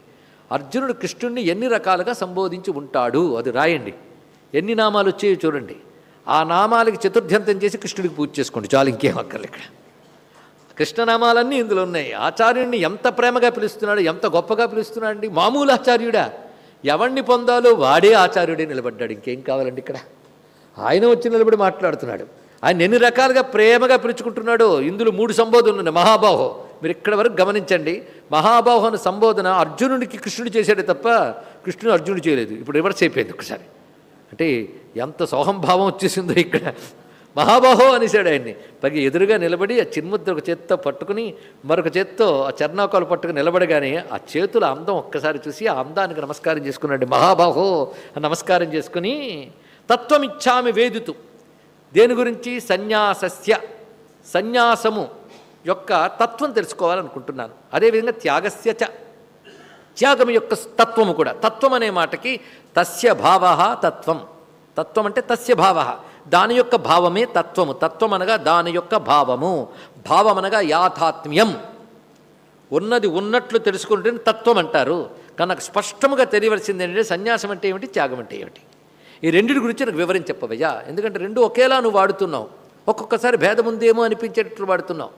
అర్జునుడు కృష్ణుణ్ణి ఎన్ని రకాలుగా సంబోధించి ఉంటాడు? అది రాయండి. ఎన్ని నామాలు వచ్చాయో చూడండి. ఆ నామాలకి చతుర్థ్యంతం చేసి కృష్ణుడికి పూజ చేసుకోండి. చాలు ఇంకేం అక్కర్లే ఇక్కడ. కృష్ణనామాలన్నీ ఇందులో ఉన్నాయి. ఆచార్యుడిని ఎంత ప్రేమగా పిలుస్తున్నాడు ఎంత గొప్పగా పిలుస్తున్నాడు అండి మామూలు ఆచార్యుడా. ఎవణ్ణి పొందాలో వాడే ఆచార్యుడే నిలబడ్డాడు. ఇంకేం కావాలండి ఇక్కడ? ఆయన వచ్చి నిలబడి మాట్లాడుతున్నాడు. ఆయన ఎన్ని రకాలుగా ప్రేమగా పిలుచుకుంటున్నాడో ఇందులో మూడు సంబోధనలు ఉన్నాయి. మహాబాహో. మీరు ఇక్కడ వరకు గమనించండి. మహాబాహు అనే సంబోధన అర్జునుడికి కృష్ణుడు చేశాడే తప్ప కృష్ణుడు అర్జునుడు చేయలేదు. ఇప్పుడు రివర్స్ అయిపోయింది ఒకసారి. అంటే ఎంత సోహంభావం వచ్చేసిందో ఇక్కడ. మహాబాహో అనేసాడు ఆయన్ని. పైగా ఎదురుగా నిలబడి ఆ చిన్ముద్ర ఒక చేత్తో పట్టుకుని మరొక చేత్తో ఆ చర్నాకాలు పట్టుకుని నిలబడగానే ఆ చేతుల అందం ఒక్కసారి చూసి ఆ అందానికి నమస్కారం చేసుకున్నాడు. మహాబాహో నమస్కారం చేసుకుని తత్వమిచ్చామి వేదితు. దేని గురించి? సన్యాసస్య. సన్యాసము యొక్క తత్వం తెలుసుకోవాలనుకుంటున్నాను. అదేవిధంగా త్యాగస్య చ. త్యాగం యొక్క తత్వము కూడా. తత్వం అనే మాటకి తస్య భావ తత్వం. తత్వం అంటే తస్య భావ. దాని యొక్క భావమే తత్వము. తత్వం అనగా దాని యొక్క భావము. భావం అనగా యాథాత్మ్యం. ఉన్నది ఉన్నట్లు తెలుసుకుంటే తత్వం అంటారు. కానీ నాకు స్పష్టముగా తెలియవలసింది ఏంటంటే సన్యాసం అంటే ఏమిటి త్యాగం అంటే ఏమిటి? ఈ రెండింటి గురించి నాకు వివరించి చెప్పవయ్యా. ఎందుకంటే రెండు ఒకేలా నువ్వు వాడుతున్నావు. ఒక్కొక్కసారి భేదం ఉందేమో అనిపించేటట్లు వాడుతున్నావు.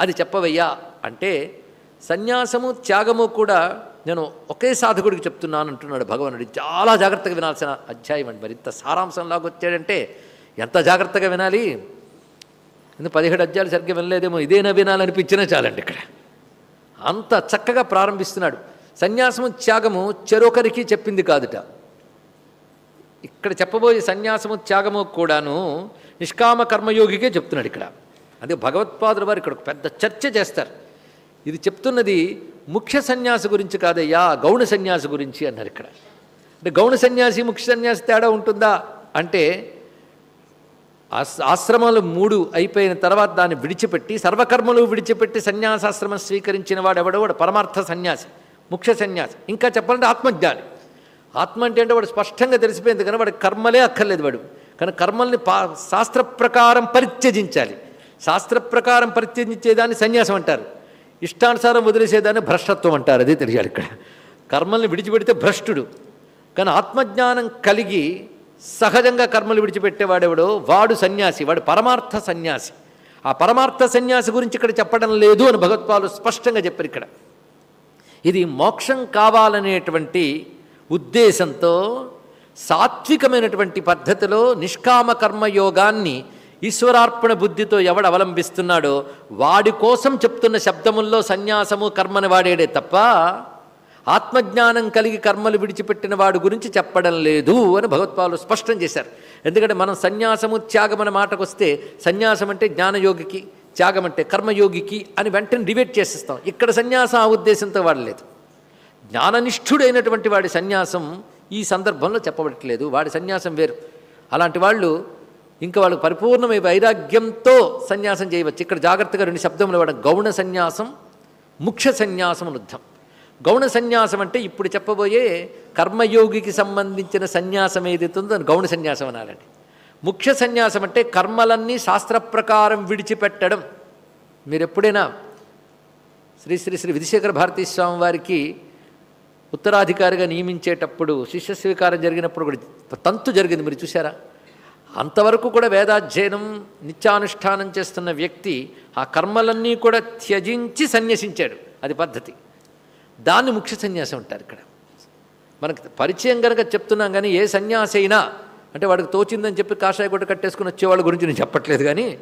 అది చెప్పవయ్యా. అంటే సన్యాసము త్యాగము కూడా నేను ఒకే సాధకుడికి చెప్తున్నాను అంటున్నాడు భగవానుడు. చాలా జాగ్రత్తగా వినాల్సిన అధ్యాయం అండి. మరింత సారాంశంలాగా వచ్చాడంటే ఎంత జాగ్రత్తగా వినాలి? ఎందుకు పదిహేడు అధ్యాయులు సరిగ్గా వినలేదేమో? ఇదేనా వినాలనిపించినా చాలండి ఇక్కడ. అంత చక్కగా ప్రారంభిస్తున్నాడు. సన్యాసము త్యాగము చెరొకరికి చెప్పింది కాదుట. ఇక్కడ చెప్పబోయే సన్యాసము త్యాగము కూడాను నిష్కామ కర్మయోగికే చెప్తున్నాడు ఇక్కడ. అదే భగవత్పాదుల వారు ఇక్కడ ఒక పెద్ద చర్చ చేస్తారు. ఇది చెప్తున్నది ముఖ్య సన్యాసి గురించి కాదయ్యా గౌణ సన్యాసి గురించి అన్నారు ఇక్కడ. అంటే గౌణ సన్యాసి ముఖ్య సన్యాసి తేడా ఉంటుందా? అంటే ఆశ్రమాలు మూడు అయిపోయిన తర్వాత దాన్ని విడిచిపెట్టి సర్వకర్మలు విడిచిపెట్టి సన్యాసాశ్రమం స్వీకరించిన వాడు ఎవడో వాడు పరమార్థ సన్యాసి ముఖ్య సన్యాసి. ఇంకా చెప్పాలంటే ఆత్మజ్ఞాని. ఆత్మ అంటే అంటే వాడు స్పష్టంగా తెలిసిపోయింది కానీ వాడు కర్మలే అక్కర్లేదు వాడు. కానీ కర్మల్ని పా శాస్త్ర ప్రకారం పరిత్యజించాలి. శాస్త్ర ప్రకారం పరిత్యజించేదాన్ని సన్యాసం అంటారు. ఇష్టానుసారం వదిలేసేదాన్ని భ్రష్టత్వం అంటారు. అదే తెలియాలి ఇక్కడ. కర్మల్ని విడిచిపెడితే భ్రష్టుడు. కానీ ఆత్మజ్ఞానం కలిగి సహజంగా కర్మలు విడిచిపెట్టేవాడెవడో? వాడు సన్యాసి వాడు పరమార్థ సన్యాసి. ఆ పరమార్థ సన్యాసి గురించి ఇక్కడ చెప్పడం లేదు అని భగవత్పాలు స్పష్టంగా చెప్పారు ఇక్కడ. ఇది మోక్షం కావాలనేటువంటి ఉద్దేశంతో సాత్వికమైనటువంటి పద్ధతిలో నిష్కామ కర్మయోగాన్ని ఈశ్వరార్పణ బుద్ధితో ఎవడు అవలంబిస్తున్నాడో వాడి కోసం చెప్తున్న శబ్దముల్లో సన్యాసము కర్మని వాడేడే తప్ప ఆత్మజ్ఞానం కలిగి కర్మలు విడిచిపెట్టిన వాడు గురించి చెప్పడం లేదు అని భగవత్పాలు స్పష్టం చేశారు. ఎందుకంటే మనం సన్యాసము త్యాగం అనే మాటకు వస్తే సన్యాసం అంటే జ్ఞానయోగికి త్యాగం అంటే కర్మయోగికి అని వెంటనే డిబేట్ చేసేస్తాం. ఇక్కడ సన్యాసం ఆ ఉద్దేశంతో వాడలేదు. జ్ఞాననిష్ఠుడైనటువంటి వాడి సన్యాసం ఈ సందర్భంలో చెప్పబడట్లేదు. వాడి సన్యాసం వేరు. అలాంటి వాళ్ళు ఇంకా వాళ్ళు పరిపూర్ణమై వైరాగ్యంతో సన్యాసం చేయవచ్చు. ఇక్కడ జాగ్రత్తగా రెండు శబ్దములు వాడడం. గౌణ సన్యాసం ముఖ్య సన్యాసం అనుద్ధం గౌణ సన్యాసం అంటే ఇప్పుడు చెప్పబోయే కర్మయోగికి సంబంధించిన సన్యాసం ఏదైతుందో దాన్ని గౌణ సన్యాసం అనాలండి. ముఖ్య సన్యాసం అంటే కర్మలన్నీ శాస్త్ర ప్రకారం విడిచిపెట్టడం. మీరు ఎప్పుడైనా శ్రీ శ్రీ శ్రీ విధిశేఖర భారతీ స్వామి వారికి ఉత్తరాధికారిగా నియమించేటప్పుడు శిష్య స్వీకారం జరిగినప్పుడు కూడా తంతు జరిగింది. మీరు చూసారా అంతవరకు కూడా వేదాధ్యయనం నిత్యానుష్ఠానం చేస్తున్న వ్యక్తి ఆ కర్మలన్నీ కూడా త్యజించి సన్యసించాడు. అది పద్ధతి. దాన్ని ముఖ్య సన్యాసం ఉంటారు ఇక్కడ. మనకు పరిచయం కనుక చెప్తున్నాం కానీ ఏ సన్యాసి అయినా అంటే వాడికి తోచిందని చెప్పి కాషాయ గుడ్డ కట్టేసుకుని వచ్చేవాళ్ళ గురించి నేను చెప్పట్లేదు కానీ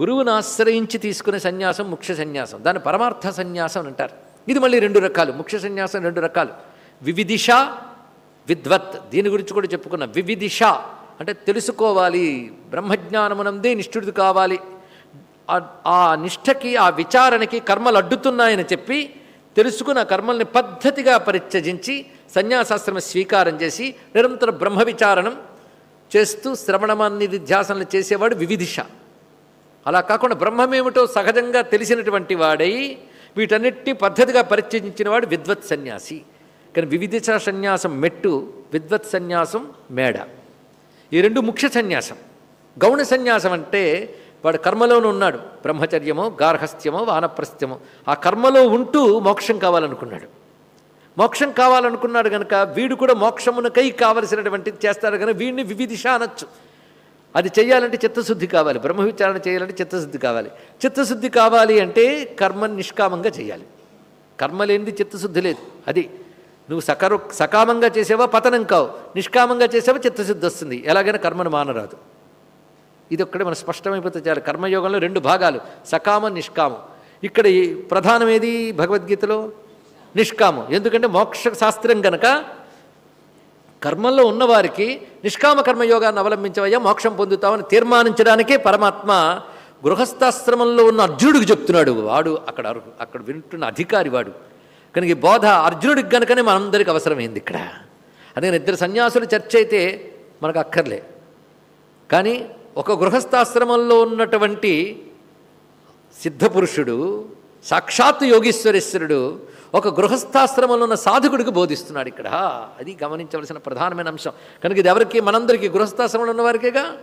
గురువును ఆశ్రయించి తీసుకునే సన్యాసం ముఖ్య సన్యాసం. దాన్ని పరమార్థ సన్యాసం అని అంటారు. ఇది మళ్ళీ రెండు రకాలు ముఖ్య సన్యాసం రెండు రకాలు. వివిధిష విద్వత్. దీని గురించి కూడా చెప్పుకున్న వివిధిష అంటే తెలుసుకోవాలి బ్రహ్మజ్ఞానమునందే నిష్ఠుడిది కావాలి. ఆ- ఆ నిష్ఠకి ఆ విచారణకి కర్మలు అడ్డుతున్నాయని చెప్పి తెలుసుకున్న కర్మల్ని పద్ధతిగా పరిత్యజించి సన్యాసాశ్రమ స్వీకారం చేసి నిరంతర బ్రహ్మ విచారణం చేస్తూ శ్రవణమాన్ని ధ్యాసనలు చేసేవాడు వివిధిష. అలా కాకుండా బ్రహ్మమేమిటో సహజంగా తెలిసినటువంటి వాడై వీటన్నిటిని పద్ధతిగా పరిత్యజించిన వాడు విద్వత్ సన్యాసి. కానీ వివిధిష సన్యాసం మెట్టు విద్వత్ సన్యాసం మేడ. ఈ రెండు ముఖ్య సన్యాసం. గౌణ సన్యాసం అంటే వాడు కర్మలోనే ఉన్నాడు. బ్రహ్మచర్యమో గార్హస్థ్యమో వానప్రస్థ్యమో. ఆ కర్మలో ఉంటూ మోక్షం కావాలనుకున్నాడు. మోక్షం కావాలనుకున్నాడు కనుక వీడు కూడా మోక్షమునకై కావలసినటువంటిది చేస్తాడు కనుక వీడిని వివిధిష అనొచ్చు. అది చేయాలంటే చిత్తశుద్ధి కావాలి. బ్రహ్మ విచారణ చేయాలంటే చిత్తశుద్ధి కావాలి. చిత్తశుద్ధి కావాలి అంటే కర్మని నిష్కామంగా చేయాలి కర్మ లేనిది చిత్తశుద్ధి లేదు. అది నువ్వు సకరు సకామంగా చేసేవా పతనం కావు. నిష్కామంగా చేసేవా చిత్తశుద్ధి వస్తుంది. ఎలాగైనా కర్మను మానరాదు. ఇది ఒక్కడే మన స్పష్టమైపోతే చాలు కర్మయోగంలో రెండు భాగాలు. సకామం నిష్కామం. ఇక్కడ ఈ ప్రధానం ఏది భగవద్గీతలో? నిష్కామం. ఎందుకంటే మోక్ష శాస్త్రం గనక కర్మల్లో ఉన్నవారికి నిష్కామ కర్మయోగాన్ని అవలంబించవయ్యా మోక్షం పొందుతామని తీర్మానించడానికే పరమాత్మ గృహస్థాశ్రమంలో ఉన్న అర్జునుడికి చెప్తున్నాడు. వాడు అక్కడ అరు- అక్కడ వింటున్న అధికారి వాడు. కనుక ఈ బోధ అర్జునుడికి గనుకనే మనందరికి అవసరమైంది ఇక్కడ. అందుకని ఇద్దరు సన్యాసులు చర్చ అయితే మనకు అక్కర్లే. కానీ ఒక గృహస్థాశ్రమంలో ఉన్నటువంటి సిద్ధపురుషుడు సాక్షాత్ యోగీశ్వరేశ్వరుడు ఒక గృహస్థాశ్రమంలో ఉన్న సాధకుడికి బోధిస్తున్నాడు ఇక్కడ. అది గమనించవలసిన ప్రధానమైన అంశం. కనుక ఇది ఎవరికి? మనందరికీ. గృహస్థాశ్రమంలో ఉన్న వారికేగా?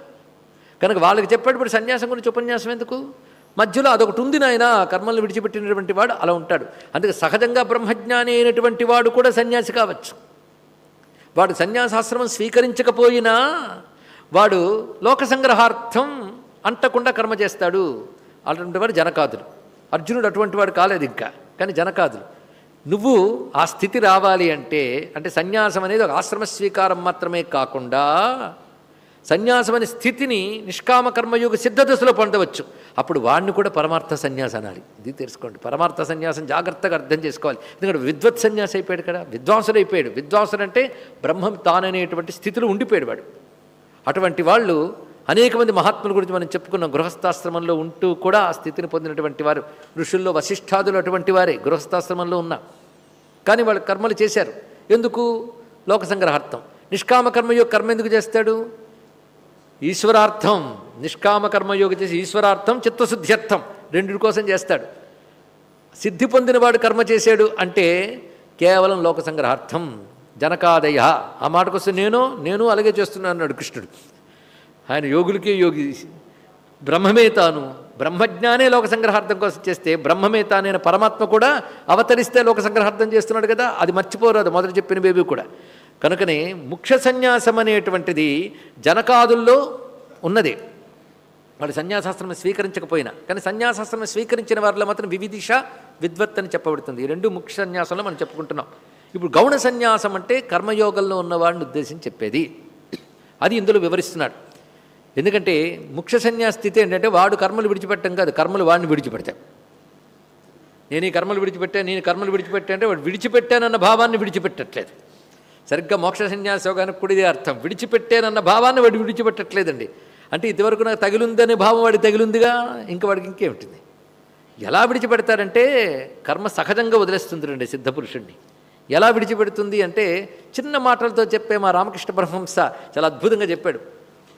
కనుక వాళ్ళకి చెప్పేటప్పుడు సన్యాసం గురించి ఉపన్యాసం ఎందుకు? మధ్యలో అదొకటి ఉంది నాయన కర్మల్ని విడిచిపెట్టినటువంటి వాడు అలా ఉంటాడు. అందుకే సహజంగా బ్రహ్మజ్ఞాని అయినటువంటి వాడు కూడా సన్యాసి కావచ్చు. వాడు సన్యాసాశ్రమం స్వీకరించకపోయినా వాడు లోక సంగ్రహార్థం అంటకుండా కర్మ చేస్తాడు. అటువంటి వాడు జనకాదులు. అర్జునుడు అటువంటి వాడు కాలేదు ఇంకా కానీ జనకాదులు. నువ్వు ఆ స్థితి రావాలి అంటే అంటే సన్యాసం అనేది ఒక ఆశ్రమ స్వీకారం మాత్రమే కాకుండా సన్యాసం అనే స్థితిని నిష్కామ కర్మయోగ సిద్ధ దశలో పొందవచ్చు. అప్పుడు వాడిని కూడా పరమార్థ సన్యాసం అనాలి. ఇది తెలుసుకోండి. పరమార్థ సన్యాసం జాగ్రత్తగా అర్థం చేసుకోవాలి. ఎందుకంటే విద్వత్ సన్యాసి అయిపోయాడు కదా విద్వాంసుడు అయిపోయాడు. విద్వాంసుడు అంటే బ్రహ్మం తాననేటువంటి స్థితిలో ఉండిపోయాడు వాడు. అటువంటి వాళ్ళు అనేక మంది మహాత్ముల గురించి మనం చెప్పుకున్న. గృహస్థాశ్రమంలో ఉంటూ కూడా ఆ స్థితిని పొందినటువంటి వారు. ఋషుల్లో వశిష్ఠాదులు అటువంటి వారే గృహస్థాశ్రమంలో ఉన్న. కానీ వాళ్ళు కర్మలు చేశారు. ఎందుకు? లోక సంగ్రహార్థం. నిష్కామ కర్మయోగ కర్మ ఎందుకు చేస్తాడు? ఈశ్వరార్థం. నిష్కామ కర్మయోగ చేసి ఈశ్వరార్థం చిత్తశుద్ధ్యర్థం రెండింటి కోసం చేస్తాడు. సిద్ధి పొందినవాడు కర్మ చేశాడు అంటే కేవలం లోక సంగ్రహార్థం. జనకాదయ. ఆ మాటకొస్తే నేను నేను అలాగే చేస్తున్నాను అన్నాడు కృష్ణుడు. ఆయన యోగులకే యోగి. బ్రహ్మమే తాను. బ్రహ్మజ్ఞానే లోక సంగ్రహార్థం కోసం చేస్తే బ్రహ్మమే తానైన పరమాత్మ కూడా అవతరిస్తే లోక సంగ్రహార్థం చేస్తున్నాడు కదా అది మర్చిపోరాదు మొదట చెప్పిన బేబీ కూడా. కనుకనే ముఖ్య సన్యాసం అనేటువంటిది జనకాదుల్లో ఉన్నది. వాడు సన్యాసాస్త్రం స్వీకరించకపోయినా కానీ సన్యాసాస్త్రం స్వీకరించిన వారిలో మాత్రం వివిధిష విద్వత్ అని చెప్పబడుతుంది. ఈ రెండు ముఖ్య సన్యాసంలో మనం చెప్పుకుంటున్నాం. ఇప్పుడు గౌణ సన్యాసం అంటే కర్మయోగంలో ఉన్నవాడిని ఉద్దేశించి చెప్పేది. అది ఇందులో వివరిస్తున్నాడు. ఎందుకంటే ముఖ్య సన్యాస స్థితి ఏంటంటే వాడు కర్మలు విడిచిపెట్టం కాదు కర్మలు వాడిని విడిచిపెడతాయి. నేను ఈ కర్మలు విడిచిపెట్టాను నేను కర్మలు విడిచిపెట్టానంటే వాడు విడిచిపెట్టానన్న భావాన్ని విడిచిపెట్టట్లేదు. సరిగ్గా మోక్ష సన్యాస యోగానికి కూడా ఇదే అర్థం. విడిచిపెట్టానన్న భావాన్ని వాడు విడిచిపెట్టట్లేదండి. అంటే ఇదివరకు నాకు తగిలిందనే భావం వాడికి తగిలిందిగా ఇంకా వాడికి ఇంకేమిటింది? ఎలా విడిచిపెడతారంటే కర్మ సహజంగా వదిలేస్తుంది రండి సిద్ధపురుషుణ్ణి ఎలా విడిచిపెడుతుంది అంటే చిన్న మాటలతో చెప్పే మా రామకృష్ణ పరమహంస చాలా అద్భుతంగా చెప్పాడు.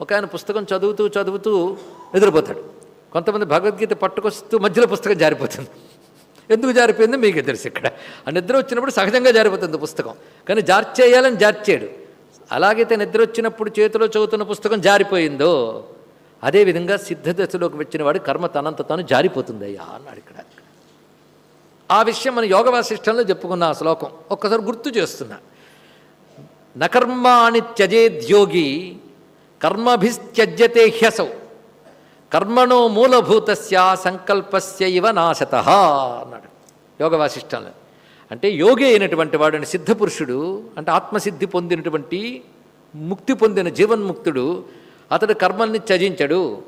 ఒక ఆయన పుస్తకం చదువుతూ చదువుతూ నిద్రపోతాడు కొంతమంది భగవద్గీత పట్టుకొస్తూ మధ్యలో పుస్తకం జారిపోతుంది. ఎందుకు జారిపోయిందో మీకు తెలుసు ఇక్కడ. ఆ నిద్ర వచ్చినప్పుడు సహజంగా జారిపోతుంది పుస్తకం. కానీ జార్చేయాలని జార్చేయడు అలాగైతే నిద్ర వచ్చినప్పుడు చేతిలో చదువుతున్న పుస్తకం జారిపోయిందో అదేవిధంగా సిద్ధదశలోకి వచ్చిన వాడు కర్మ తనంత తాను జారిపోతుంది అయ్యా అన్నాడు ఇక్కడ. ఆ విషయం మన యోగ వాసిష్టంలో చెప్పుకున్న ఆ శ్లోకం. ఒక్కసారి గుర్తు చేస్తున్నా. నకర్మాణి త్యజేద్యోగి కర్మభిస్త్యజ్యతే హ్యసౌ కర్మణో మూలభూతస్య సంకల్పస్య ఇవ నాశత అన్నాడు యోగ వాసిష్టంలో. అంటే యోగి అయినటువంటి వాడు అంటే సిద్ధపురుషుడు అంటే ఆత్మసిద్ధి పొందినటువంటి ముక్తి పొందిన జీవన్ముక్తుడు అతడు కర్మల్ని త్యజించడు.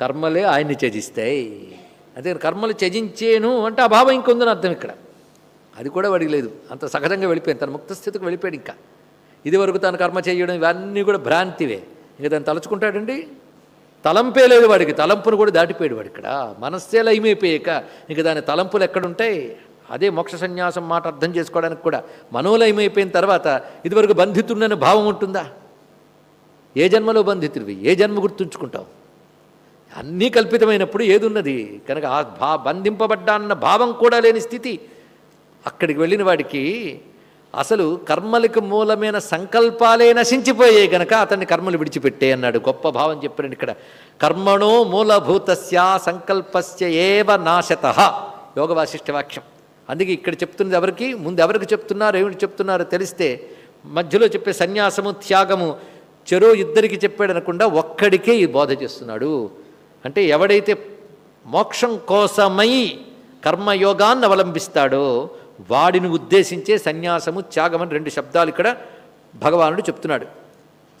కర్మలే ఆయన్ని త్యజిస్తాయి. అదే కర్మలు త్యజించేను అంటే ఆ భావం ఇంకొందని అర్థం ఇక్కడ. అది కూడా వాడికి లేదు. అంత సహజంగా వెళ్ళిపోయింది తన ముక్త స్థితికి వెళ్ళిపోయాడు ఇంకా. ఇదివరకు తను కర్మ చేయడం ఇవన్నీ కూడా భ్రాంతివే. ఇంకా దాన్ని తలుచుకుంటాడండి? తలంపే లేదు వాడికి. తలంపును కూడా దాటిపోయాడు వాడు ఇక్కడ. మనస్సే లయమైపోయాక ఇంక దాని తలంపులు ఎక్కడుంటాయి? అదే మోక్ష సన్యాసం మాట అర్థం చేసుకోవడానికి కూడా. మనోలయమైపోయిన తర్వాత ఇదివరకు బంధితుడనే భావం ఉంటుందా? ఏ జన్మలో బంధితుడివి? ఏ జన్మ గుర్తుంచుకుంటావు? అన్నీ కల్పితమైనప్పుడు ఏది ఉన్నది కనుక ఆ భా బంధింపబడ్డా అన్న భావం కూడా లేని స్థితి. అక్కడికి వెళ్ళిన వాడికి అసలు కర్మలకు మూలమైన సంకల్పాలే నశించిపోయాయి గనక అతన్ని కర్మలు విడిచిపెట్టే అన్నాడు. గొప్ప భావం చెప్పాడు ఇక్కడ. కర్మణో మూలభూతస్య సంకల్పస్య ఏవ నాశత. యోగ వాసిష్ఠ వాక్యం. అందుకే ఇక్కడ చెప్తున్నది ఎవరికి? ముందు ఎవరికి చెప్తున్నారు? ఏమిటి చెప్తున్నారో? తెలిస్తే మధ్యలో చెప్పే సన్యాసము త్యాగము చెరో ఇద్దరికి చెప్పాడు అనకుండా ఒక్కడికే ఈ బోధ చేస్తున్నాడు. అంటే ఎవడైతే మోక్షం కోసమై కర్మయోగాన్ని అవలంబిస్తాడో వాడిని ఉద్దేశించే సన్యాసము త్యాగమని రెండు శబ్దాలు ఇక్కడ భగవానుడు చెప్తున్నాడు.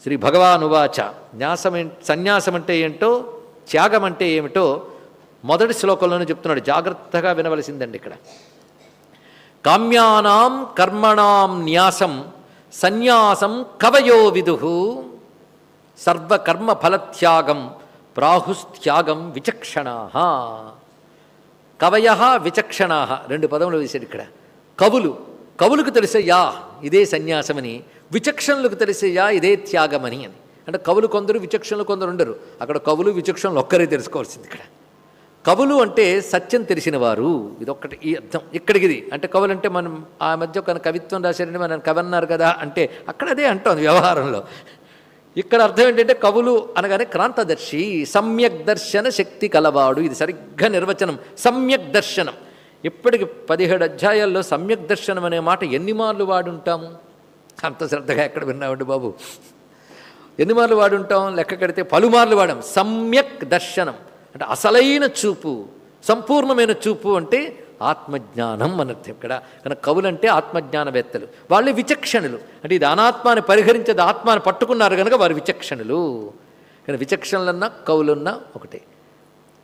శ్రీ భగవానువాచ న్యాసం సన్యాసం అంటే ఏంటో త్యాగం అంటే ఏమిటో మొదటి శ్లోకంలోనే చెప్తున్నాడు. జాగ్రత్తగా వినవలసిందండి ఇక్కడ. కామ్యానాం కర్మణాం న్యాసం సన్యాసం కవయో విదు సర్వకర్మ ఫలత్యాగం ప్రాహుస్త్యాగం విచక్షణా కవయ విచక్షణా రెండు పదములు వేశాడు ఇక్కడ. కవులు. కవులకు తెలిసయ్యా ఇదే సన్యాసమని. విచక్షణలకు తెలిసయ్యా ఇదే త్యాగమని అని. అంటే కవులు కొందరు విచక్షణలు కొందరు ఉండరు. అక్కడ కవులు విచక్షణలు ఒక్కరే తెలుసుకోవాల్సింది ఇక్కడ. కవులు అంటే సత్యం తెలిసిన వారు ఇదొక్కటి ఈ అర్థం. ఇక్కడికి ఇది అంటే కవులు అంటే మనం ఆ మధ్య ఒక కవిత్వం రాశారని మనం కవి అన్నారు కదా అంటే అక్కడ అదే అంటాం వ్యవహారంలో. ఇక్కడ అర్థం ఏంటంటే కవులు అనగానే క్రాంతదర్శి సమ్యక్ దర్శన శక్తి కలవాడు. ఇది సరిగ్గా నిర్వచనం. సమ్యక్ దర్శనం. ఇప్పటికి పదిహేడు అధ్యాయాల్లో సమ్యక్ దర్శనం అనే మాట ఎన్ని మార్లు వాడుంటాము? అంత శ్రద్ధగా ఎక్కడ విన్నామండి బాబు? ఎన్ని మార్లు వాడుంటాం? లెక్క కడితే పలుమార్లు వాడాం. సమ్యక్ దర్శనం. అంటే అసలైన చూపు సంపూర్ణమైన చూపు అంటే ఆత్మజ్ఞానం అనర్థం ఇక్కడ. కనుక కవులంటే ఆత్మజ్ఞానవేత్తలు. వాళ్ళే విచక్షణులు. అంటే ఇది అనాత్మాని పరిహరించేది ఆత్మాని పట్టుకున్నారు కనుక వారు విచక్షణులు. కానీ విచక్షణలన్నా కవులున్నా ఒకటే.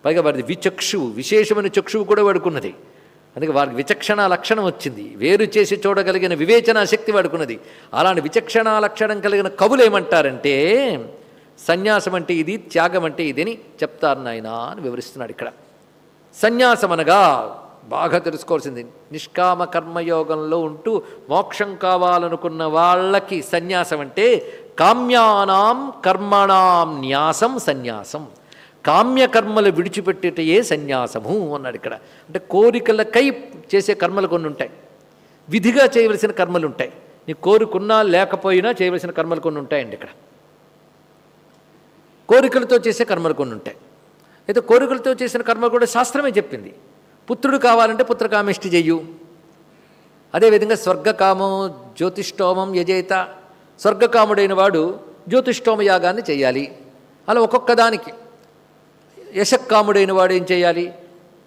పైగా వారిది విచక్షువు విశేషమైన చక్షువు కూడా వాడుకున్నది అందుకే వారికి విచక్షణ లక్షణం వచ్చింది. వేరు చేసి చూడగలిగిన వివేచనా శక్తి వాడుకున్నది అలాంటి విచక్షణ లక్షణం కలిగిన కవులు ఏమంటారంటే సన్యాసం అంటే ఇది త్యాగం అంటే ఇది అని చెప్తారు నాయన అని వివరిస్తున్నాడు ఇక్కడ. సన్యాసం అనగా బాగా తెలుసుకోవాల్సింది. నిష్కామ కర్మయోగంలో ఉంటూ మోక్షం కావాలనుకున్న వాళ్ళకి సన్యాసం అంటే కామ్యానాం కర్మణాం న్యాసం సన్యాసం. కామ్యకర్మలు విడిచిపెట్టేటయే సన్యాసము అన్నాడు ఇక్కడ. అంటే కోరికలకై చేసే కర్మలు కొన్ని ఉంటాయి. విధిగా చేయవలసిన కర్మలు ఉంటాయి. నీ కోరుకున్నా లేకపోయినా చేయవలసిన కర్మలు కొన్ని ఉంటాయండి ఇక్కడ. కోరికలతో చేసే కర్మలు కొన్ని ఉంటాయి. అయితే కోరికలతో చేసిన కర్మ కూడా శాస్త్రమే చెప్పింది. పుత్రుడు కావాలంటే పుత్రకామిష్టి చెయ్యు. అదేవిధంగా స్వర్గకామం జ్యోతిష్టోమం యజేత స్వర్గకాముడైన వాడు జ్యోతిష్టోమ యాగాన్ని చేయాలి అలా ఒక్కొక్క దానికి. యశక్కాముడైన వాడు ఏం చేయాలి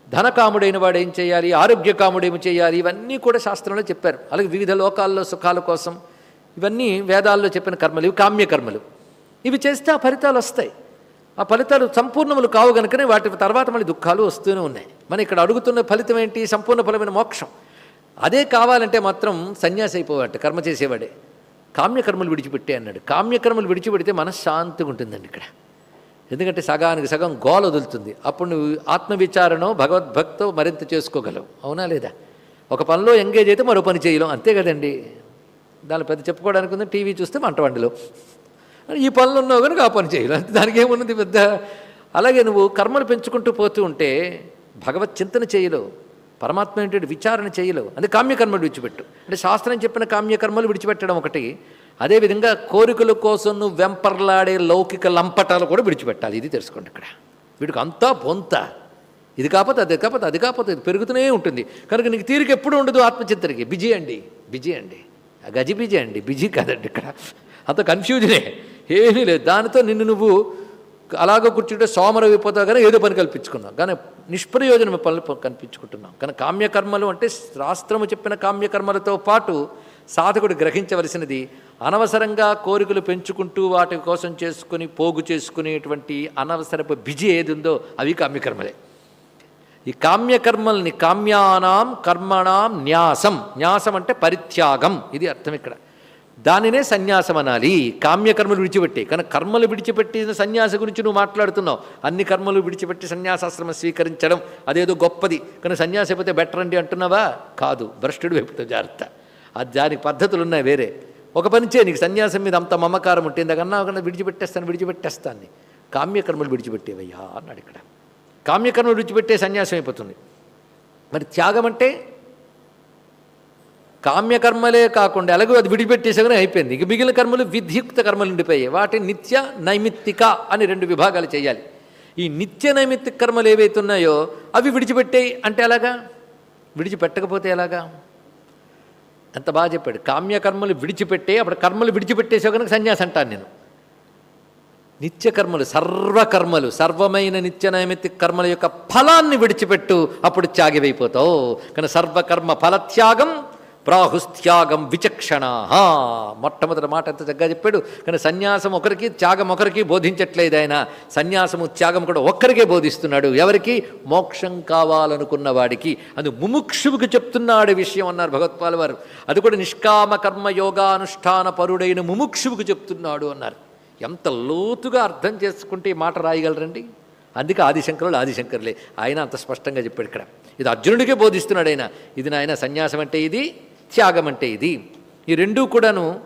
ధనకాముడైన వాడు ఏం చేయాలి ఆరోగ్యకాముడేమి చేయాలి ఇవన్నీ కూడా శాస్త్రంలో చెప్పారు. అలాగే వివిధ లోకాల్లో సుఖాల కోసం ఇవన్నీ వేదాల్లో చెప్పిన కర్మలు ఇవి కామ్యకర్మలు. ఇవి చేస్తే ఆ ఫలితాలు వస్తాయి. ఆ ఫలితాలు సంపూర్ణములు కావు కనుకనే వాటి తర్వాత మళ్ళీ దుఃఖాలు వస్తూనే ఉన్నాయి. మనం ఇక్కడ అడుగుతున్న ఫలితం ఏంటి? సంపూర్ణ ఫలమైన మోక్షం. అదే కావాలంటే మాత్రం సన్యాసి అయిపోవాడు కర్మ చేసేవాడే. కామ్యకర్మలు విడిచిపెట్టే అన్నాడు. కామ్యకర్మలు విడిచిపెడితే మనశ్శాంతిగా ఉంటుందండి ఇక్కడ. ఎందుకంటే సగానికి సగం గోల వదులుతుంది. అప్పుడు నువ్వు ఆత్మవిచారణో భగవద్భక్తో మరింత చేసుకోగలవు. అవునా లేదా? ఒక పనిలో ఎంగేజ్ అయితే మరో పని చేయలేం. అంతే కదండి. దాని పెద్ద చెప్పుకోవడానికి ఉంది టీవీ చూస్తే మంట వండలో. ఈ పనులు ఉన్నావు కనుక ఆ పని చేయాలి దానికి ఏమున్నది పెద్ద? అలాగే నువ్వు కర్మలు పెంచుకుంటూ పోతూ ఉంటే భగవత్ చింతన చేయలేవు పరమాత్మ ఏంటంటే విచారణ చేయలేవు అది కామ్యకర్మలు విడిచిపెట్టు. అంటే శాస్త్రం చెప్పిన కామ్యకర్మలు విడిచిపెట్టడం ఒకటి. అదేవిధంగా కోరికల కోసం నువ్వు వెంపర్లాడే లౌకిక లంపటాలు కూడా విడిచిపెట్టాలి. ఇది తెలుసుకోండి ఇక్కడ. వీడికి అంతా పొంత ఇది కాకపోతే అది కాకపోతే అది కాకపోతే ఇది పెరుగుతూనే ఉంటుంది. కనుక నీకు తీరిక ఎప్పుడు ఉండదు ఆత్మచింతనకి. బిజీ అండి. బిజీ అండి. గజి బిజీ అండి. బిజీ కాదండి ఇక్కడ. అంత కన్ఫ్యూజనే ఏమీ లేదు. దానితో నిన్ను నువ్వు అలాగ కూర్చుంటే సోమర అయిపోతావు కానీ ఏదో పని కల్పించుకున్నావు కానీ నిష్ప్రయోజనం పనులు కనిపించుకుంటున్నాం. కానీ కామ్యకర్మలు అంటే శాస్త్రము చెప్పిన కామ్యకర్మలతో పాటు సాధకుడు గ్రహించవలసినది అనవసరంగా కోరికలు పెంచుకుంటూ వాటి కోసం చేసుకుని పోగు చేసుకునేటువంటి అనవసరపు బిజీ ఏది ఉందో అవి కామ్యకర్మలే. ఈ కామ్యకర్మల్ని కామ్యానాం కర్మణాం న్యాసం. న్యాసం అంటే పరిత్యాగం. ఇది అర్థం ఇక్కడ. దానినే సన్యాసం అనాలి. కామ్యకర్మలు విడిచిపెట్టి. కానీ కర్మలు విడిచిపెట్టిన సన్యాస గురించి నువ్వు మాట్లాడుతున్నావు. అన్ని కర్మలు విడిచిపెట్టి సన్యాసాశ్రమం స్వీకరించడం అదేదో గొప్పది. కానీ సన్యాసి అయిపోతే బెటర్ అండి అంటున్నావా? కాదు. భ్రష్టుడు వైపుతో జాగ్రత్త. అది దానికి పద్ధతులు ఉన్నాయి వేరే. ఒక పని నీకు సన్యాసం మీద అంత మమకారం ఉంటుంది ఇంతకన్నా కన్నా విడిచిపెట్టేస్తాను విడిచిపెట్టేస్తాను కామ్యకర్మలు విడిచిపెట్టేవయ్యా అన్నాడు ఇక్కడ. కామ్యకర్మలు విడిచిపెట్టే సన్యాసం అయిపోతుంది. మరి త్యాగం అంటే కామ్యకర్మలే కాకుండా ఎలాగో అది విడిపెట్టేసగానే అయిపోయింది. ఇక మిగిలిన కర్మలు విధ్యుక్త కర్మలు ఉండిపోయాయి. వాటి నిత్య నైమిత్తిక అని రెండు విభాగాలు చేయాలి. ఈ నిత్య నైమిత్తిక కర్మలు ఏవైతే ఉన్నాయో అవి విడిచిపెట్టేయి అంటే ఎలాగా? విడిచిపెట్టకపోతే ఎలాగా? ఎంత బాగా చెప్పాడు. కామ్యకర్మలు విడిచిపెట్టే అప్పుడు కర్మలు విడిచిపెట్టేసే కనుక సన్యాసం అంటాను నేను. నిత్యకర్మలు సర్వకర్మలు సర్వమైన నిత్య నైమిత్తిక కర్మల యొక్క ఫలాన్ని విడిచిపెట్టు అప్పుడు త్యాగివైపోతావు. కానీ సర్వకర్మ ఫలత్యాగం ప్రాహుస్త్యాగం విచక్షణ మొట్టమొదటి మాట ఎంత చక్కగా చెప్పాడు? కానీ సన్యాసం ఒకరికి త్యాగం ఒకరికి బోధించట్లేదు ఆయన. సన్యాసము త్యాగం కూడా ఒక్కరికే బోధిస్తున్నాడు. ఎవరికి? మోక్షం కావాలనుకున్న వాడికి. అది ముముక్షువుకి చెప్తున్నాడు విషయం అన్నారు భగవత్పాల్ వారు. అది కూడా నిష్కామ కర్మ యోగానుష్ఠాన పరుడైన ముముక్షువుకి చెప్తున్నాడు అన్నారు. ఎంత లోతుగా అర్థం చేసుకుంటే ఈ మాట రాయగలరండి? అందుకే ఆదిశంకరులు ఆదిశంకరులే. ఆయన అంత స్పష్టంగా చెప్పాడు ఇక్కడ. ఇది అర్జునుడికే బోధిస్తున్నాడు ఆయన. ఇది నాయన సన్యాసం అంటే ఇది త్యాగం అంటే ఇది. ఈ రెండూ కూడాను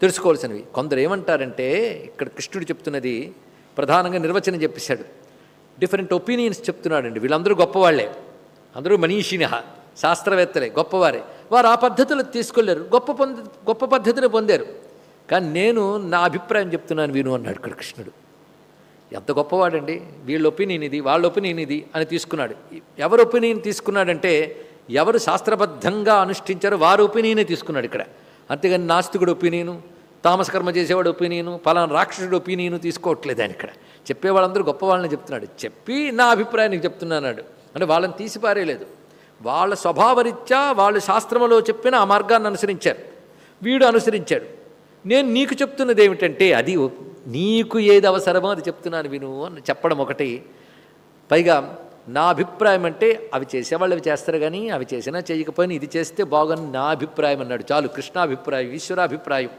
తెలుసుకోవాల్సినవి. కొందరు ఏమంటారంటే ఇక్కడ కృష్ణుడు చెప్తున్నది ప్రధానంగా నిర్వచనం చెప్పేశాడు. డిఫరెంట్ ఒపీనియన్స్ చెప్తున్నాడండి. వీళ్ళందరూ గొప్పవాళ్ళే అందరూ మనీషిన శాస్త్రవేత్తలే గొప్పవారే. వారు ఆ పద్ధతులు తీసుకెళ్ళారు. గొప్ప పొంద గొప్ప పద్ధతిని పొందారు. కానీ నేను నా అభిప్రాయం చెప్తున్నాను విను అన్నాడు ఇక్కడ కృష్ణుడు. ఎంత గొప్పవాడండి. వీళ్ళ ఒపీనియన్ ఇది వాళ్ళ ఒపీనియన్ ఇది అని తీసుకున్నాడు. ఎవరు ఒపీనియన్ తీసుకున్నాడంటే ఎవరు శాస్త్రబద్ధంగా అనుష్ఠించారో వారి ఒపీనియనే తీసుకున్నాడు ఇక్కడ. అంతేగాని నాస్తికుడు ఒపీనియను తామసకర్మ చేసేవాడు ఒపీనియను పలానా రాక్షసుడు ఒపీనియను తీసుకోవట్లేదు ఆయన ఇక్కడ. చెప్పేవాళ్ళందరూ గొప్ప వాళ్ళని చెప్తున్నాడు. చెప్పి నా అభిప్రాయానికి చెప్తున్నాడు అంటే వాళ్ళని తీసిపారేయలేదు. వాళ్ళ స్వభావరీత్యా వాళ్ళు శాస్త్రములో చెప్పిన ఆ మార్గాన్ని అనుసరించారు. వీడు అనుసరించాడు. నేను నీకు చెప్తున్నది ఏమిటంటే అది నీకు ఏది అవసరమో అది చెప్తున్నాను విను అని చెప్పడం ఒకటి. పైగా నా అభిప్రాయం అంటే అవి చేసేవాళ్ళు అవి చేస్తారు కానీ అవి చేసినా చేయకపోయినా ఇది చేస్తే బాగుని నా అభిప్రాయం అన్నాడు. చాలు కృష్ణాభిప్రాయం ఈశ్వరాభిప్రాయం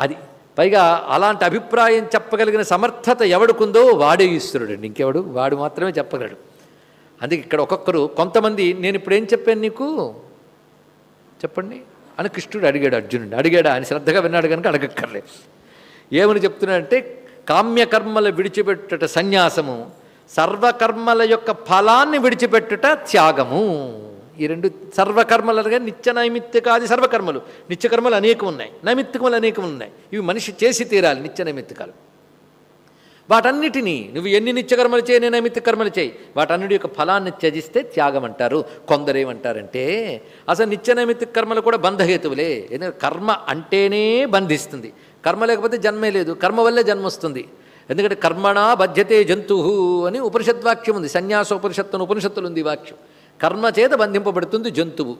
అది పైగా అలాంటి అభిప్రాయం చెప్పగలిగిన సమర్థత ఎవడుకుందో వాడే ఈశ్వరుడు అండి. ఇంకెవడు? వాడు మాత్రమే చెప్పగలడు. అందుకే ఇక్కడ ఒక్కొక్కరు కొంతమంది నేను ఇప్పుడు ఏం చెప్పాను నీకు? చెప్పండి. అని కృష్ణుడు అడిగాడు అర్జునుడు అడిగాడా? అని శ్రద్ధగా విన్నాడు కనుక అడగక్కర్లేదు. ఏమని చెప్తున్నాడంటే కామ్యకర్మలు విడిచిపెట్టుట సన్యాసము సర్వకర్మల యొక్క ఫలాన్ని విడిచిపెట్టుట త్యాగము. ఈ రెండు సర్వకర్మలు అనగా నిత్య నైమిత్తికాది సర్వకర్మలు. నిత్యకర్మలు అనేకం ఉన్నాయి. నైమిత్తికములు అనేకం ఉన్నాయి. ఇవి మనిషి చేసి తీరాలి నిత్య నైమిత్తికాలు. వాటన్నిటినీ నువ్వు ఎన్ని నిత్యకర్మలు చేయి నేను నైమిత్తిక కర్మలు చేయి వాటన్నిటి యొక్క ఫలాన్ని త్యజిస్తే త్యాగం అంటారు కొందరేమంటారంటే అసలు నిత్య నైమిత్తిక కర్మలు కూడా బంధహేతువులే. ఎందుకంటే కర్మ అంటేనే బంధిస్తుంది. కర్మ లేకపోతే జన్మే లేదు. కర్మ వల్లే జన్మ వస్తుంది ఎందుకంటే కర్మణా బధ్యతే జంతు అని ఉపనిషద్వాక్యం ఉంది. సన్యాసోపనిషత్తు ఉపనిషత్తులు ఉంది వాక్యం. కర్మ చేత బంధింపబడుతుంది జంతువు.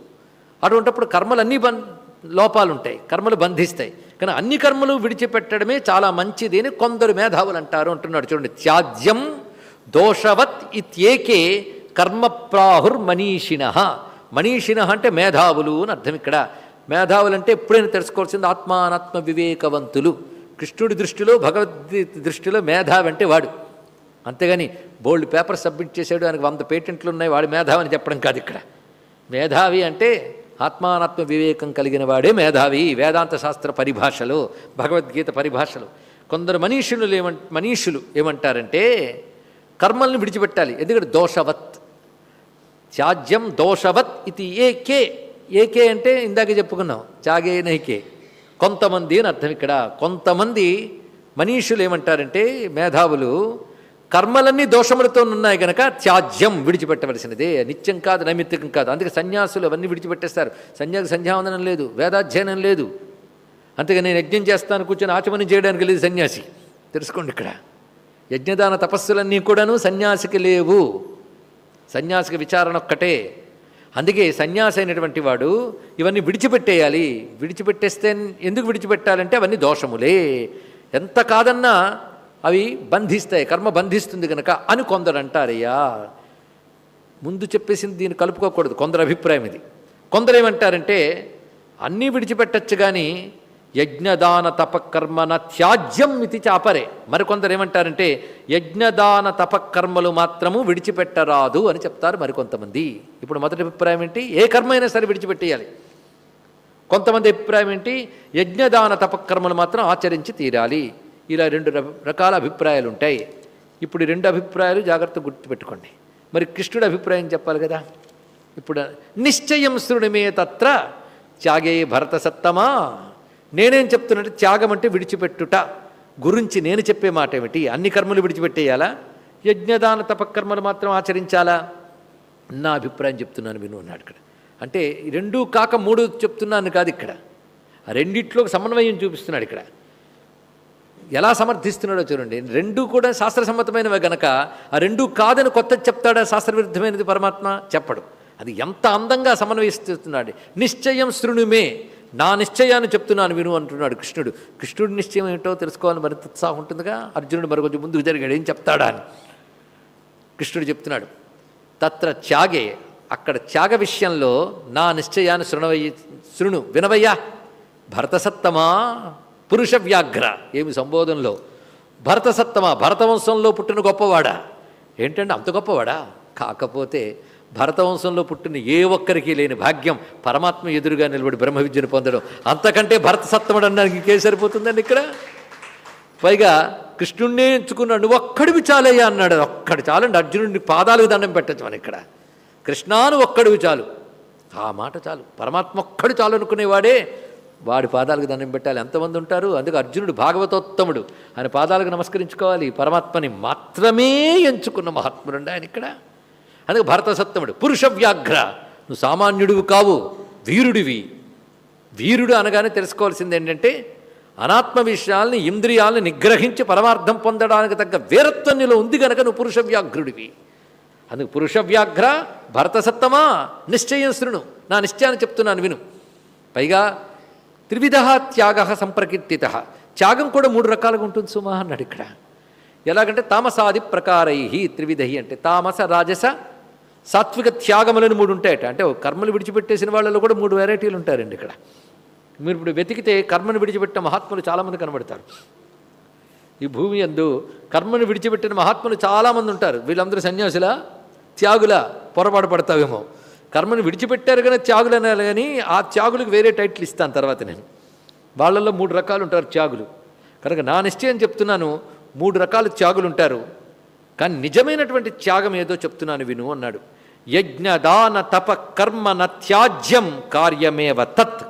అటువంటప్పుడు కర్మలన్నీ బం లోపాలుంటాయి. కర్మలు బంధిస్తాయి. కానీ అన్ని కర్మలు విడిచిపెట్టడమే చాలా మంచిది అని కొందరు మేధావులు అంటారు అంటున్నాడు. చూడండి. త్యాజ్యం దోషవత్ ఇత్యేకే కర్మప్రాహుర్ మనీషిణ మనీషిణ అంటే మేధావులు అని అర్థం ఇక్కడ. మేధావులు అంటే ఎప్పుడైనా తెలుసుకోవాల్సింది ఆత్మానాత్మ వివేకవంతులు కృష్ణుడి దృష్టిలో భగవద్గీత దృష్టిలో మేధావి అంటే వాడు. అంతేగాని బోల్డ్ పేపర్ సబ్మిట్ చేశాడు ఆయనకు వంద పేటెంట్లు ఉన్నాయి వాడు మేధావి అని చెప్పడం కాదు ఇక్కడ. మేధావి అంటే ఆత్మానాత్మ వివేకం కలిగిన వాడే మేధావి వేదాంత శాస్త్ర పరిభాషలో భగవద్గీత పరిభాషలో. కొందరు మనీషులు ఏమంట మనీషులు ఏమంటారంటే కర్మల్ని విడిచిపెట్టాలి. ఎందుకంటే దోషవత్. త్యాజ్యం దోషవత్ ఇది ఏకే. ఏకే అంటే ఇందాక చెప్పుకున్నాం త్యాగే నైకే కొంతమంది అని అర్థం ఇక్కడ. కొంతమంది మనీషులు ఏమంటారంటే మేధావులు కర్మలన్నీ దోషములతో ఉన్నాయి కనుక త్యాజ్యం విడిచిపెట్టవలసినదే. నిత్యం కాదు నైమిత్తికం కాదు. అందుకే సన్యాసులు అవన్నీ విడిచిపెట్టేస్తారు. సన్యాసి సంధ్యావందనం లేదు వేదాధ్యయనం లేదు. అంతేగా నేను యజ్ఞం చేస్తాను కూర్చొని ఆచమనం చేయడానికి లేదు సన్యాసి. తెలుసుకోండి ఇక్కడ. యజ్ఞదాన తపస్సులన్నీ కూడాను సన్యాసికి లేవు. సన్యాసికి విచారణ ఒక్కటే. అందుకే సన్యాసి అయినటువంటి వాడు ఇవన్నీ విడిచిపెట్టేయాలి. విడిచిపెట్టేస్తే ఎందుకు విడిచిపెట్టాలంటే అవన్నీ దోషములే. ఎంత కాదన్నా అవి బంధిస్తాయి కర్మ బంధిస్తుంది కనుక అని కొందరు అంటారయ్యా. ముందు చెప్పేసింది దీన్ని కలుపుకోకూడదు కొందరు అభిప్రాయం ఇది. కొందరు ఏమంటారంటే అన్నీ విడిచిపెట్టచ్చు కానీ యజ్ఞదాన తపకర్మన త్యాజ్యం ఇది చాపరే. మరికొందరు ఏమంటారంటే యజ్ఞదాన తపకర్మలు మాత్రము విడిచిపెట్టరాదు అని చెప్తారు మరికొంతమంది. ఇప్పుడు మొదటి అభిప్రాయం ఏంటి? ఏ కర్మ అయినా సరే విడిచిపెట్టేయాలి. కొంతమంది అభిప్రాయం ఏంటి? యజ్ఞదాన తపకర్మలు మాత్రం ఆచరించి తీరాలి. ఇలా రెండు రకాల అభిప్రాయాలు ఉంటాయి ఇప్పుడు రెండు అభిప్రాయాలు జాగ్రత్త గుర్తుపెట్టుకోండి. మరి కృష్ణుడి అభిప్రాయం చెప్పాలి కదా? ఇప్పుడు నిశ్చయం శృణిమే తత్ర త్యాగే భరత సత్తమా నేనేం చెప్తున్నట్టు త్యాగం అంటే విడిచిపెట్టుట. గురించి నేను చెప్పే మాట ఏమిటి? అన్ని కర్మలు విడిచిపెట్టేయాలా? యజ్ఞదాన తపకర్మలు మాత్రం ఆచరించాలా? నా అభిప్రాయం చెప్తున్నాను విను అన్నాడు ఇక్కడ. అంటే రెండూ కాక మూడు చెప్తున్నాను కాదు ఇక్కడ. రెండిట్లో సమన్వయం చూపిస్తున్నాడు ఇక్కడ. ఎలా సమర్థిస్తున్నాడో చూడండి. రెండు కూడా శాస్త్రసమ్మతమైనవి గనక ఆ రెండు కాదని కొత్త చెప్తాడా శాస్త్రవిరుద్ధమైనది పరమాత్మ? చెప్పడు. అది ఎంత అందంగా సమన్వయిస్తున్నాడు. నిశ్చయం శృణుమే. నా నిశ్చయాన్ని చెప్తున్నాను విను అంటున్నాడు కృష్ణుడు. కృష్ణుడి నిశ్చయం ఏంటో తెలుసుకోవాలని మరింత ఉత్సాహం ఉంటుందిగా? అర్జునుడు మరి కొంచెం ముందుకు జరిగాడు. ఏం చెప్తాడా అని. కృష్ణుడు చెప్తున్నాడు తత్ర త్యాగే అక్కడ త్యాగ విషయంలో నా నిశ్చయాన్ని శృణవయ్య శృణు వినవయ్యా. భరతసత్తమా పురుష వ్యాఘ్ర ఏమి సంబోధనలో భరతసత్తమా భరతవంశంలో పుట్టిన గొప్పవాడా? ఏంటంటే అంత గొప్పవాడా? కాకపోతే భరతవంశంలో పుట్టిన ఏ ఒక్కరికి లేని భాగ్యం పరమాత్మ ఎదురుగా నిలబడి బ్రహ్మ విద్యను పొందడం. అంతకంటే భరత సత్తముడు అన్నానికి ఇంకేం సరిపోతుందండి ఇక్కడ? పైగా కృష్ణుణ్ణే ఎంచుకున్నాడు నువ్వు ఒక్కడివి చాలయ్యా అన్నాడు. ఒక్కడు చాలండి. అర్జునుడిని పాదాలకు దండం పెట్టచ్చు మనం ఇక్కడ. కృష్ణాను ఒక్కడివి చాలు. ఆ మాట చాలు. పరమాత్మ ఒక్కడు చాలు అనుకునేవాడే. వాడి పాదాలకు దండం పెట్టాలి. ఎంతమంది ఉంటారు? అందుకే అర్జునుడు భాగవతోత్తముడు. ఆయన పాదాలకు నమస్కరించుకోవాలి. పరమాత్మని మాత్రమే ఎంచుకున్న మహాత్ముడు ఆయన ఇక్కడ. అందుకే భరతసత్తముడు పురుష వ్యాఘ్ర నువ్వు సామాన్యుడివి కావు వీరుడివి. వీరుడు అనగానే తెలుసుకోవాల్సింది ఏంటంటే అనాత్మ విషయాల్ని ఇంద్రియాలను నిగ్రహించి పరమార్థం పొందడానికి తగ్గ వీరత్వం నీలో ఉంది గనక నువ్వు పురుష వ్యాఘ్రుడివి అందుకు పురుష వ్యాఘ్ర భరతసత్తమా నిశ్చయం శృణు నా నిశ్చయాన్ని చెప్తున్నాను విను. పైగా త్రివిధ త్యాగ సంప్రకీర్తిత. త్యాగం కూడా మూడు రకాలుగా ఉంటుంది సుమా అన్నాడు ఇక్కడ. ఎలాగంటే తామసాది ప్రకారై త్రివిధి అంటే తామస రాజస సాత్విక త్యాగములను మూడు ఉంటాయట. అంటే కర్మలు విడిచిపెట్టేసిన వాళ్ళలో కూడా మూడు వెరైటీలు ఉంటారండి ఇక్కడ. మీరు ఇప్పుడు వెతికితే కర్మను విడిచిపెట్టిన మహాత్ములు చాలామంది కనబడతారు. ఈ భూమి అందు కర్మను విడిచిపెట్టిన మహాత్ములు చాలామంది ఉంటారు. వీళ్ళందరూ సన్యాసులా? త్యాగుల? పొరపాటు పడతావేమో. కర్మను విడిచిపెట్టారు కానీ త్యాగులు అనాలి కానీ ఆ త్యాగులకు వేరే టైటిల్ ఇస్తాను తర్వాత నేను. వాళ్ళల్లో మూడు రకాలు ఉంటారు త్యాగులు. కనుక నా నిశ్చయం చెప్తున్నాను మూడు రకాల త్యాగులు ఉంటారు కానీ నిజమైనటువంటి త్యాగం ఏదో చెప్తున్నాను విను అన్నాడు. యజ్ఞదాన తప కర్మ నత్యాజ్యం కార్యమేవ తత్.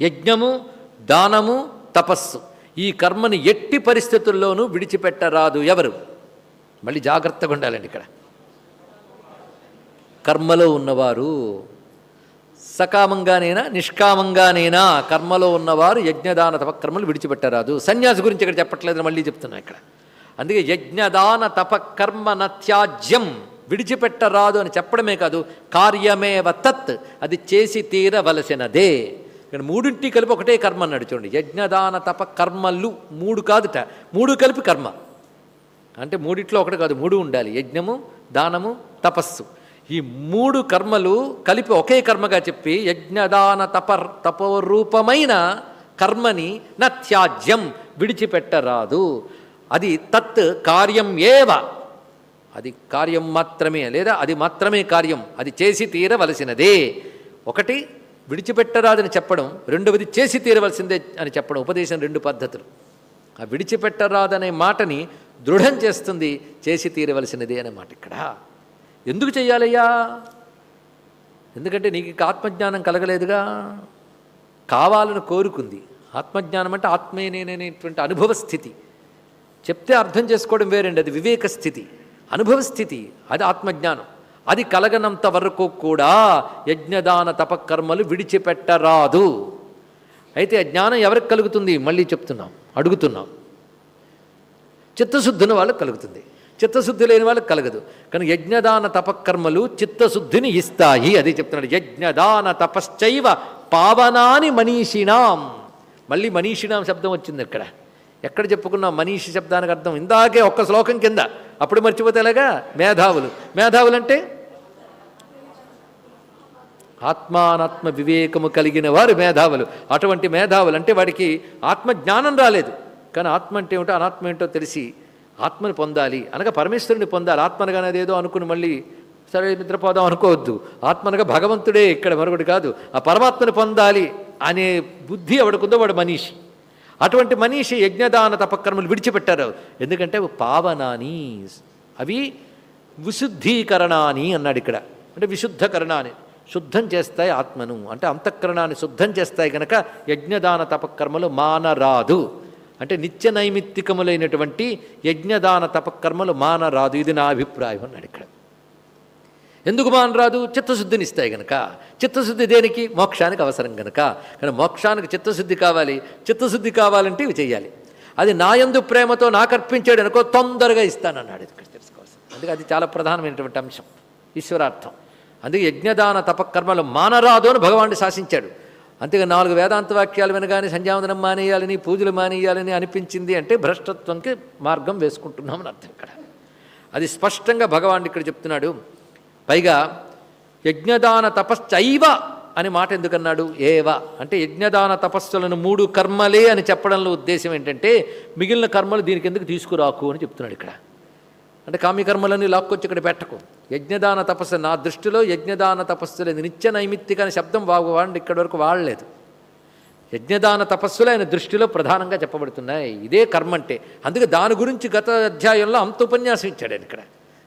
యజ్ఞము దానము తపస్సు. ఈ కర్మని ఎట్టి పరిస్థితుల్లోనూ విడిచిపెట్టరాదు ఎవరు? మళ్ళీ జాగ్రత్తగా ఉండాలండి ఇక్కడ. కర్మలో ఉన్నవారు సకామంగానైనా నిష్కామంగానైనా కర్మలో ఉన్నవారు యజ్ఞదాన తపకర్మలు విడిచిపెట్టరాదు. సన్యాసి గురించి ఇక్కడ చెప్పట్లేదు మళ్ళీ చెప్తున్నా ఇక్కడ. అందుకే యజ్ఞదాన తపకర్మ నత్యాజ్యం విడిచిపెట్టరాదు అని చెప్పడమే కాదు కార్యమేవ తత్ అది చేసి తీరవలసినదే. ఇక్కడ మూడింటి కలిపి ఒకటే కర్మ అన్నాడు చూడండి. యజ్ఞదాన తప కర్మలు మూడు కాదుట. మూడు కలిపి కర్మ. అంటే మూడిట్లో ఒకటి కాదు మూడు ఉండాలి. యజ్ఞము దానము తపస్సు. ఈ మూడు కర్మలు కలిపి ఒకే కర్మగా చెప్పి యజ్ఞదాన తప తపోరూపమైన కర్మని న త్యాజ్యం విడిచిపెట్టరాదు. అది తత్ కార్యం ఏవ అది కార్యం మాత్రమే లేదా అది మాత్రమే కార్యం అది చేసి తీరవలసినదే. ఒకటి విడిచిపెట్టరాదని చెప్పడం రెండవది చేసి తీరవలసిందే అని చెప్పడం ఉపదేశం రెండు పద్ధతులు. ఆ విడిచిపెట్టరాదనే మాటని దృఢం చేస్తుంది చేసి తీరవలసినదే అనే మాట ఇక్కడ. ఎందుకు చేయాలయ్యా ఎందుకంటే నీకు ఇక ఆత్మజ్ఞానం కలగలేదుగా. కావాలని కోరుకుంది. ఆత్మజ్ఞానం అంటే ఆత్మే అనుభవ స్థితి. చెప్తే అర్థం చేసుకోవడం వేరండి అది వివేక స్థితి. అనుభవ స్థితి అది ఆత్మజ్ఞానం. అది కలగనంత వరకు కూడా యజ్ఞదాన తపకర్మలు విడిచిపెట్టరాదు. అయితే ఆ జ్ఞానం ఎవరికి కలుగుతుంది? మళ్ళీ చెప్తున్నాం అడుగుతున్నాం. చిత్తశుద్ధిని వాళ్ళకి కలుగుతుంది. చిత్తశుద్ధి లేని వాళ్ళకి కలగదు. కానీ యజ్ఞదాన తపకర్మలు చిత్తశుద్ధిని ఇస్తాయి. అది చెప్తున్నాడు యజ్ఞదాన తపశ్చైవ పావనాని మనీషిణాం. మళ్ళీ మనీషిణాం శబ్దం వచ్చింది ఇక్కడ. ఎక్కడ చెప్పుకున్నా మనీషి శబ్దానికి అర్థం. ఇందాకే ఒక్క శ్లోకం కింద. అప్పుడు మర్చిపోతే ఎలాగా? మేధావులు. మేధావులు అంటే ఆత్మానాత్మ వివేకము కలిగిన వారు మేధావులు. అటువంటి మేధావులు అంటే వాడికి ఆత్మజ్ఞానం రాలేదు. కానీ ఆత్మ అంటే ఏమిటో అనాత్మ ఏంటో తెలిసి ఆత్మని పొందాలి. అనగా పరమేశ్వరుని పొందాలి. ఆత్మనగా ఏదో అనుకుని మళ్ళీ సరే నిద్రపోదాం అనుకోవద్దు. ఆత్మనగా భగవంతుడే ఇక్కడ మరొకటి కాదు. ఆ పరమాత్మని పొందాలి అనే బుద్ధి ఎవడికుందో వాడు మనీషి. అటువంటి మనిషి యజ్ఞదాన తపకర్మలు విడిచిపెట్టారు. ఎందుకంటే పావనాని అవి విశుద్ధీకరణాని అన్నాడు ఇక్కడ. అంటే విశుద్ధకరణాన్ని శుద్ధం చేస్తాయి ఆత్మను. అంటే అంతఃకరణాన్ని శుద్ధం చేస్తాయి గనక యజ్ఞదాన తపకర్మలు మానరాదు. అంటే నిత్య నైమిత్తికములైనటువంటి యజ్ఞదాన తపకర్మలు మానరాదు. ఇది నా అభిప్రాయం అన్నాడు ఇక్కడ. ఎందుకు మానరాదు చిత్తశుద్ధిని ఇస్తాయి గనక. చిత్తశుద్ధి దేనికి? మోక్షానికి అవసరం గనక. కానీ మోక్షానికి చిత్తశుద్ధి కావాలి. చిత్తశుద్ధి కావాలంటే ఇవి చేయాలి. అది నాయందు ప్రేమతో నాకర్పించాడు అనుకో తొందరగా ఇస్తానన్నాడు ఇక్కడ తెలుసుకోవాల్సి అందుకే అది చాలా ప్రధానమైనటువంటి అంశం. ఈశ్వరార్థం. అందుకే యజ్ఞదాన తపకర్మలు మానరాదు అని భగవానుడు శాసించాడు. అంతేగా నాలుగు వేదాంత వాక్యాలు వినగానే సంధ్యావందనం మానేయాలని పూజలు మానేయాలని అనిపించింది అంటే భ్రష్టత్వంకి మార్గం వేసుకుంటున్నామని అర్థం ఇక్కడ. అది స్పష్టంగా భగవానుడు ఇక్కడ చెప్తున్నాడు. పైగా యజ్ఞదాన తపశ్చైవ అని మాట ఎందుకన్నాడు? ఏవ. అంటే యజ్ఞదాన తపస్సులను మూడు కర్మలే అని చెప్పడంలో ఉద్దేశం ఏంటంటే మిగిలిన కర్మలు దీనికి ఎందుకు తీసుకురాకు అని చెప్తున్నాడు ఇక్కడ. అంటే కామ్యకర్మలన్నీ లాక్కొచ్చి ఇక్కడ పెట్టకు. యజ్ఞదాన తపస్సు నా దృష్టిలో యజ్ఞదాన తపస్సు లేదు నిత్య నైమిత్తిక అనే శబ్దం వాడు ఇక్కడి వరకు వాడలేదు. యజ్ఞదాన తపస్సులు ఆయన దృష్టిలో ప్రధానంగా చెప్పబడుతున్నాయి. ఇదే కర్మ అంటే. అందుకే దాని గురించి గత అధ్యాయంలో అంత ఉపన్యాసం ఇచ్చాడు ఆయన ఇక్కడ.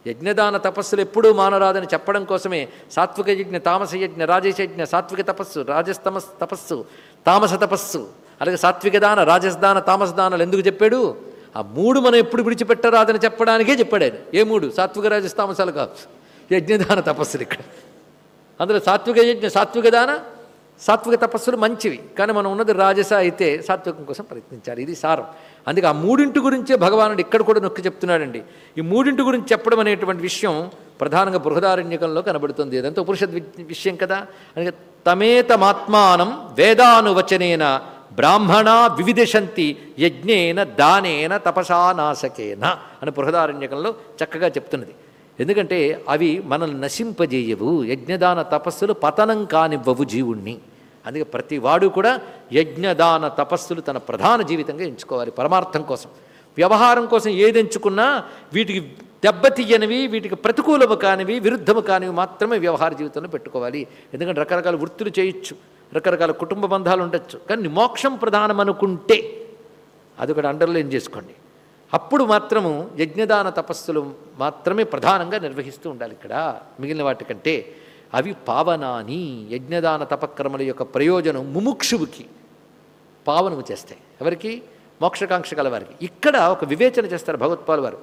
యజ్ఞదాన తపస్సులు ఎప్పుడూ మానరాదని చెప్పడం కోసమే సాత్విక యజ్ఞ తామస యజ్ఞ రాజేశ యజ్ఞ సాత్విక తపస్సు రాజస్తమస్ తపస్సు తామస తపస్సు. అలాగే సాత్విక దాన రాజస్దాన తామస దానాలు ఎందుకు చెప్పాడు? ఆ మూడు మనం ఎప్పుడు విడిచిపెట్టరాదని చెప్పడానికే చెప్పాడు ఆయన. ఏ మూడు? సాత్విక రాజస్తామసాలు కాదు. యజ్ఞదాన తపస్సులు ఇక్కడ. అందులో సాత్విక యజ్ఞ సాత్విక దాన సాత్విక తపస్సులు మంచివి. కానీ మనం ఉన్నది రాజస అయితే సాత్వికం కోసం ప్రయత్నించాలి. ఇది సారం. అందుకే ఆ మూడింటి గురించే భగవానుడు ఇక్కడ కూడా నొక్కి చెప్తున్నాడండి. ఈ మూడింటి గురించి చెప్పడం అనేటువంటి విషయం ప్రధానంగా బృహదారణ్యకంలో కనబడుతుంది. అదంతా ఉపనిషద్ వి- విషయం కదా? అందుకే తమేతమాత్మానం వేదానువచనేన బ్రాహ్మణ వివిధశంతి యజ్ఞేన దానేన తపసానాశకేన అని బృహదారణ్యకంలో చక్కగా చెప్తున్నది. ఎందుకంటే అవి మనల్ని నశింపజేయవు. యజ్ఞదాన తపస్సులు పతనం కానివ్వవు జీవుణ్ణి. అందుకే ప్రతి వాడు కూడా యజ్ఞదాన తపస్సులు తన ప్రధాన జీవితంగా ఎంచుకోవాలి పరమార్థం కోసం. వ్యవహారం కోసం ఏది ఎంచుకున్నా వీటికి దెబ్బతీయనివి వీటికి ప్రతికూలము కానివి విరుద్ధము కానివి మాత్రమే వ్యవహార జీవితంలో పెట్టుకోవాలి. ఎందుకంటే రకరకాల వృత్తులు చేయొచ్చు రకరకాల కుటుంబ బంధాలు ఉండొచ్చు. కానీ మోక్షం ప్రధానం అనుకుంటే అది ఒకటి అండర్లైన్ చేసుకోండి. అప్పుడు మాత్రము యజ్ఞదాన తపస్సులు మాత్రమే ప్రధానంగా నిర్వహిస్తూ ఉండాలి ఇక్కడ మిగిలిన వాటికంటే అవి పావనాని యజ్ఞదాన తపక్రమల యొక్క ప్రయోజనం ముముక్షువుకి పావనము చేస్తాయి. ఎవరికి? మోక్షకాంక్ష కలవారికి ఇక్కడ ఒక వివేచన చేస్తారు భగవత్పాల్ వారు.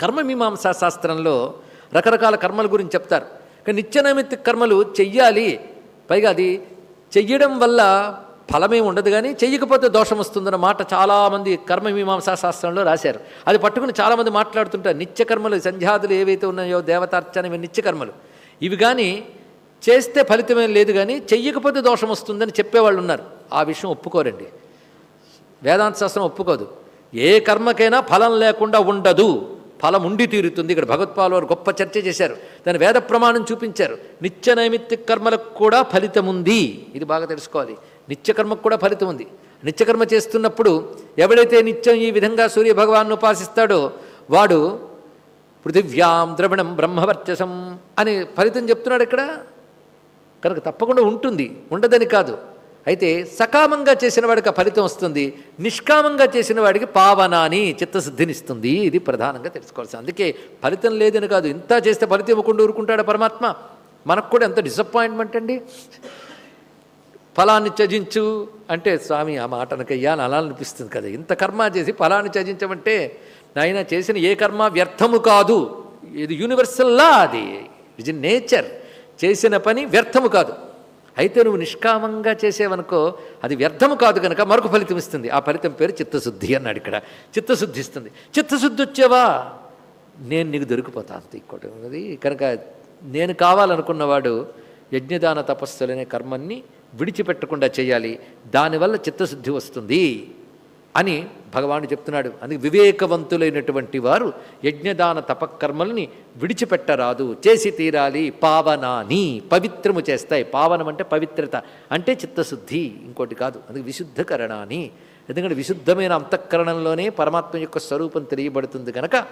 కర్మమీమాంసా శాస్త్రంలో రకరకాల కర్మల గురించి చెప్తారు. కానీ నిత్యనైమిత్తిక కర్మలు చెయ్యాలి. పైగా అది చెయ్యడం వల్ల ఫలమే ఉండదు కానీ చెయ్యకపోతే దోషం వస్తుందన్న మాట చాలామంది కర్మమీమాంసా శాస్త్రంలో రాశారు. అది పట్టుకుని చాలామంది మాట్లాడుతుంటారు. నిత్యకర్మలు సంధ్యాదులు ఏవైతే ఉన్నాయో దేవతార్చనవి నిత్యకర్మలు ఇవి కానీ చేస్తే ఫలితమేం లేదు కానీ చెయ్యకపోతే దోషం వస్తుందని చెప్పేవాళ్ళు ఉన్నారు. ఆ విషయం ఒప్పుకోరండి. వేదాంత శాస్త్రం ఒప్పుకోదు. ఏ కర్మకైనా ఫలం లేకుండా ఉండదు. ఫలం ఉండి తీరుతుంది. ఇక్కడ భగవత్పాల్ వారు గొప్ప చర్చ చేశారు. దాని వేద ప్రమాణం చూపించారు. నిత్య నైమిత్తిక కర్మలకు కూడా ఫలితం ఉంది. ఇది బాగా తెలుసుకోవాలి. నిత్యకర్మకు కూడా ఫలితం ఉంది. నిత్యకర్మ చేస్తున్నప్పుడు ఎవడైతే నిత్యం ఈ విధంగా సూర్య భగవాన్ని ఉపాసిస్తాడో వాడు పృథివ్యాం ద్రవిణం బ్రహ్మవర్చసం అని ఫలితం చెప్తున్నాడు ఇక్కడ. కనుక తప్పకుండా ఉంటుంది ఉండదని కాదు. అయితే సకామంగా చేసిన వాడికి ఆ ఫలితం వస్తుంది నిష్కామంగా చేసిన వాడికి పావనాని చిత్తశుద్ధినిస్తుంది ఇది ప్రధానంగా తెలుసుకోవాల్సింది. అందుకే ఫలితం లేదని కాదు ఇంత చేస్తే ఫలితం ఇవ్వకుండా ఊరుకుంటాడు పరమాత్మ? మనకు కూడా ఎంత డిసప్పాయింట్మెంట్ అండి. ఫలాన్ని త్యజించు అంటే స్వామి ఆ మాట అనకయ్యా అని అలా అనిపిస్తుంది కదా. ఇంత కర్మ చేసి ఫలాన్ని త్యజించమంటే నాయన చేసిన ఏ కర్మ వ్యర్థము కాదు. ఇది యూనివర్సల్లా అది. ఇట్ ఇన్ నేచర్ చేసిన పని వ్యర్థము కాదు. అయితే నువ్వు నిష్కామంగా చేసేవనుకో అది వ్యర్థము కాదు కనుక మరొక ఫలితం ఇస్తుంది. ఆ ఫలితం పేరు చిత్తశుద్ధి అన్నాడు ఇక్కడ. చిత్తశుద్ధి ఇస్తుంది. చిత్తశుద్ధి వచ్చేవా? నేను నీకు దొరికిపోతాను ఇంకోటి ఉన్నది. కనుక నేను కావాలనుకున్నవాడు యజ్ఞదాన తపస్సులనే కర్మన్ని విడిచిపెట్టకుండా చేయాలి. దానివల్ల చిత్తశుద్ధి వస్తుంది. అని భగవానుడు చెప్తున్నాడు. అందుకే వివేకవంతులైనటువంటి వారు యజ్ఞదాన తపకర్మల్ని విడిచిపెట్టరాదు. చేసి తీరాలి. పావనాని. పవిత్రము చేస్తాయి. పావనం అంటే పవిత్రత. అంటే చిత్తశుద్ధి. ఇంకోటి కాదు. అందుకే విశుద్ధకరణాన్ని ఎందుకంటే విశుద్ధమైన అంతఃకరణంలోనే పరమాత్మ యొక్క స్వరూపం తెలియబడుతుంది కనుక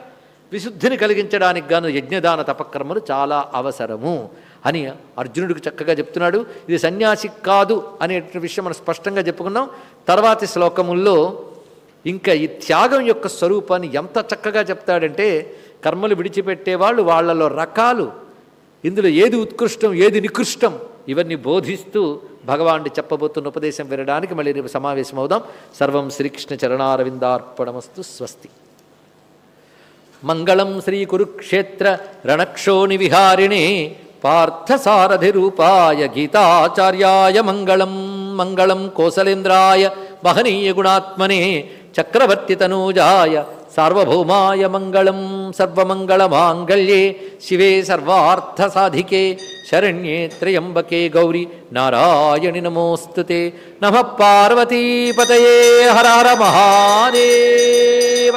విశుద్ధిని కలిగించడానికి గాను యజ్ఞదాన తపకర్మలు చాలా అవసరము అని అర్జునుడికి చక్కగా చెప్తున్నాడు. ఇది సన్యాసి కాదు అనే విషయం మనం స్పష్టంగా చెప్పుకున్నాం. తర్వాతి శ్లోకముల్లో ఇంకా ఈ త్యాగం యొక్క స్వరూపాన్ని ఎంత చక్కగా చెప్తాడంటే కర్మలు విడిచిపెట్టేవాళ్ళు వాళ్ళలో రకాలు. ఇందులో ఏది ఉత్కృష్టం ఏది నికృష్టం ఇవన్నీ బోధిస్తూ భగవానుడు చెప్పబోతున్న ఉపదేశం వినడానికి మళ్ళీ రేపు సమావేశం అవుదాం సర్వం శ్రీకృష్ణ చరణారవిందార్పణమస్తు స్వస్తి. మంగళం శ్రీ కురుక్షేత్ర రణక్షోణి విహారిణి పార్థసారథిరూపాయ గీతాచార్యాయ మంగళం మంగళం కోసలేంద్రాయ మహనీయ గుణాత్మనే చక్రవర్తితనూజాయ సార్వభౌమాయ మంగళం సర్వమంగళమాంగళ్యే శివే సర్వార్థసాధికే శరణ్యే త్రయంబకే గౌరి నారాయణి నమోస్తుతే నమ పార్వతీపతయే హర హర మహాదేవ